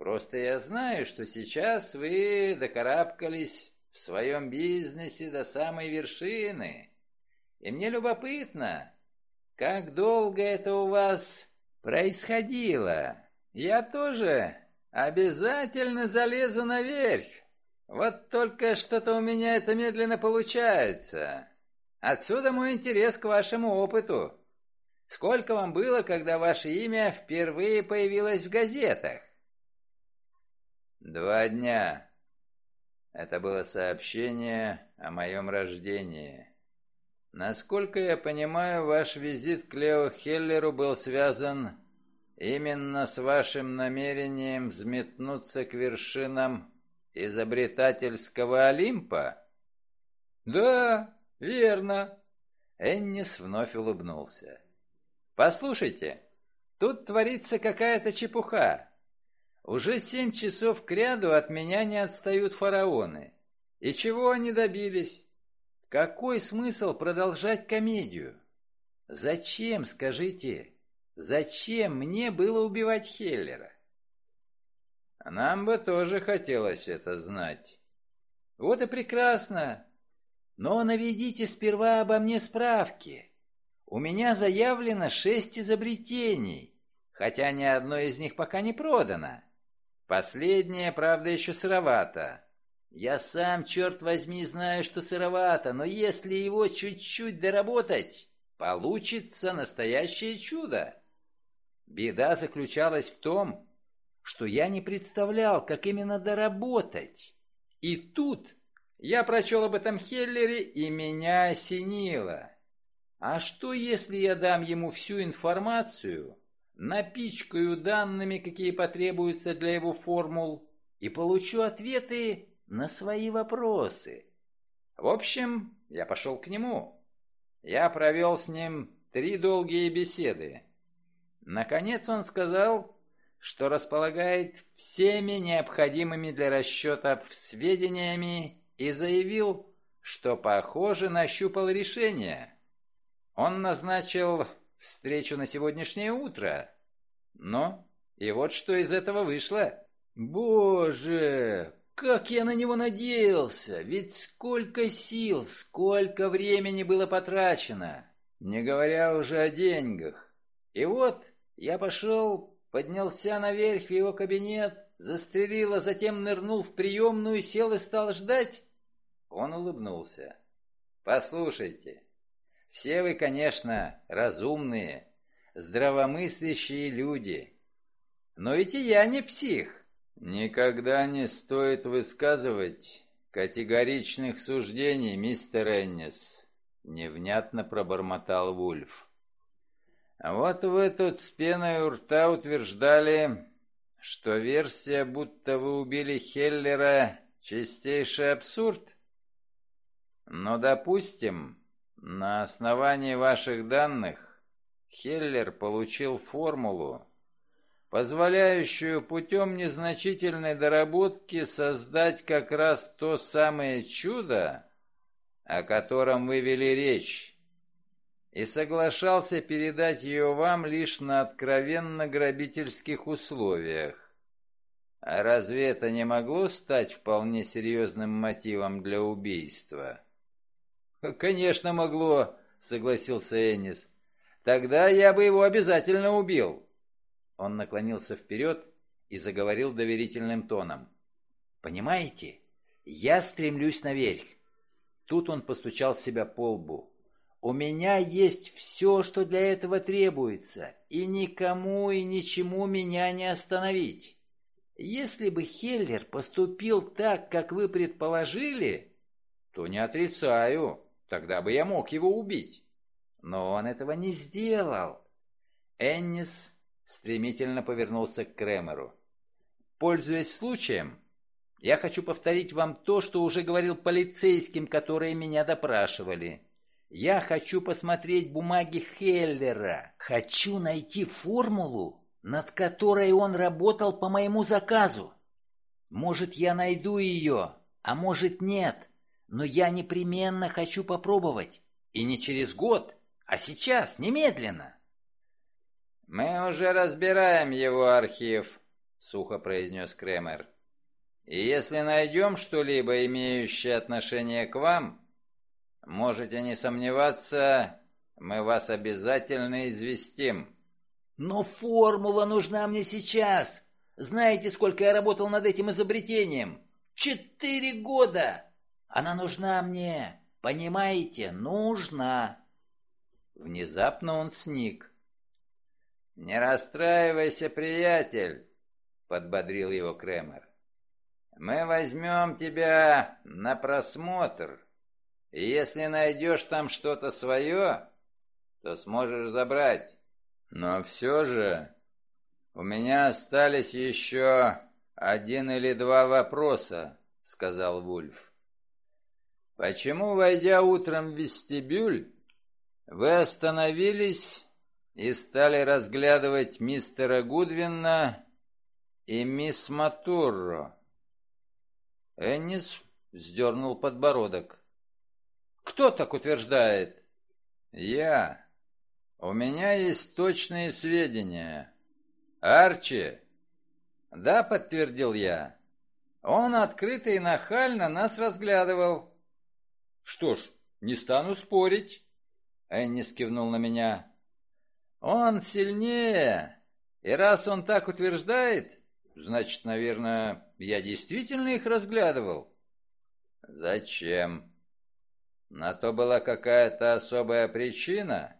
Просто я знаю, что сейчас вы докарабкались в своем бизнесе до самой вершины. И мне любопытно, как долго это у вас происходило? Я тоже обязательно залезу наверх. Вот только что-то у меня это медленно получается. Отсюда мой интерес к вашему опыту. Сколько вам было, когда ваше имя впервые появилось в газетах? Два дня. Это было сообщение о моем рождении. Насколько я понимаю, ваш визит к Лео Хеллеру был связан именно с вашим намерением взметнуться к вершинам изобретательского Олимпа? Да, верно. Эннис вновь улыбнулся. Послушайте, тут творится какая-то чепуха. Уже семь часов кряду от меня не отстают фараоны. И чего они добились? Какой смысл продолжать комедию? Зачем, скажите, зачем мне было убивать Хеллера? Нам бы тоже хотелось это знать. Вот и прекрасно. Но наведите сперва обо мне справки. У меня заявлено шесть изобретений, хотя ни одно из них пока не продано. Последнее, правда, еще сыровато. Я сам, черт возьми, знаю, что сыровато, но если его чуть-чуть доработать, получится настоящее чудо. Беда заключалась в том, что я не представлял, как именно доработать. И тут я прочел об этом Хеллере, и меня осенило. А что, если я дам ему всю информацию, напичкаю данными, какие потребуются для его формул, и получу ответы на свои вопросы. В общем, я пошел к нему. Я провел с ним три долгие беседы. Наконец он сказал, что располагает всеми необходимыми для расчетов сведениями и заявил, что, похоже, нащупал решение. Он назначил встречу на сегодняшнее утро. Но и вот что из этого вышло. «Боже, как я на него надеялся! Ведь сколько сил, сколько времени было потрачено, не говоря уже о деньгах. И вот я пошел, поднялся наверх в его кабинет, застрелил, а затем нырнул в приемную, сел и стал ждать. Он улыбнулся. «Послушайте, все вы, конечно, разумные, здравомыслящие люди. Но ведь и я не псих. Никогда не стоит высказывать категоричных суждений, мистер Эннис, невнятно пробормотал Вульф. Вот вы тут с пеной у рта утверждали, что версия, будто вы убили Хеллера, чистейший абсурд. Но, допустим, на основании ваших данных Хеллер получил формулу, позволяющую путем незначительной доработки создать как раз то самое чудо, о котором вы вели речь, и соглашался передать ее вам лишь на откровенно грабительских условиях. А разве это не могло стать вполне серьезным мотивом для убийства? «Конечно могло», — согласился Эннис. «Тогда я бы его обязательно убил». Он наклонился вперед и заговорил доверительным тоном. «Понимаете, я стремлюсь наверх». Тут он постучал себя по лбу. «У меня есть все, что для этого требуется, и никому и ничему меня не остановить. Если бы Хеллер поступил так, как вы предположили, то не отрицаю, тогда бы я мог его убить. Но он этого не сделал». Эннис стремительно повернулся к Кремеру. «Пользуясь случаем, я хочу повторить вам то, что уже говорил полицейским, которые меня допрашивали. Я хочу посмотреть бумаги Хеллера. Хочу найти формулу, над которой он работал по моему заказу. Может, я найду ее, а может, нет. Но я непременно хочу попробовать. И не через год, а сейчас, немедленно. «Мы уже разбираем его архив», — сухо произнес Кремер. «И если найдем что-либо, имеющее отношение к вам, можете не сомневаться, мы вас обязательно известим». «Но формула нужна мне сейчас. Знаете, сколько я работал над этим изобретением? Четыре года! Она нужна мне, понимаете, нужна!» Внезапно он сник. «Не расстраивайся, приятель», — подбодрил его Кремер. «Мы возьмем тебя на просмотр, и если найдешь там что-то свое, то сможешь забрать. Но все же у меня остались еще один или два вопроса», — сказал Вульф. «Почему, войдя утром в вестибюль, вы остановились и стали разглядывать мистера Гудвина и мисс Матурро. Эннис вздернул подбородок. «Кто так утверждает?» «Я. У меня есть точные сведения. Арчи?» «Да», — подтвердил я. «Он открыто и нахально нас разглядывал». «Что ж, не стану спорить». Эннис кивнул на меня. Он сильнее. И раз он так утверждает, значит, наверное, я действительно их разглядывал. Зачем? На то была какая-то особая причина?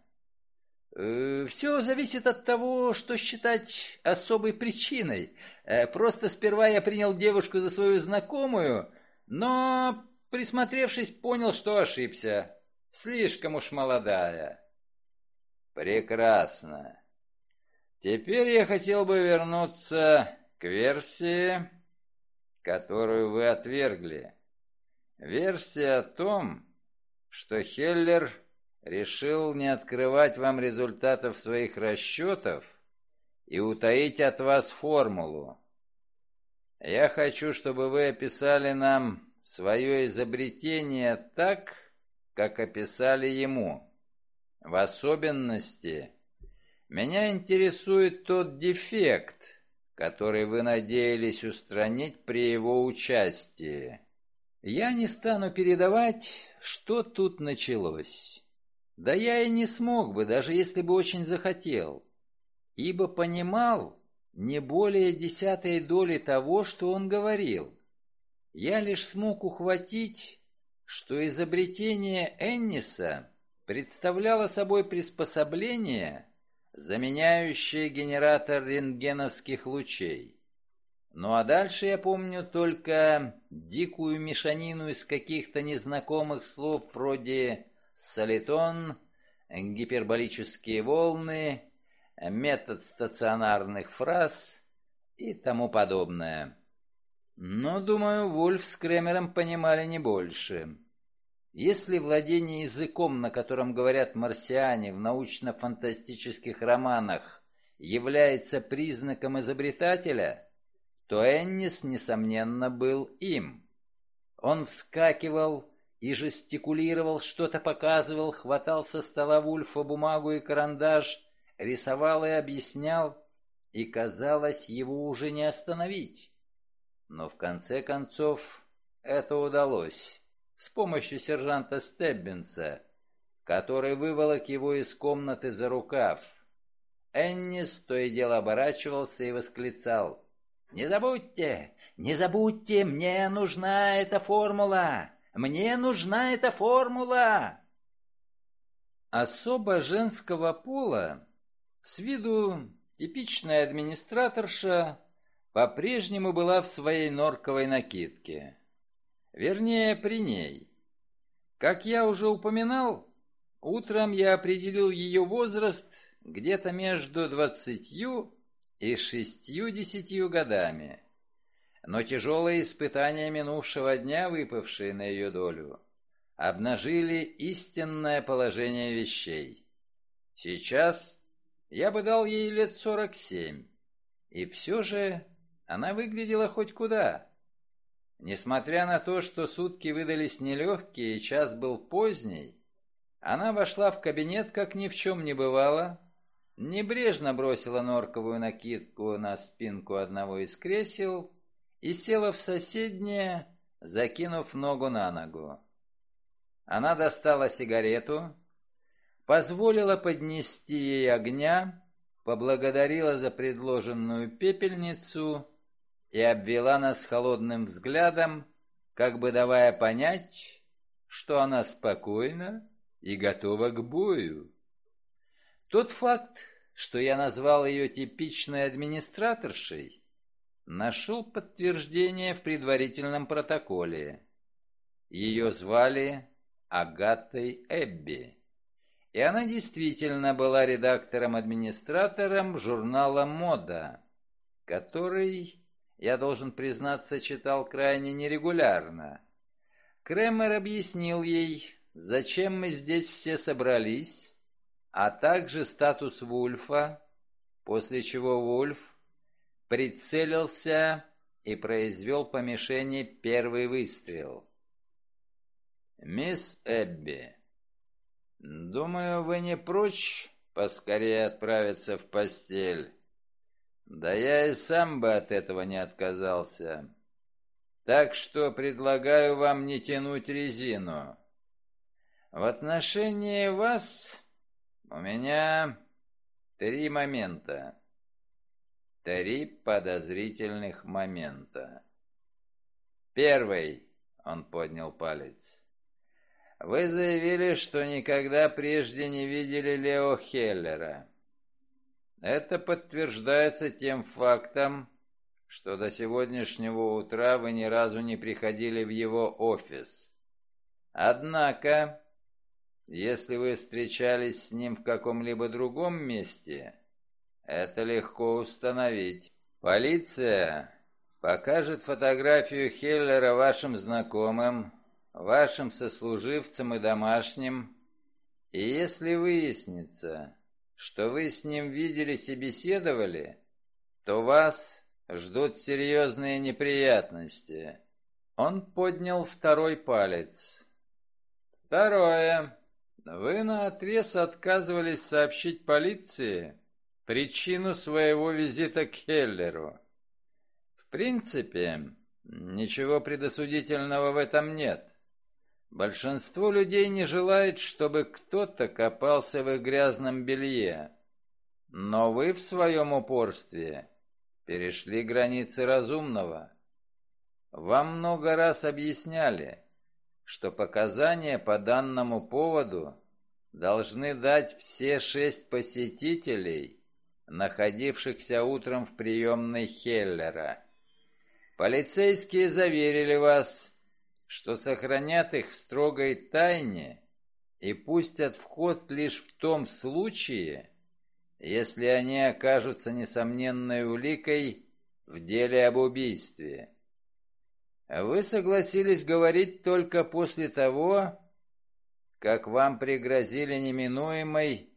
Э, Все зависит от того, что считать особой причиной. Э, просто сперва я принял девушку за свою знакомую, но, присмотревшись, понял, что ошибся. Слишком уж молодая. Прекрасно. Теперь я хотел бы вернуться к версии, которую вы отвергли. Версия о том, что Хеллер решил не открывать вам результатов своих расчетов и утаить от вас формулу. Я хочу, чтобы вы описали нам свое изобретение так, как описали ему. В особенности меня интересует тот дефект, который вы надеялись устранить при его участии. Я не стану передавать, что тут началось. Да я и не смог бы, даже если бы очень захотел, ибо понимал не более десятой доли того, что он говорил. Я лишь смог ухватить, что изобретение Энниса представляло собой приспособление, заменяющее генератор рентгеновских лучей. Ну а дальше я помню только дикую мешанину из каких-то незнакомых слов вроде «солитон», «гиперболические волны», «метод стационарных фраз» и тому подобное. Но, думаю, Вольф с Кремером понимали не больше. Если владение языком, на котором говорят марсиане в научно-фантастических романах, является признаком изобретателя, то Эннис, несомненно, был им. Он вскакивал и жестикулировал, что-то показывал, хватал со стола Вульфа бумагу и карандаш, рисовал и объяснял, и, казалось, его уже не остановить. Но в конце концов это удалось с помощью сержанта Стеббинса, который выволок его из комнаты за рукав. Эннис то и дело оборачивался и восклицал. «Не забудьте, не забудьте, мне нужна эта формула! Мне нужна эта формула!» Особо женского пола, с виду типичная администраторша, по-прежнему была в своей норковой накидке. Вернее, при ней. Как я уже упоминал, утром я определил ее возраст где-то между двадцатью и шестью-десятью годами. Но тяжелые испытания минувшего дня, выпавшие на ее долю, обнажили истинное положение вещей. Сейчас я бы дал ей лет сорок семь, и все же она выглядела хоть куда. Несмотря на то, что сутки выдались нелегкие и час был поздний, она вошла в кабинет, как ни в чем не бывало, Небрежно бросила норковую накидку на спинку одного из кресел и села в соседнее, закинув ногу на ногу. Она достала сигарету, позволила поднести ей огня, поблагодарила за предложенную пепельницу и обвела нас холодным взглядом, как бы давая понять, что она спокойна и готова к бою. Тот факт, что я назвал ее типичной администраторшей, нашел подтверждение в предварительном протоколе. Ее звали Агатой Эбби, и она действительно была редактором-администратором журнала «Мода», который, я должен признаться, читал крайне нерегулярно. Кремер объяснил ей, зачем мы здесь все собрались, а также статус Вульфа, после чего Вульф прицелился и произвел по мишени первый выстрел. «Мисс Эбби, думаю, вы не прочь поскорее отправиться в постель. Да я и сам бы от этого не отказался. Так что предлагаю вам не тянуть резину. В отношении вас у меня три момента. Три подозрительных момента. Первый, он поднял палец. Вы заявили, что никогда прежде не видели Лео Хеллера. Это подтверждается тем фактом, что до сегодняшнего утра вы ни разу не приходили в его офис. Однако, если вы встречались с ним в каком-либо другом месте, это легко установить. Полиция покажет фотографию Хеллера вашим знакомым, вашим сослуживцам и домашним, и если выяснится, что вы с ним виделись и беседовали, то вас ждут серьезные неприятности. Он поднял второй палец. Второе. Вы наотрез отказывались сообщить полиции причину своего визита к Хеллеру. принципе, ничего предосудительного в этом нет. Большинство людей не желает, чтобы кто-то копался в их грязном белье. Но вы в своем упорстве перешли границы разумного. Вам много раз объясняли, что показания по данному поводу должны дать все шесть посетителей, находившихся утром в приемной Хеллера. Полицейские заверили вас, что сохранят их в строгой тайне и пустят в ход лишь в том случае, если они окажутся несомненной уликой в деле об убийстве. Вы согласились говорить только после того, как вам пригрозили неминуемой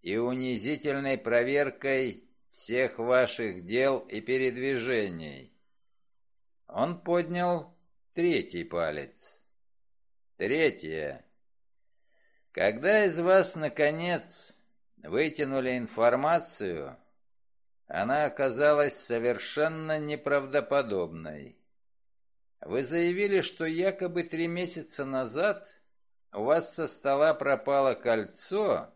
и унизительной проверкой всех ваших дел и передвижений. Он поднял третий палец. Третье. Когда из вас, наконец, вытянули информацию, она оказалась совершенно неправдоподобной. Вы заявили, что якобы три месяца назад у вас со стола пропало кольцо,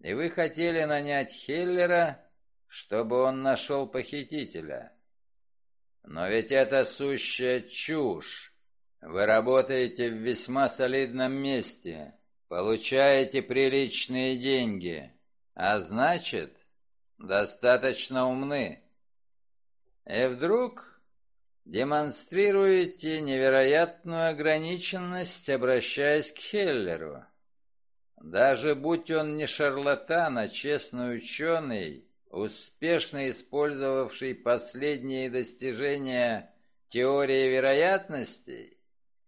и вы хотели нанять Хеллера, чтобы он нашел похитителя. Но ведь это сущая чушь. Вы работаете в весьма солидном месте, получаете приличные деньги, а значит, достаточно умны. И вдруг демонстрируете невероятную ограниченность, обращаясь к Хеллеру. Даже будь он не шарлатан, а честный ученый, успешно использовавший последние достижения теории вероятностей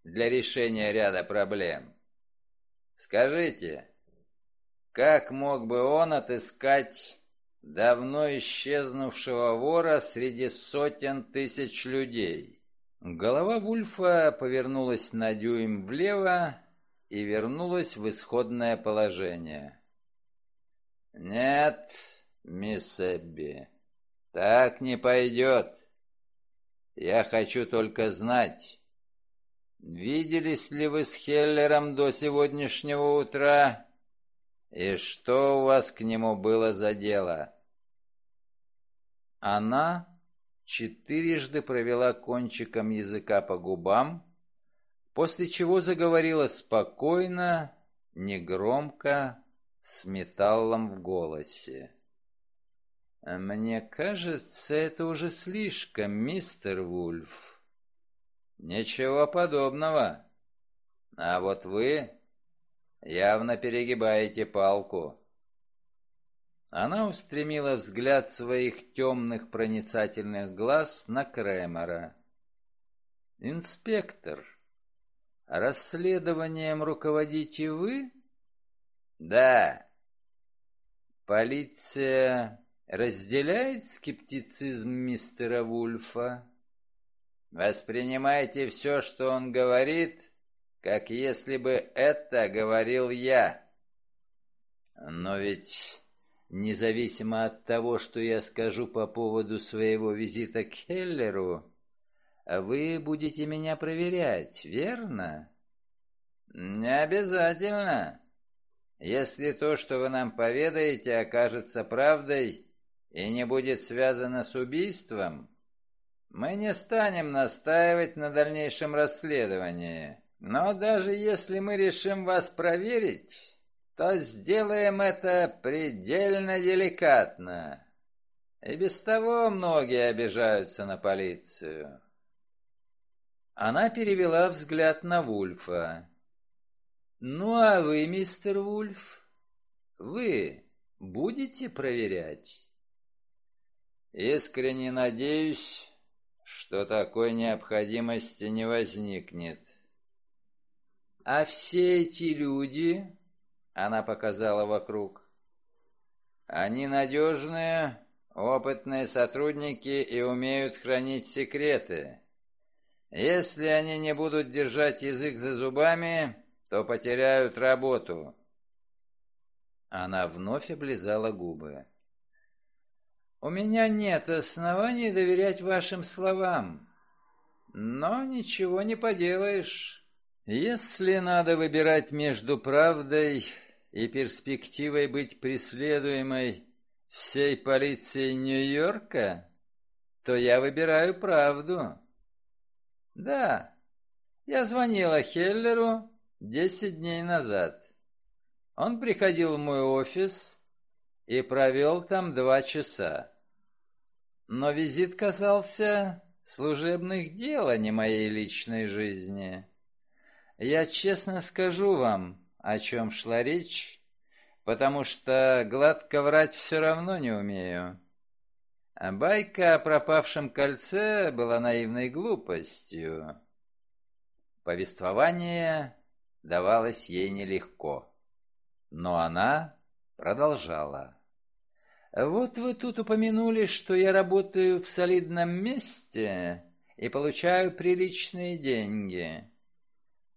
для решения ряда проблем. Скажите, как мог бы он отыскать давно исчезнувшего вора среди сотен тысяч людей? Голова Вульфа повернулась на дюйм влево и вернулась в исходное положение. «Нет, мисс Эбби, так не пойдет. Я хочу только знать, виделись ли вы с Хеллером до сегодняшнего утра и что у вас к нему было за дело?» Она четырежды провела кончиком языка по губам, после чего заговорила спокойно, негромко, с металлом в голосе. «Мне кажется, это уже слишком, мистер Вульф». «Ничего подобного. А вот вы явно перегибаете палку». Она устремила взгляд своих темных проницательных глаз на Кремера. «Инспектор, расследованием руководите вы?» «Да». «Полиция разделяет скептицизм мистера Вульфа?» «Воспринимайте все, что он говорит, как если бы это говорил я». «Но ведь Независимо от того, что я скажу по поводу своего визита к Хеллеру, вы будете меня проверять, верно? Не обязательно. Если то, что вы нам поведаете, окажется правдой и не будет связано с убийством, мы не станем настаивать на дальнейшем расследовании. Но даже если мы решим вас проверить, то сделаем это предельно деликатно. И без того многие обижаются на полицию. Она перевела взгляд на Вульфа. «Ну а вы, мистер Вульф, вы будете проверять?» «Искренне надеюсь, что такой необходимости не возникнет». «А все эти люди она показала вокруг. Они надежные, опытные сотрудники и умеют хранить секреты. Если они не будут держать язык за зубами, то потеряют работу. Она вновь облизала губы. У меня нет оснований доверять вашим словам. Но ничего не поделаешь. Если надо выбирать между правдой и перспективой быть преследуемой всей полицией Нью-Йорка, то я выбираю правду. Да, я звонила Хеллеру десять дней назад. Он приходил в мой офис и провел там два часа. Но визит касался служебных дел, а не моей личной жизни. Я честно скажу вам, о чем шла речь, потому что гладко врать все равно не умею. А байка о пропавшем кольце была наивной глупостью. Повествование давалось ей нелегко, но она продолжала. «Вот вы тут упомянули, что я работаю в солидном месте и получаю приличные деньги.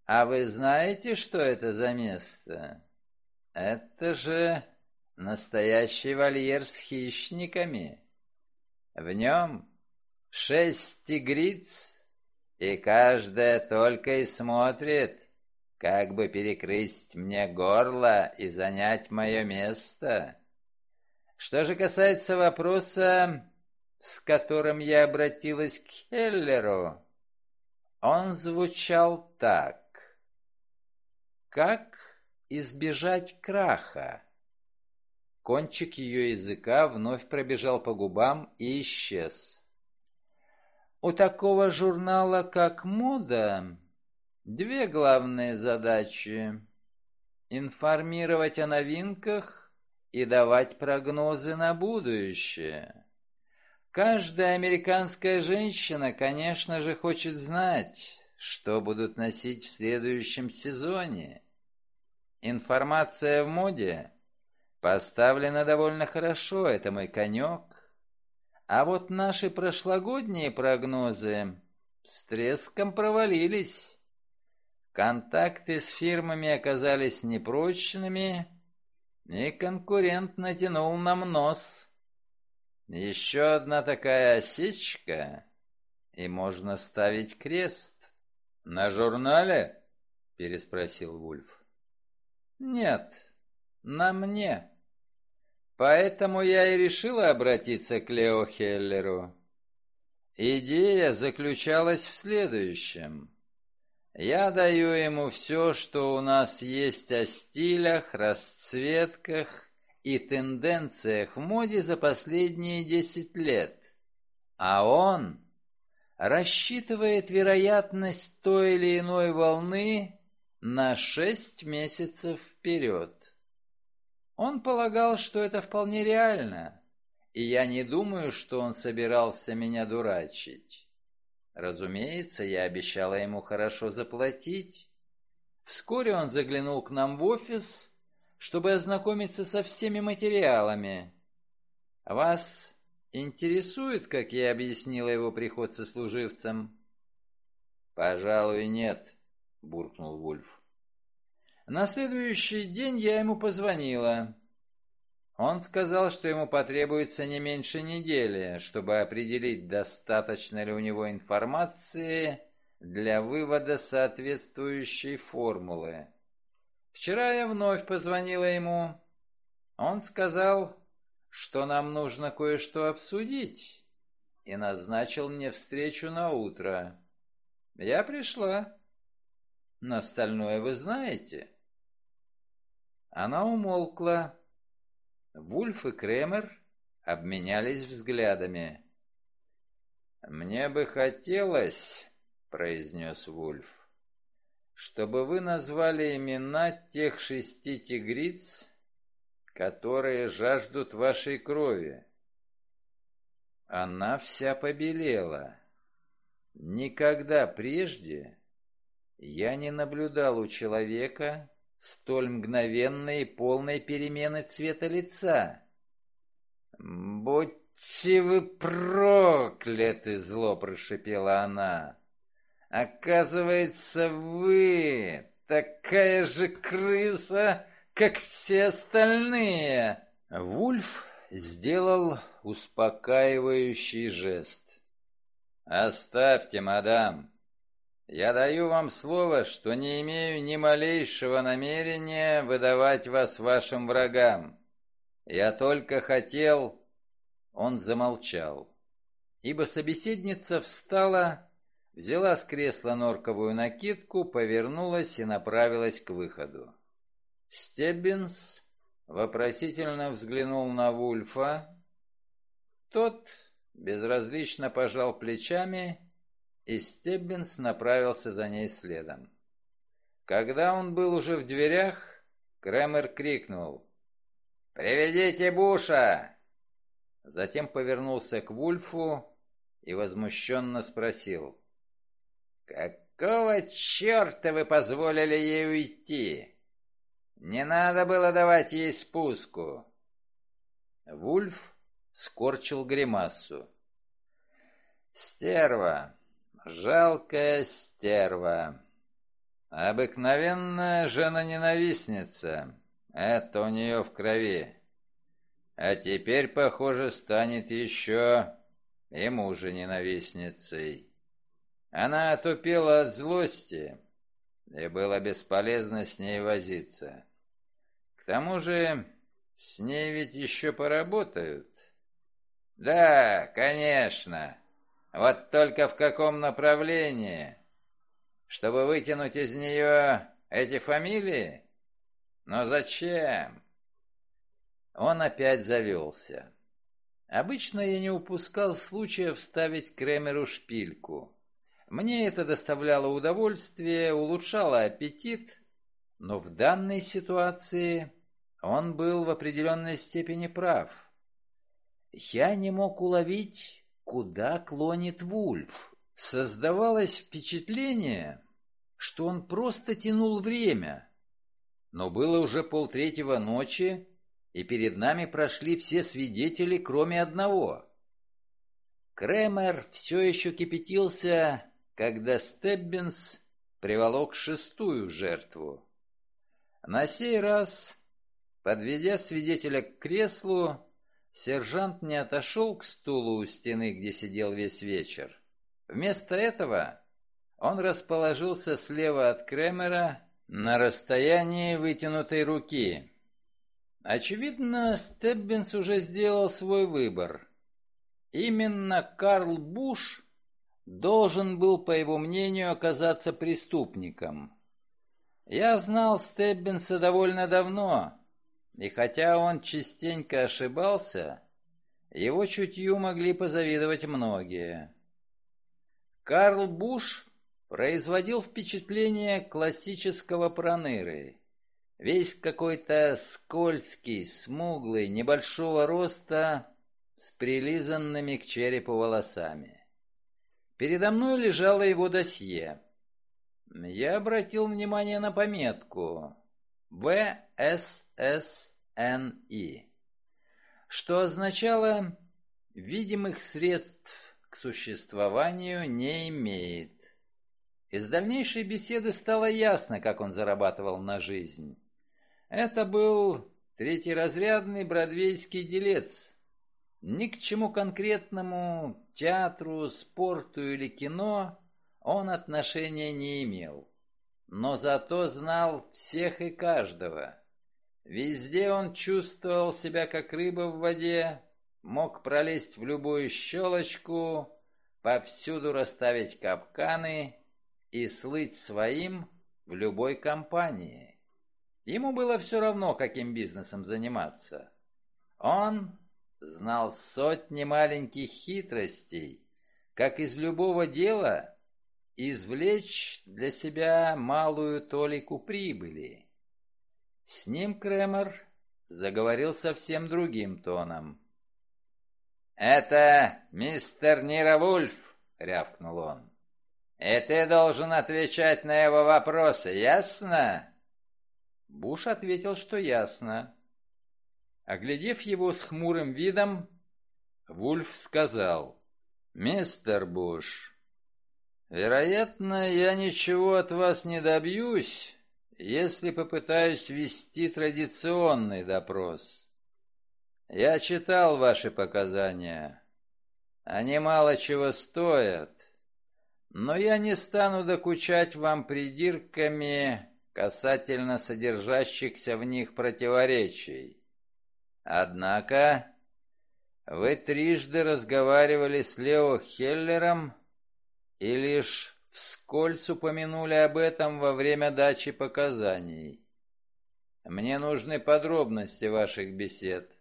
А вы знаете, что это за место? Это же настоящий вольер с хищниками». В нем шесть тигриц, и каждая только и смотрит, как бы перекрыть мне горло и занять мое место. Что же касается вопроса, с которым я обратилась к Хеллеру, он звучал так. Как избежать краха? Кончик ее языка вновь пробежал по губам и исчез. У такого журнала, как «Мода», две главные задачи — информировать о новинках и давать прогнозы на будущее. Каждая американская женщина, конечно же, хочет знать, что будут носить в следующем сезоне. Информация в моде Поставлено довольно хорошо, это мой конек. А вот наши прошлогодние прогнозы с треском провалились. Контакты с фирмами оказались непрочными, и конкурент натянул нам нос. Еще одна такая осечка, и можно ставить крест. «На журнале?» — переспросил Вульф. «Нет, на мне». Поэтому я и решила обратиться к Лео Хеллеру. Идея заключалась в следующем. Я даю ему все, что у нас есть о стилях, расцветках и тенденциях в моде за последние десять лет. А он рассчитывает вероятность той или иной волны на шесть месяцев вперед. Он полагал, что это вполне реально, и я не думаю, что он собирался меня дурачить. Разумеется, я обещала ему хорошо заплатить. Вскоре он заглянул к нам в офис, чтобы ознакомиться со всеми материалами. Вас интересует, как я объяснила его приход со служивцем? «Пожалуй, нет», — буркнул Вульф. На следующий день я ему позвонила. Он сказал, что ему потребуется не меньше недели, чтобы определить, достаточно ли у него информации для вывода соответствующей формулы. Вчера я вновь позвонила ему. Он сказал, что нам нужно кое-что обсудить, и назначил мне встречу на утро. Я пришла. Но остальное вы знаете. Она умолкла. Вульф и Кремер обменялись взглядами. «Мне бы хотелось, — произнес Вульф, — чтобы вы назвали имена тех шести тигриц, которые жаждут вашей крови». Она вся побелела. Никогда прежде я не наблюдал у человека столь мгновенной и полной перемены цвета лица. «Будьте вы прокляты!» — зло прошипела она. «Оказывается, вы такая же крыса, как все остальные!» Вульф сделал успокаивающий жест. «Оставьте, мадам. Я даю вам слово, что не имею ни малейшего намерения выдавать вас вашим врагам. Я только хотел...» Он замолчал, ибо собеседница встала, взяла с кресла норковую накидку, повернулась и направилась к выходу. Стеббинс вопросительно взглянул на Вульфа. Тот безразлично пожал плечами, и Стеббинс направился за ней следом. Когда он был уже в дверях, Кремер крикнул «Приведите Буша!» Затем повернулся к Вульфу и возмущенно спросил «Какого черта вы позволили ей уйти?» Не надо было давать ей спуску. Вульф скорчил гримасу. Стерва. Жалкая стерва. Обыкновенная жена-ненавистница. Это у нее в крови. А теперь, похоже, станет еще и мужа-ненавистницей. Она отупела от злости, и было бесполезно с ней возиться. К тому же, с ней ведь еще поработают. Да, конечно. Вот только в каком направлении? Чтобы вытянуть из нее эти фамилии? Но зачем? Он опять завелся. Обычно я не упускал случая вставить Кремеру шпильку. Мне это доставляло удовольствие, улучшало аппетит, но в данной ситуации он был в определенной степени прав. Я не мог уловить, куда клонит Вульф. Создавалось впечатление, что он просто тянул время. Но было уже полтретьего ночи, и перед нами прошли все свидетели, кроме одного. Кремер все еще кипятился, когда Стеббинс приволок шестую жертву. На сей раз, подведя свидетеля к креслу, сержант не отошел к стулу у стены, где сидел весь вечер. Вместо этого он расположился слева от Кремера на расстоянии вытянутой руки. Очевидно, Стеббинс уже сделал свой выбор. Именно Карл Буш должен был, по его мнению, оказаться преступником. Я знал Стеббинса довольно давно, и хотя он частенько ошибался, его чутью могли позавидовать многие. Карл Буш производил впечатление классического проныры. Весь какой-то скользкий, смуглый, небольшого роста, с прилизанными к черепу волосами. Передо мной лежало его досье. Я обратил внимание на пометку ВССНИ, что означало «видимых средств к существованию не имеет». Из дальнейшей беседы стало ясно, как он зарабатывал на жизнь. Это был третьеразрядный бродвейский делец. Ни к чему конкретному театру, спорту или кино он отношения не имел, но зато знал всех и каждого. Везде он чувствовал себя как рыба в воде, мог пролезть в любую щелочку, повсюду расставить капканы и слыть своим в любой компании. Ему было все равно, каким бизнесом заниматься. Он знал сотни маленьких хитростей, как из любого дела извлечь для себя малую толику прибыли. С ним Кремер заговорил совсем другим тоном. «Это мистер Нировульф», — рявкнул он. «И ты должен отвечать на его вопросы, ясно?» Буш ответил, что ясно. Оглядев его с хмурым видом, Вульф сказал, «Мистер Буш, Вероятно, я ничего от вас не добьюсь, если попытаюсь вести традиционный допрос. Я читал ваши показания. Они мало чего стоят, но я не стану докучать вам придирками касательно содержащихся в них противоречий. Однако вы трижды разговаривали с Лео Хеллером и лишь вскользь упомянули об этом во время дачи показаний. Мне нужны подробности ваших бесед.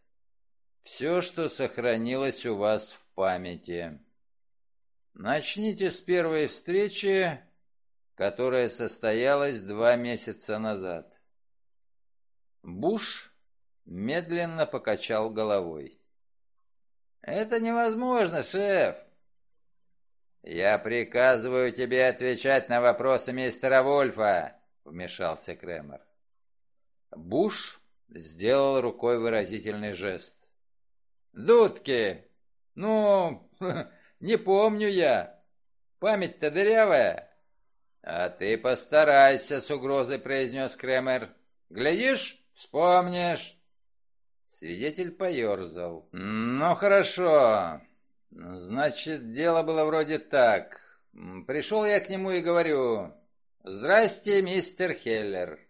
Все, что сохранилось у вас в памяти. Начните с первой встречи, которая состоялась два месяца назад. Буш медленно покачал головой. «Это невозможно, шеф!» «Я приказываю тебе отвечать на вопросы мистера Вольфа», — вмешался Кремер. Буш сделал рукой выразительный жест. «Дудки! Ну, не помню я. Память-то дырявая». «А ты постарайся», — с угрозой произнес Кремер. «Глядишь, вспомнишь». Свидетель поерзал. «Ну, хорошо. Значит, дело было вроде так. Пришел я к нему и говорю, «Здрасте, мистер Хеллер.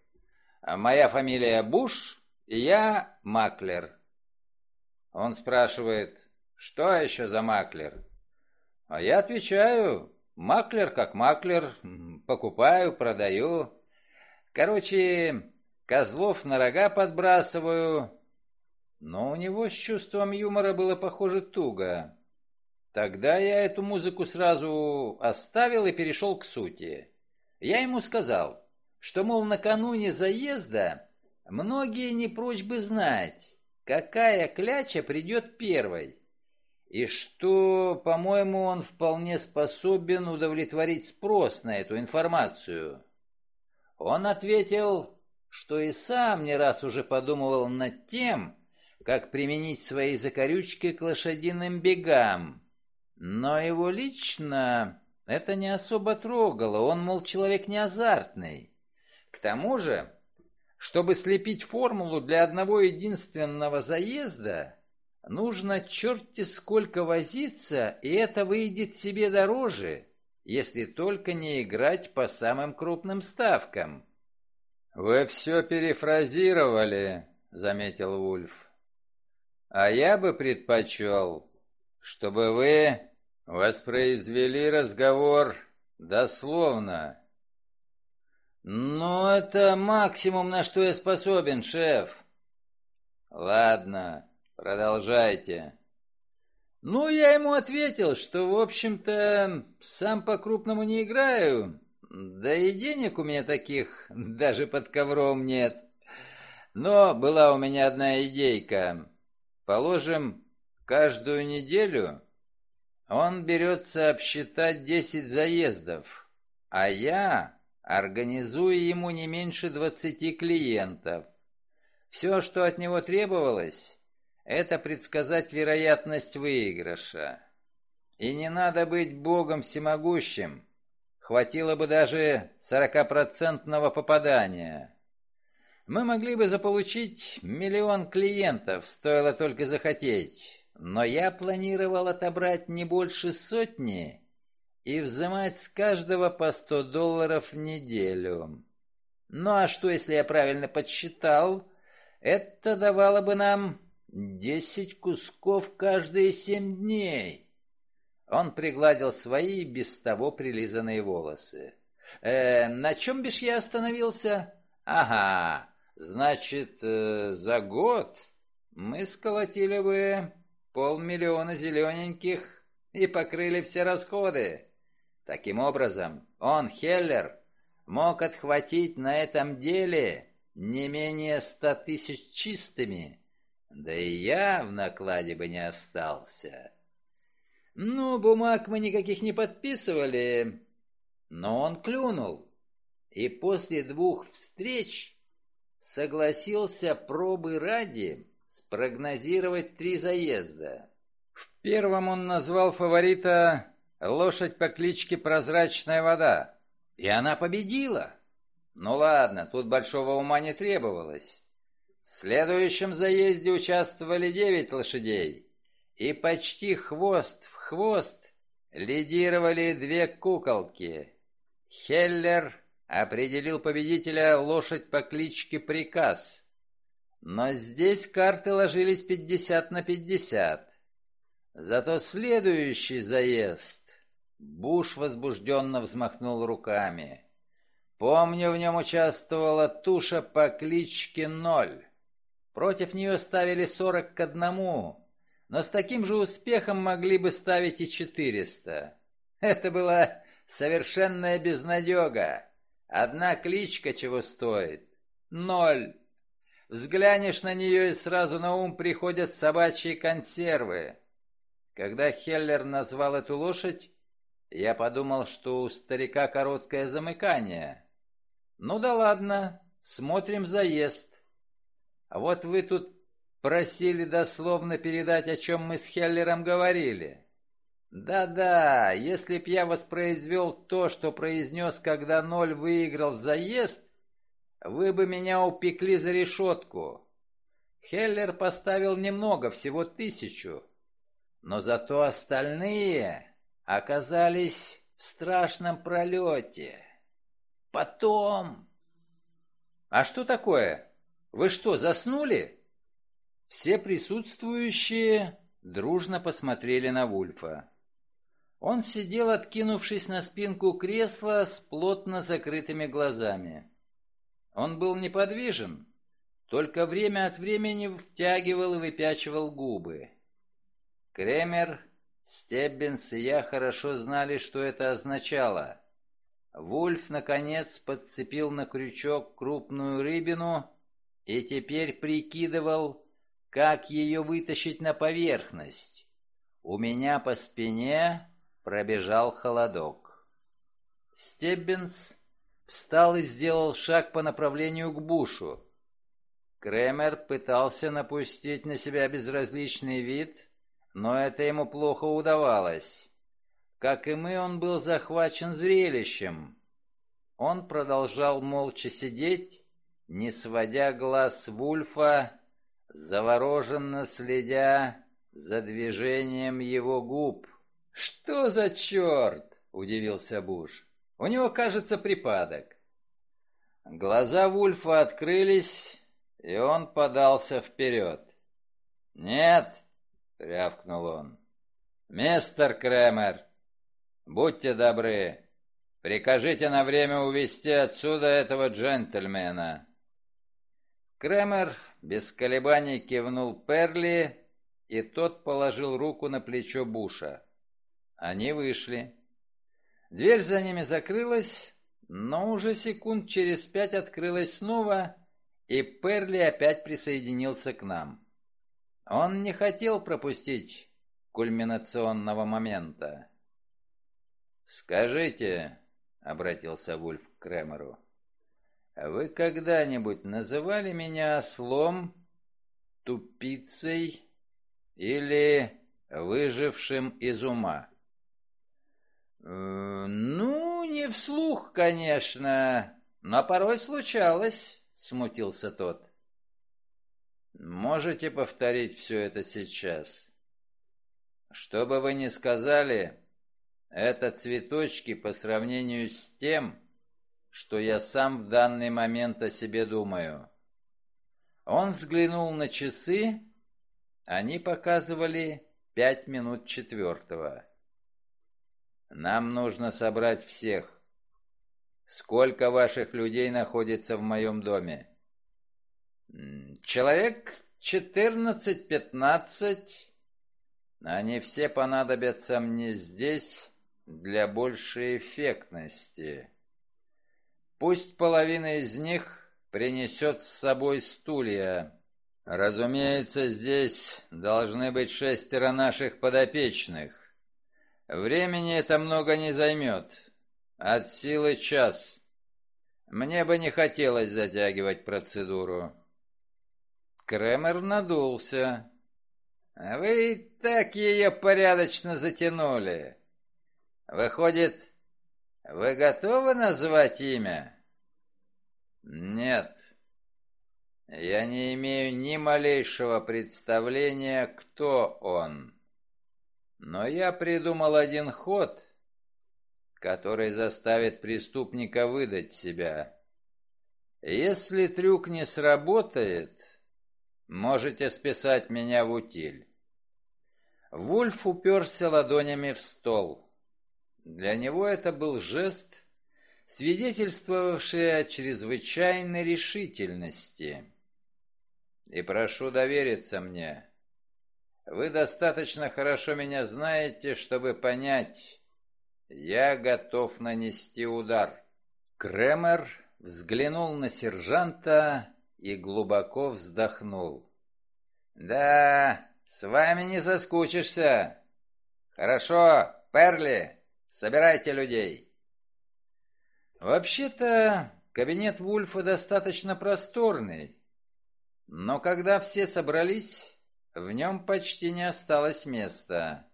Моя фамилия Буш, и я Маклер». Он спрашивает, «Что еще за Маклер?» А я отвечаю, «Маклер как маклер, покупаю, продаю. Короче, козлов на рога подбрасываю». Но у него с чувством юмора было, похоже, туго. Тогда я эту музыку сразу оставил и перешел к сути. Я ему сказал, что, мол, накануне заезда многие не прочь бы знать, какая кляча придет первой, и что, по-моему, он вполне способен удовлетворить спрос на эту информацию. Он ответил, что и сам не раз уже подумывал над тем, как применить свои закорючки к лошадиным бегам, но его лично это не особо трогало, он, мол, человек не азартный. К тому же, чтобы слепить формулу для одного единственного заезда, нужно черти сколько возиться, и это выйдет себе дороже, если только не играть по самым крупным ставкам. «Вы все перефразировали», — заметил Вульф. «А я бы предпочел, чтобы вы воспроизвели разговор дословно. Но это максимум, на что я способен, шеф. Ладно, продолжайте. Ну, я ему ответил, что, в общем-то, сам по-крупному не играю, да и денег у меня таких даже под ковром нет. Но была у меня одна идейка. Положим, каждую неделю он берется обсчитать десять заездов, а я организую ему не меньше двадцати клиентов. Все, что от него требовалось, это предсказать вероятность выигрыша. И не надо быть богом всемогущим. Хватило бы даже сорокапроцентного попадания. Мы могли бы заполучить миллион клиентов, стоило только захотеть. Но я планировал отобрать не больше сотни и взимать с каждого по сто долларов в неделю. Ну а что, если я правильно подсчитал? Это давало бы нам десять кусков каждые семь дней. Он пригладил свои без того прилизанные волосы. «Э, на чем бишь я остановился? Ага, Значит, э, за год мы сколотили бы полмиллиона зелененьких и покрыли все расходы. Таким образом, он, Хеллер, мог отхватить на этом деле не менее ста тысяч чистыми, да и я в накладе бы не остался. Ну, бумаг мы никаких не подписывали, но он клюнул, и после двух встреч согласился пробы ради спрогнозировать три заезда. В первом он назвал фаворита лошадь по кличке Прозрачная вода, и она победила. Ну ладно, тут большого ума не требовалось. В следующем заезде участвовали девять лошадей, и почти хвост в хвост лидировали две куколки. Хеллер определил победителя лошадь по кличке Приказ. Но здесь карты ложились пятьдесят на пятьдесят. Зато следующий заезд... Буш возбужденно взмахнул руками. Помню, в нем участвовала туша по кличке Ноль. Против нее ставили сорок к одному, но с таким же успехом могли бы ставить и четыреста. Это была совершенная безнадега. Одна кличка чего стоит? Ноль. Взглянешь на нее, и сразу на ум приходят собачьи консервы. Когда Хеллер назвал эту лошадь, я подумал, что у старика короткое замыкание. Ну да ладно, смотрим заезд. Вот вы тут просили дословно передать, о чем мы с Хеллером говорили. Да-да, если б я воспроизвел то, что произнес, когда ноль выиграл заезд, вы бы меня упекли за решетку. Хеллер поставил немного, всего тысячу. Но зато остальные оказались в страшном пролете. Потом... А что такое? Вы что, заснули? Все присутствующие дружно посмотрели на Вульфа. Он сидел, откинувшись на спинку кресла с плотно закрытыми глазами. Он был неподвижен, только время от времени втягивал и выпячивал губы. Кремер, Стеббинс и я хорошо знали, что это означало. Вульф, наконец, подцепил на крючок крупную рыбину и теперь прикидывал, как ее вытащить на поверхность. У меня по спине пробежал холодок. Стеббинс встал и сделал шаг по направлению к бушу. Кремер пытался напустить на себя безразличный вид, но это ему плохо удавалось. Как и мы, он был захвачен зрелищем. Он продолжал молча сидеть, не сводя глаз с Вульфа, завороженно следя за движением его губ. «Что за черт?» — удивился Буш. «У него, кажется, припадок». Глаза Вульфа открылись, и он подался вперед. «Нет, — рявкнул он. «Мистер Кремер, будьте добры, прикажите на время увести отсюда этого джентльмена». Кремер без колебаний кивнул Перли, и тот положил руку на плечо Буша. Они вышли. Дверь за ними закрылась, но уже секунд через пять открылась снова, и Перли опять присоединился к нам. Он не хотел пропустить кульминационного момента. «Скажите», — обратился Вульф к Кремеру, — «вы когда-нибудь называли меня ослом, тупицей или выжившим из ума?» «Э, «Ну, не вслух, конечно, но порой случалось», — смутился тот. Можете повторить все это сейчас? Что бы вы ни сказали, это цветочки по сравнению с тем, что я сам в данный момент о себе думаю. Он взглянул на часы, они показывали пять минут четвертого. Нам нужно собрать всех. Сколько ваших людей находится в моем доме? Человек четырнадцать-пятнадцать. Они все понадобятся мне здесь для большей эффектности. Пусть половина из них принесет с собой стулья. Разумеется, здесь должны быть шестеро наших подопечных. Времени это много не займет. От силы час. Мне бы не хотелось затягивать процедуру. Кремер надулся. «Вы так ее порядочно затянули. Выходит, вы готовы назвать имя?» «Нет». Я не имею ни малейшего представления, кто он. Но я придумал один ход, который заставит преступника выдать себя. Если трюк не сработает, можете списать меня в утиль. Вульф уперся ладонями в стол. Для него это был жест, свидетельствовавший о чрезвычайной решительности. И прошу довериться мне. Вы достаточно хорошо меня знаете, чтобы понять, я готов нанести удар. Кремер взглянул на сержанта и глубоко вздохнул. «Да, с вами не соскучишься. Хорошо, Перли, собирайте людей». Вообще-то, кабинет Вульфа достаточно просторный, но когда все собрались, в нем почти не осталось места.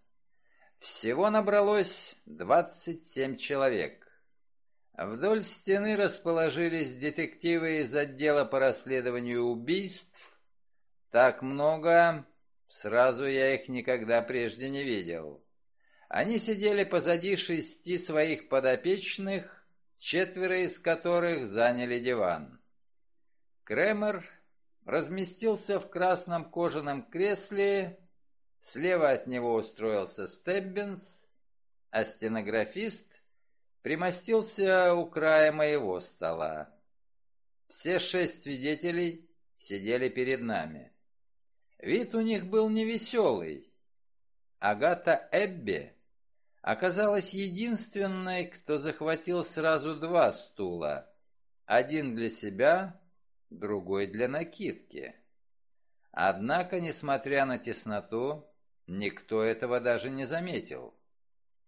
Всего набралось 27 человек. Вдоль стены расположились детективы из отдела по расследованию убийств. Так много, сразу я их никогда прежде не видел. Они сидели позади шести своих подопечных, четверо из которых заняли диван. Кремер разместился в красном кожаном кресле, слева от него устроился Стеббинс, а стенографист примостился у края моего стола. Все шесть свидетелей сидели перед нами. Вид у них был невеселый. Агата Эбби оказалась единственной, кто захватил сразу два стула. Один для себя, другой для накидки. Однако, несмотря на тесноту, никто этого даже не заметил.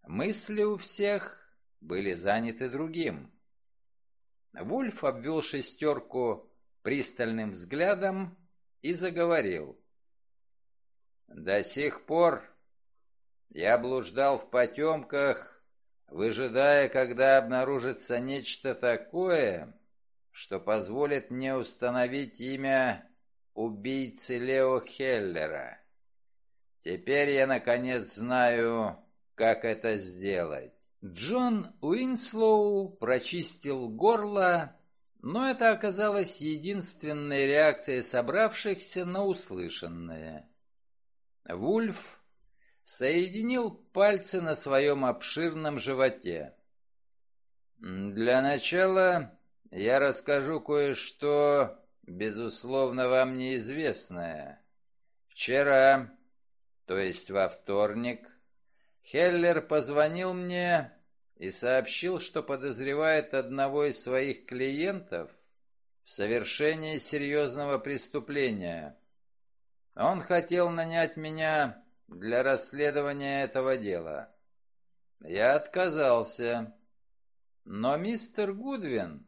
Мысли у всех были заняты другим. Вульф обвел шестерку пристальным взглядом и заговорил. «До сих пор я блуждал в потемках, выжидая, когда обнаружится нечто такое, что позволит мне установить имя убийцы Лео Хеллера. Теперь я, наконец, знаю, как это сделать. Джон Уинслоу прочистил горло, но это оказалось единственной реакцией собравшихся на услышанное. Вульф соединил пальцы на своем обширном животе. «Для начала я расскажу кое-что, безусловно, вам неизвестное. Вчера, то есть во вторник, Хеллер позвонил мне и сообщил, что подозревает одного из своих клиентов в совершении серьезного преступления. Он хотел нанять меня для расследования этого дела. Я отказался. Но мистер Гудвин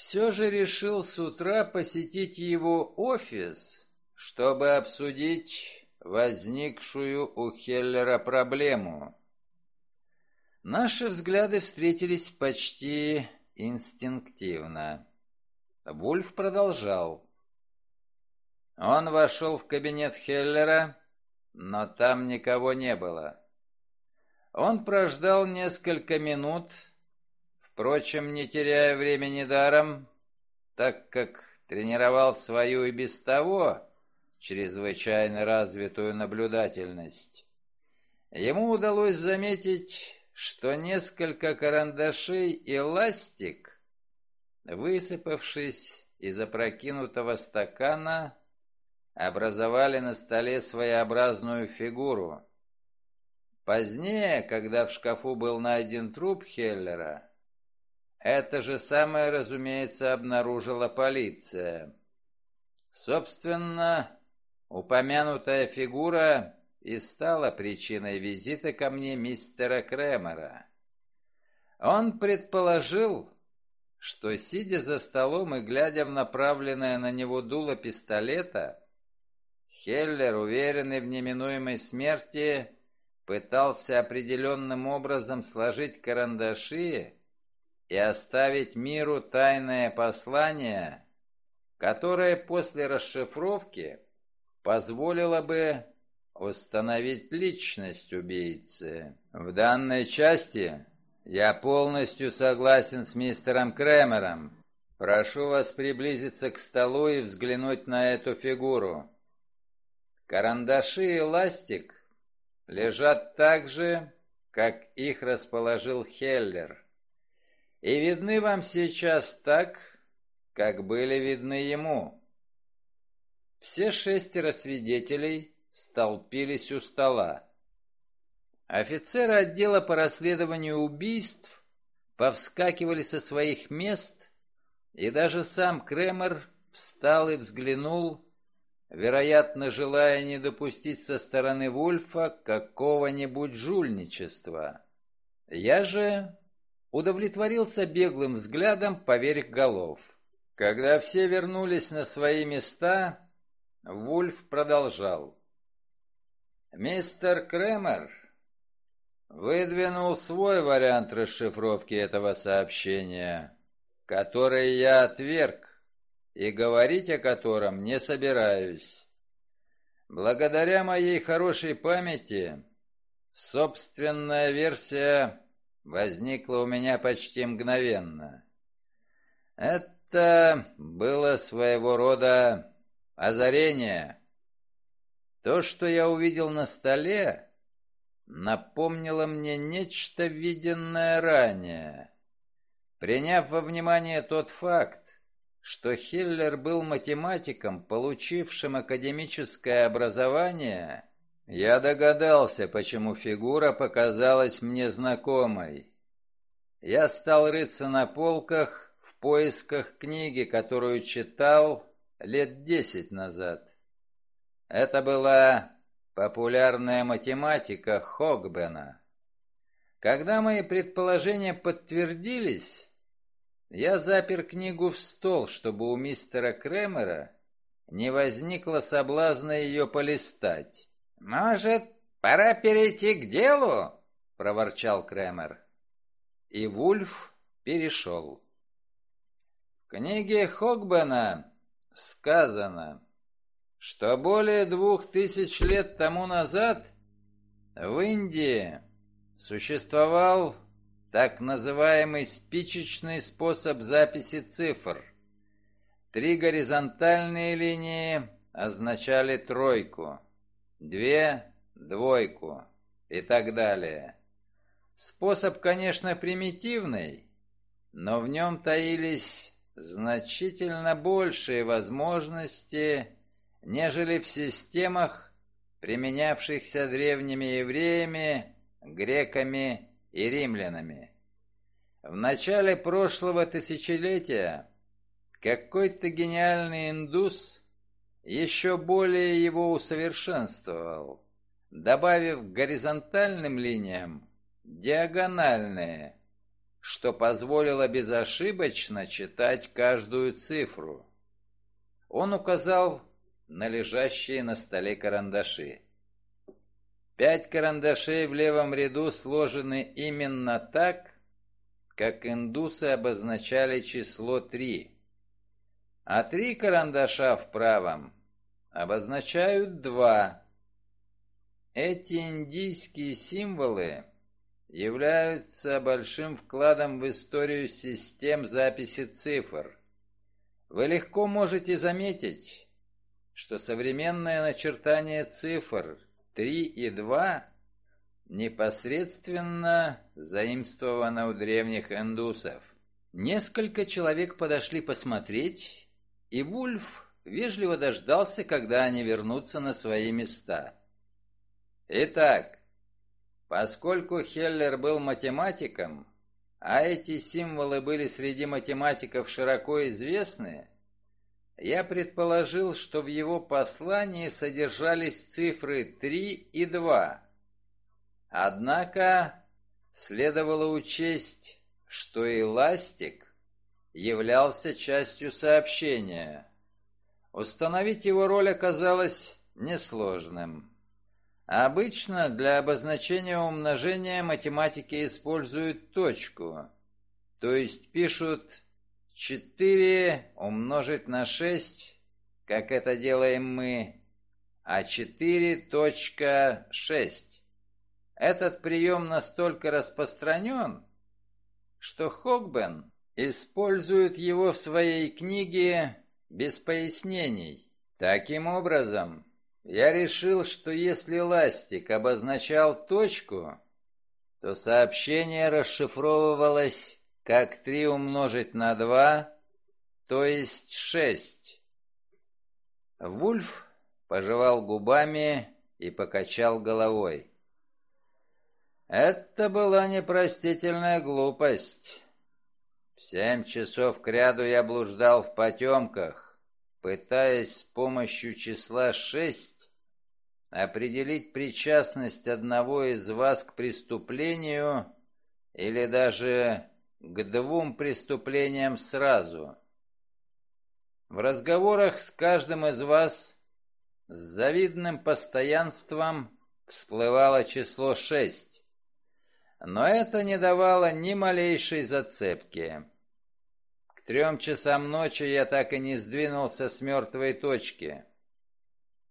все же решил с утра посетить его офис, чтобы обсудить возникшую у Хеллера проблему. Наши взгляды встретились почти инстинктивно. Вульф продолжал. Он вошел в кабинет Хеллера, но там никого не было. Он прождал несколько минут, впрочем, не теряя времени даром, так как тренировал свою и без того чрезвычайно развитую наблюдательность. Ему удалось заметить, что несколько карандашей и ластик, высыпавшись из опрокинутого стакана, образовали на столе своеобразную фигуру. Позднее, когда в шкафу был найден труп Хеллера, это же самое, разумеется, обнаружила полиция. Собственно, Упомянутая фигура и стала причиной визита ко мне мистера Кремера. Он предположил, что, сидя за столом и глядя в направленное на него дуло пистолета, Хеллер, уверенный в неминуемой смерти, пытался определенным образом сложить карандаши и оставить миру тайное послание, которое после расшифровки позволило бы установить личность убийцы. В данной части я полностью согласен с мистером Кремером. Прошу вас приблизиться к столу и взглянуть на эту фигуру. Карандаши и ластик лежат так же, как их расположил Хеллер, и видны вам сейчас так, как были видны ему. Все шестеро свидетелей столпились у стола. Офицеры отдела по расследованию убийств повскакивали со своих мест, и даже сам Кремер встал и взглянул, вероятно, желая не допустить со стороны Вульфа какого-нибудь жульничества. Я же удовлетворился беглым взглядом поверх голов. Когда все вернулись на свои места, Вульф продолжал. «Мистер Кремер выдвинул свой вариант расшифровки этого сообщения, который я отверг и говорить о котором не собираюсь. Благодаря моей хорошей памяти собственная версия возникла у меня почти мгновенно. Это было своего рода озарение. То, что я увидел на столе, напомнило мне нечто виденное ранее. Приняв во внимание тот факт, что Хиллер был математиком, получившим академическое образование, я догадался, почему фигура показалась мне знакомой. Я стал рыться на полках в поисках книги, которую читал лет десять назад. Это была популярная математика Хогбена. Когда мои предположения подтвердились, я запер книгу в стол, чтобы у мистера Кремера не возникло соблазна ее полистать. «Может, пора перейти к делу?» — проворчал Кремер. И Вульф перешел. В книге Хогбена сказано, что более двух тысяч лет тому назад в Индии существовал так называемый спичечный способ записи цифр. Три горизонтальные линии означали тройку, две — двойку и так далее. Способ, конечно, примитивный, но в нем таились значительно большие возможности нежели в системах, применявшихся древними евреями, греками и римлянами. В начале прошлого тысячелетия какой-то гениальный индус еще более его усовершенствовал, добавив к горизонтальным линиям диагональные, что позволило безошибочно читать каждую цифру. Он указал на лежащие на столе карандаши. Пять карандашей в левом ряду сложены именно так, как индусы обозначали число три, а три карандаша в правом обозначают два. Эти индийские символы являются большим вкладом в историю систем записи цифр. Вы легко можете заметить, что современное начертание цифр 3 и 2 непосредственно заимствовано у древних индусов. Несколько человек подошли посмотреть, и Вульф вежливо дождался, когда они вернутся на свои места. Итак, поскольку Хеллер был математиком, а эти символы были среди математиков широко известны, я предположил, что в его послании содержались цифры 3 и 2. Однако следовало учесть, что эластик являлся частью сообщения. Установить его роль оказалось несложным. Обычно для обозначения умножения математики используют точку, то есть пишут 4 умножить на 6, как это делаем мы, а 4.6. Этот прием настолько распространен, что Хогбен использует его в своей книге без пояснений. Таким образом, я решил, что если ластик обозначал точку, то сообщение расшифровывалось как 3 умножить на 2, то есть 6. Вульф пожевал губами и покачал головой. Это была непростительная глупость. Семь часов кряду я блуждал в потемках, пытаясь с помощью числа шесть определить причастность одного из вас к преступлению или даже к двум преступлениям сразу. В разговорах с каждым из вас с завидным постоянством всплывало число шесть, но это не давало ни малейшей зацепки. Трем часам ночи я так и не сдвинулся с мертвой точки.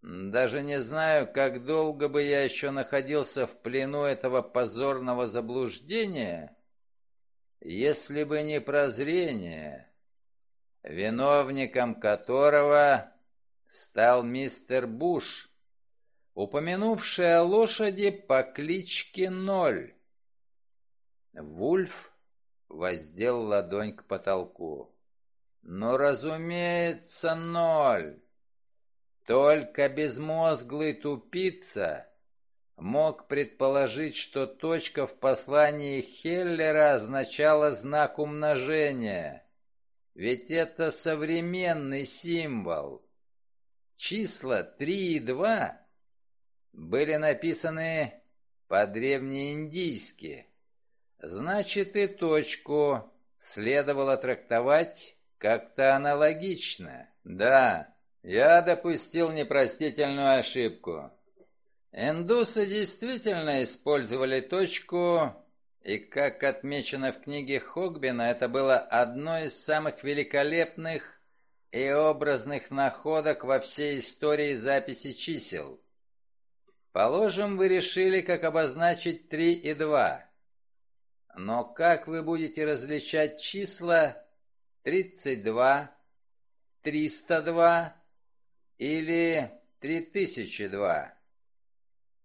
Даже не знаю, как долго бы я еще находился в плену этого позорного заблуждения, если бы не прозрение, виновником которого стал мистер Буш, упомянувший о лошади по кличке Ноль. Вульф воздел ладонь к потолку. «Ну, разумеется, ноль. Только безмозглый тупица мог предположить, что точка в послании Хеллера означала знак умножения. Ведь это современный символ. Числа 3 и 2 были написаны по-древнеиндийски. Значит, и точку следовало трактовать как-то аналогично. Да, я допустил непростительную ошибку. Индусы действительно использовали точку, и, как отмечено в книге Хогбина, это было одно из самых великолепных и образных находок во всей истории записи чисел. Положим, вы решили, как обозначить 3 и 2. Но как вы будете различать числа 32, 302 или 3002?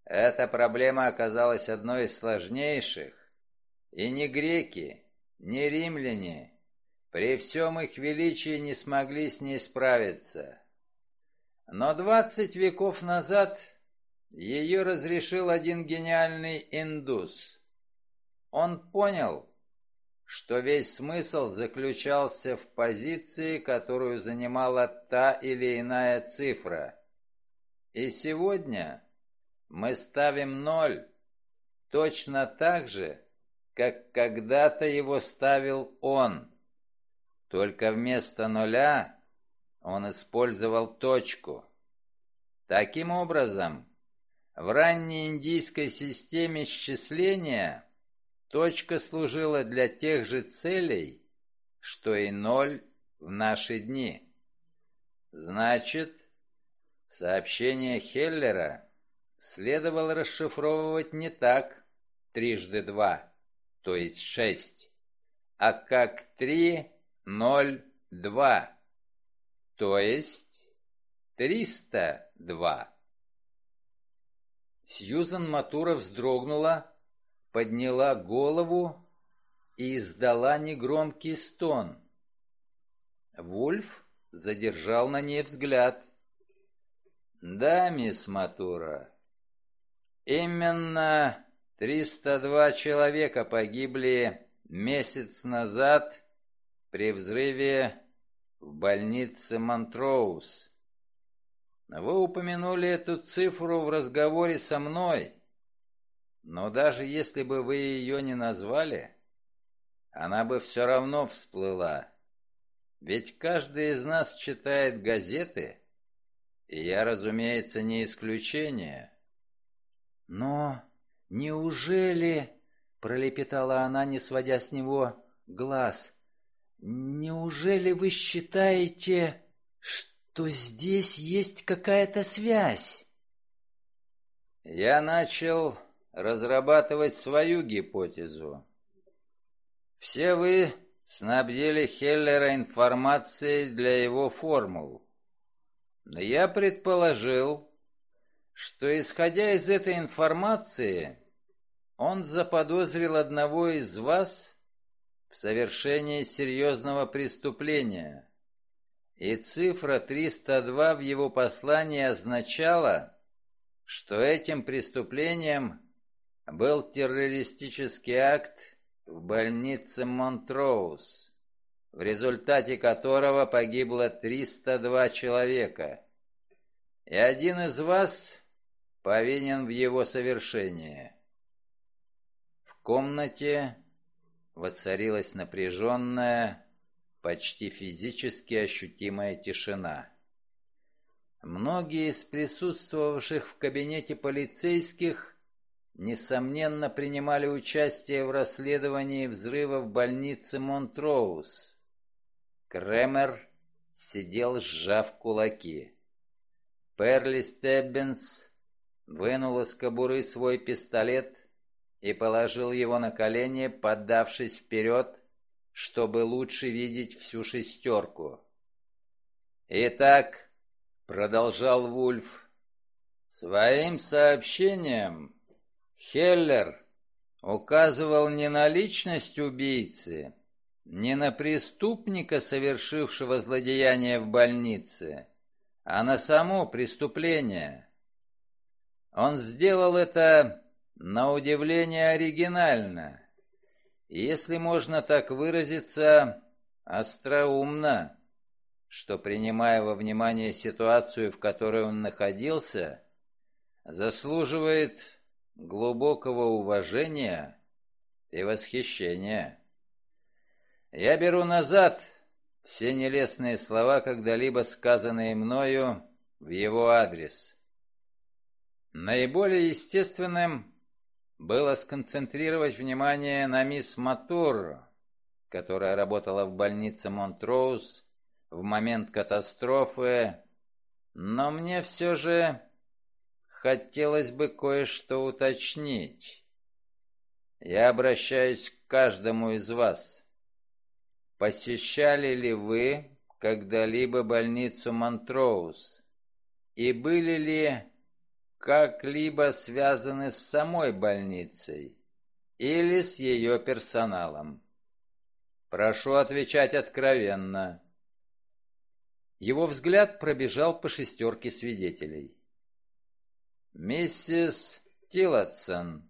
Эта проблема оказалась одной из сложнейших, и ни греки, ни римляне при всем их величии не смогли с ней справиться. Но двадцать веков назад ее разрешил один гениальный индус. Он понял, что весь смысл заключался в позиции, которую занимала та или иная цифра. И сегодня мы ставим ноль точно так же, как когда-то его ставил он. Только вместо нуля он использовал точку. Таким образом, в ранней индийской системе счисления Точка служила для тех же целей, что и ноль в наши дни. Значит, сообщение Хеллера следовало расшифровывать не так трижды два, то есть шесть, а как три, ноль, два, то есть триста два. Сьюзан Матура вздрогнула, подняла голову и издала негромкий стон. Вульф задержал на ней взгляд. «Да, мисс Матура, именно 302 человека погибли месяц назад при взрыве в больнице Монтроуз. Вы упомянули эту цифру в разговоре со мной, но даже если бы вы ее не назвали, она бы все равно всплыла. Ведь каждый из нас читает газеты, и я, разумеется, не исключение. Но неужели, пролепетала она, не сводя с него глаз, Неужели вы считаете, что здесь есть какая-то связь? Я начал разрабатывать свою гипотезу. Все вы снабдили Хеллера информацией для его формул. Но я предположил, что, исходя из этой информации, он заподозрил одного из вас в совершении серьезного преступления, и цифра 302 в его послании означала, что этим преступлением был террористический акт в больнице Монтроуз, в результате которого погибло 302 человека, и один из вас повинен в его совершении комнате воцарилась напряженная, почти физически ощутимая тишина. Многие из присутствовавших в кабинете полицейских несомненно принимали участие в расследовании взрыва в больнице Монтроуз. Кремер сидел, сжав кулаки. Перли Стеббинс вынул из кобуры свой пистолет и положил его на колени, поддавшись вперед, чтобы лучше видеть всю шестерку. «Итак», — продолжал Вульф, — «своим сообщением Хеллер указывал не на личность убийцы, не на преступника, совершившего злодеяние в больнице, а на само преступление. Он сделал это на удивление оригинально. Если можно так выразиться, остроумно, что, принимая во внимание ситуацию, в которой он находился, заслуживает глубокого уважения и восхищения. Я беру назад все нелестные слова, когда-либо сказанные мною в его адрес. Наиболее естественным было сконцентрировать внимание на мисс Матур, которая работала в больнице Монтроуз в момент катастрофы, но мне все же хотелось бы кое-что уточнить. Я обращаюсь к каждому из вас. Посещали ли вы когда-либо больницу Монтроуз? И были ли как-либо связаны с самой больницей или с ее персоналом. Прошу отвечать откровенно. Его взгляд пробежал по шестерке свидетелей. «Миссис Тиллотсон».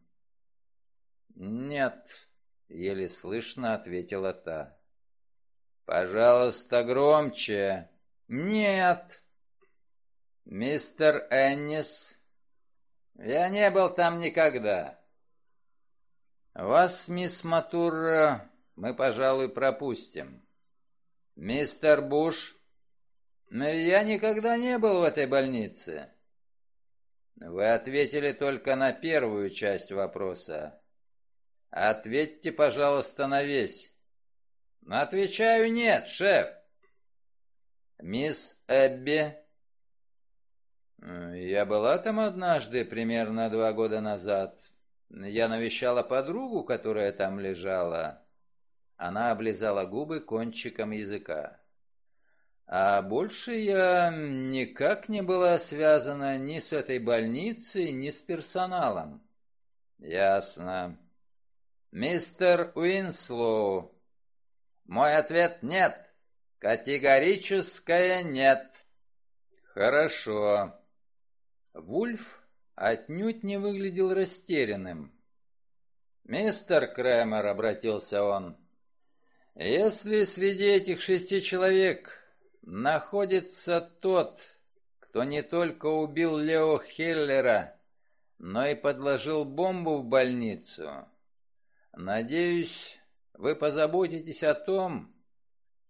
«Нет», — еле слышно ответила та. «Пожалуйста, громче». «Нет». «Мистер Эннис». Я не был там никогда. Вас, мисс Матур, мы, пожалуй, пропустим. Мистер Буш, я никогда не был в этой больнице. Вы ответили только на первую часть вопроса. Ответьте, пожалуйста, на весь. Отвечаю нет, шеф. Мисс Эбби «Я была там однажды, примерно два года назад. Я навещала подругу, которая там лежала». Она облизала губы кончиком языка. «А больше я никак не была связана ни с этой больницей, ни с персоналом». «Ясно. Мистер Уинслоу, мой ответ нет. Категорическое нет». «Хорошо. Вульф отнюдь не выглядел растерянным. «Мистер Крэмер», — обратился он, — «если среди этих шести человек находится тот, кто не только убил Лео Хеллера, но и подложил бомбу в больницу, надеюсь, вы позаботитесь о том,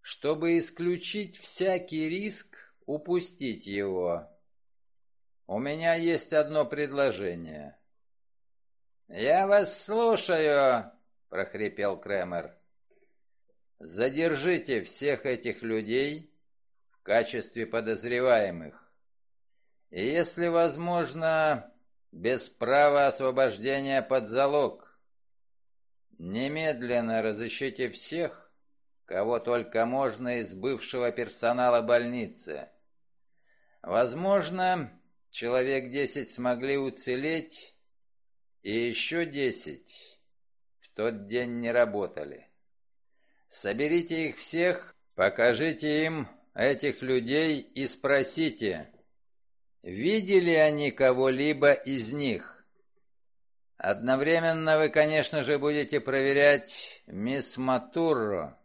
чтобы исключить всякий риск упустить его». У меня есть одно предложение. Я вас слушаю, прохрипел Кремер. задержите всех этих людей качестве подозреваемых. И если возможно, без права освобождения под залог. Немедленно разыщите всех, кого только можно из бывшего персонала больницы. Возможно, человек десять смогли уцелеть, и еще десять в тот день не работали. Соберите их всех, покажите им этих людей и спросите, видели они кого-либо из них. Одновременно вы, конечно же, будете проверять мисс Матурро,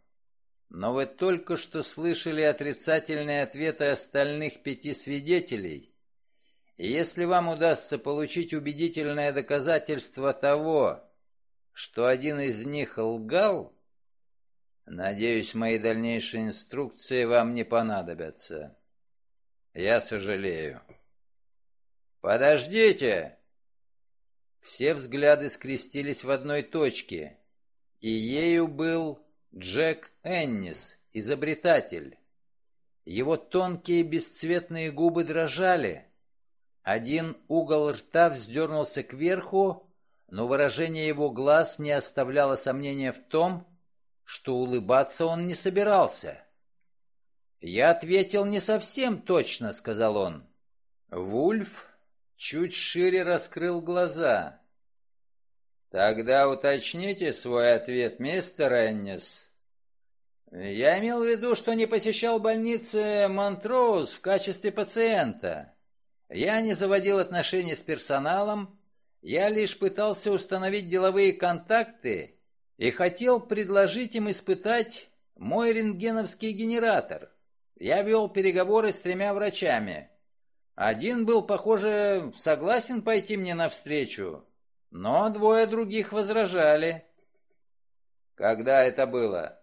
но вы только что слышали отрицательные ответы остальных пяти свидетелей, и если вам удастся получить убедительное доказательство того, что один из них лгал, надеюсь, мои дальнейшие инструкции вам не понадобятся. Я сожалею. Подождите! Все взгляды скрестились в одной точке, и ею был Джек Эннис, изобретатель. Его тонкие бесцветные губы дрожали. Один угол рта вздернулся кверху, но выражение его глаз не оставляло сомнения в том, что улыбаться он не собирался. «Я ответил не совсем точно», — сказал он. Вульф чуть шире раскрыл глаза. «Тогда уточните свой ответ, мистер Эннис». «Я имел в виду, что не посещал больницы Монтроуз в качестве пациента. Я не заводил отношений с персоналом, я лишь пытался установить деловые контакты и хотел предложить им испытать мой рентгеновский генератор. Я вел переговоры с тремя врачами. Один был, похоже, согласен пойти мне навстречу, но двое других возражали. Когда это было?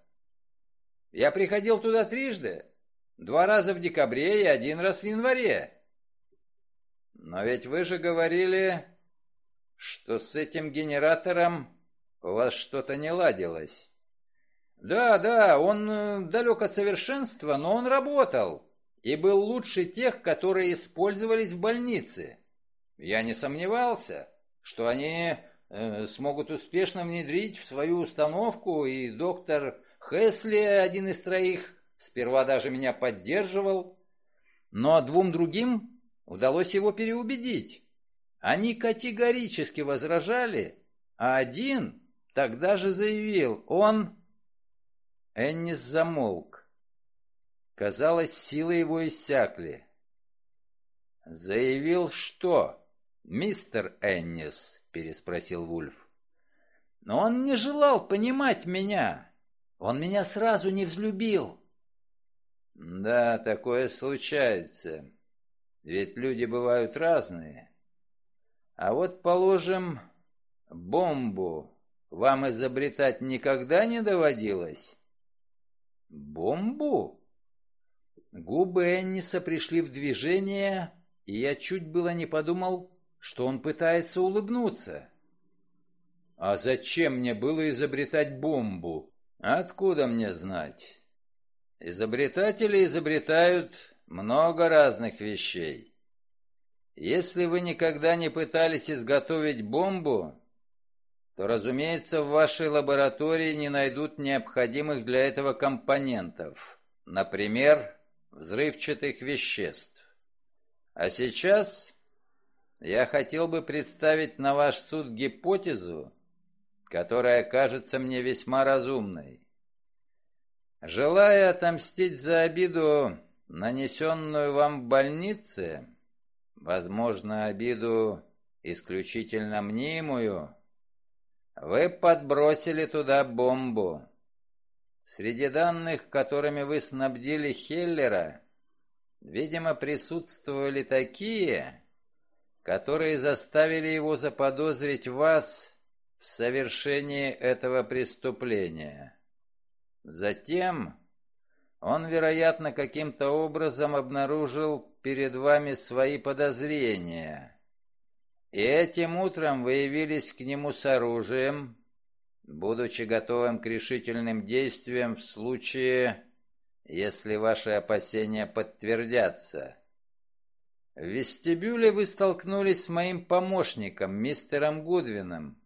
Я приходил туда трижды. Два раза в декабре и один раз в январе. Но ведь вы же говорили, что с этим генератором у вас что-то не ладилось. Да, да, он э, далек от совершенства, но он работал и был лучше тех, которые использовались в больнице. Я не сомневался, что они э, смогут успешно внедрить в свою установку, и доктор Хесли, один из троих, сперва даже меня поддерживал, но двум другим удалось его переубедить. Они категорически возражали, а один тогда же заявил, он... Эннис замолк. Казалось, силы его иссякли. «Заявил что?» «Мистер Эннис», — переспросил Вульф. «Но он не желал понимать меня. Он меня сразу не взлюбил». «Да, такое случается. Ведь люди бывают разные. А вот, положим, бомбу вам изобретать никогда не доводилось? Бомбу? Губы Энниса пришли в движение, и я чуть было не подумал, что он пытается улыбнуться. А зачем мне было изобретать бомбу? Откуда мне знать? Изобретатели изобретают много разных вещей. Если вы никогда не пытались изготовить бомбу, то, разумеется, в вашей лаборатории не найдут необходимых для этого компонентов, например, взрывчатых веществ. А сейчас я хотел бы представить на ваш суд гипотезу, которая кажется мне весьма разумной. Желая отомстить за обиду, нанесенную вам в больнице, возможно, обиду исключительно мнимую, вы подбросили туда бомбу. Среди данных, которыми вы снабдили Хеллера, видимо, присутствовали такие, которые заставили его заподозрить вас в совершении этого преступления. Затем он, вероятно, каким-то образом обнаружил перед вами свои подозрения. И этим утром вы явились к нему с оружием, будучи готовым к решительным действиям в случае, если ваши опасения подтвердятся. В вестибюле вы столкнулись с моим помощником, мистером Гудвином,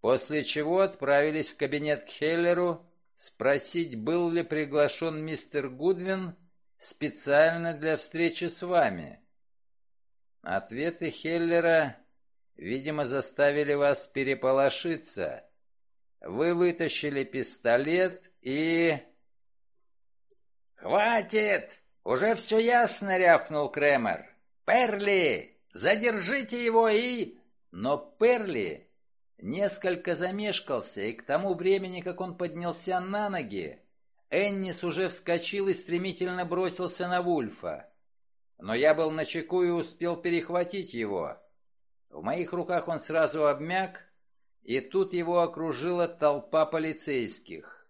после чего отправились в кабинет к Хеллеру спросить, был ли приглашен мистер Гудвин специально для встречи с вами. Ответы Хеллера, видимо, заставили вас переполошиться. Вы вытащили пистолет и... «Хватит! Уже все ясно!» — рявкнул Кремер. «Перли! Задержите его и...» Но Перли несколько замешкался, и к тому времени, как он поднялся на ноги, Эннис уже вскочил и стремительно бросился на Вульфа. Но я был начеку и успел перехватить его. В моих руках он сразу обмяк, и тут его окружила толпа полицейских.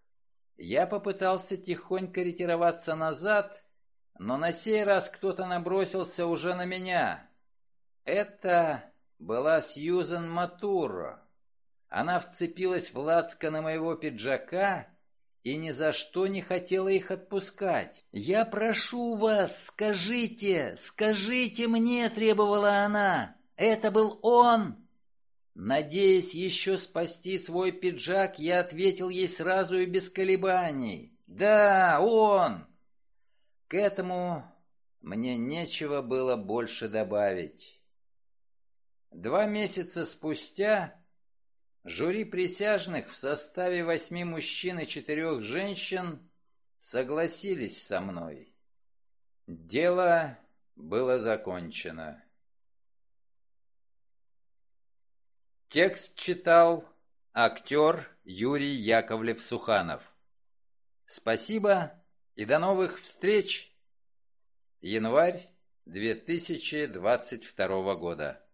Я попытался тихонько ретироваться назад, но на сей раз кто-то набросился уже на меня. Это была Сьюзен Матуро. Она вцепилась в лацканы моего пиджака и ни за что не хотела их отпускать. «Я прошу вас, скажите, скажите мне!» — требовала она. «Это был он!» Надеясь еще спасти свой пиджак, я ответил ей сразу и без колебаний. «Да, он!» К этому мне нечего было больше добавить. Два месяца спустя Жюри присяжных в составе восьми мужчин и четырех женщин согласились со мной. Дело было закончено. Текст читал актер Юрий Яковлев-Суханов. Спасибо и до новых встреч! Январь 2022 года.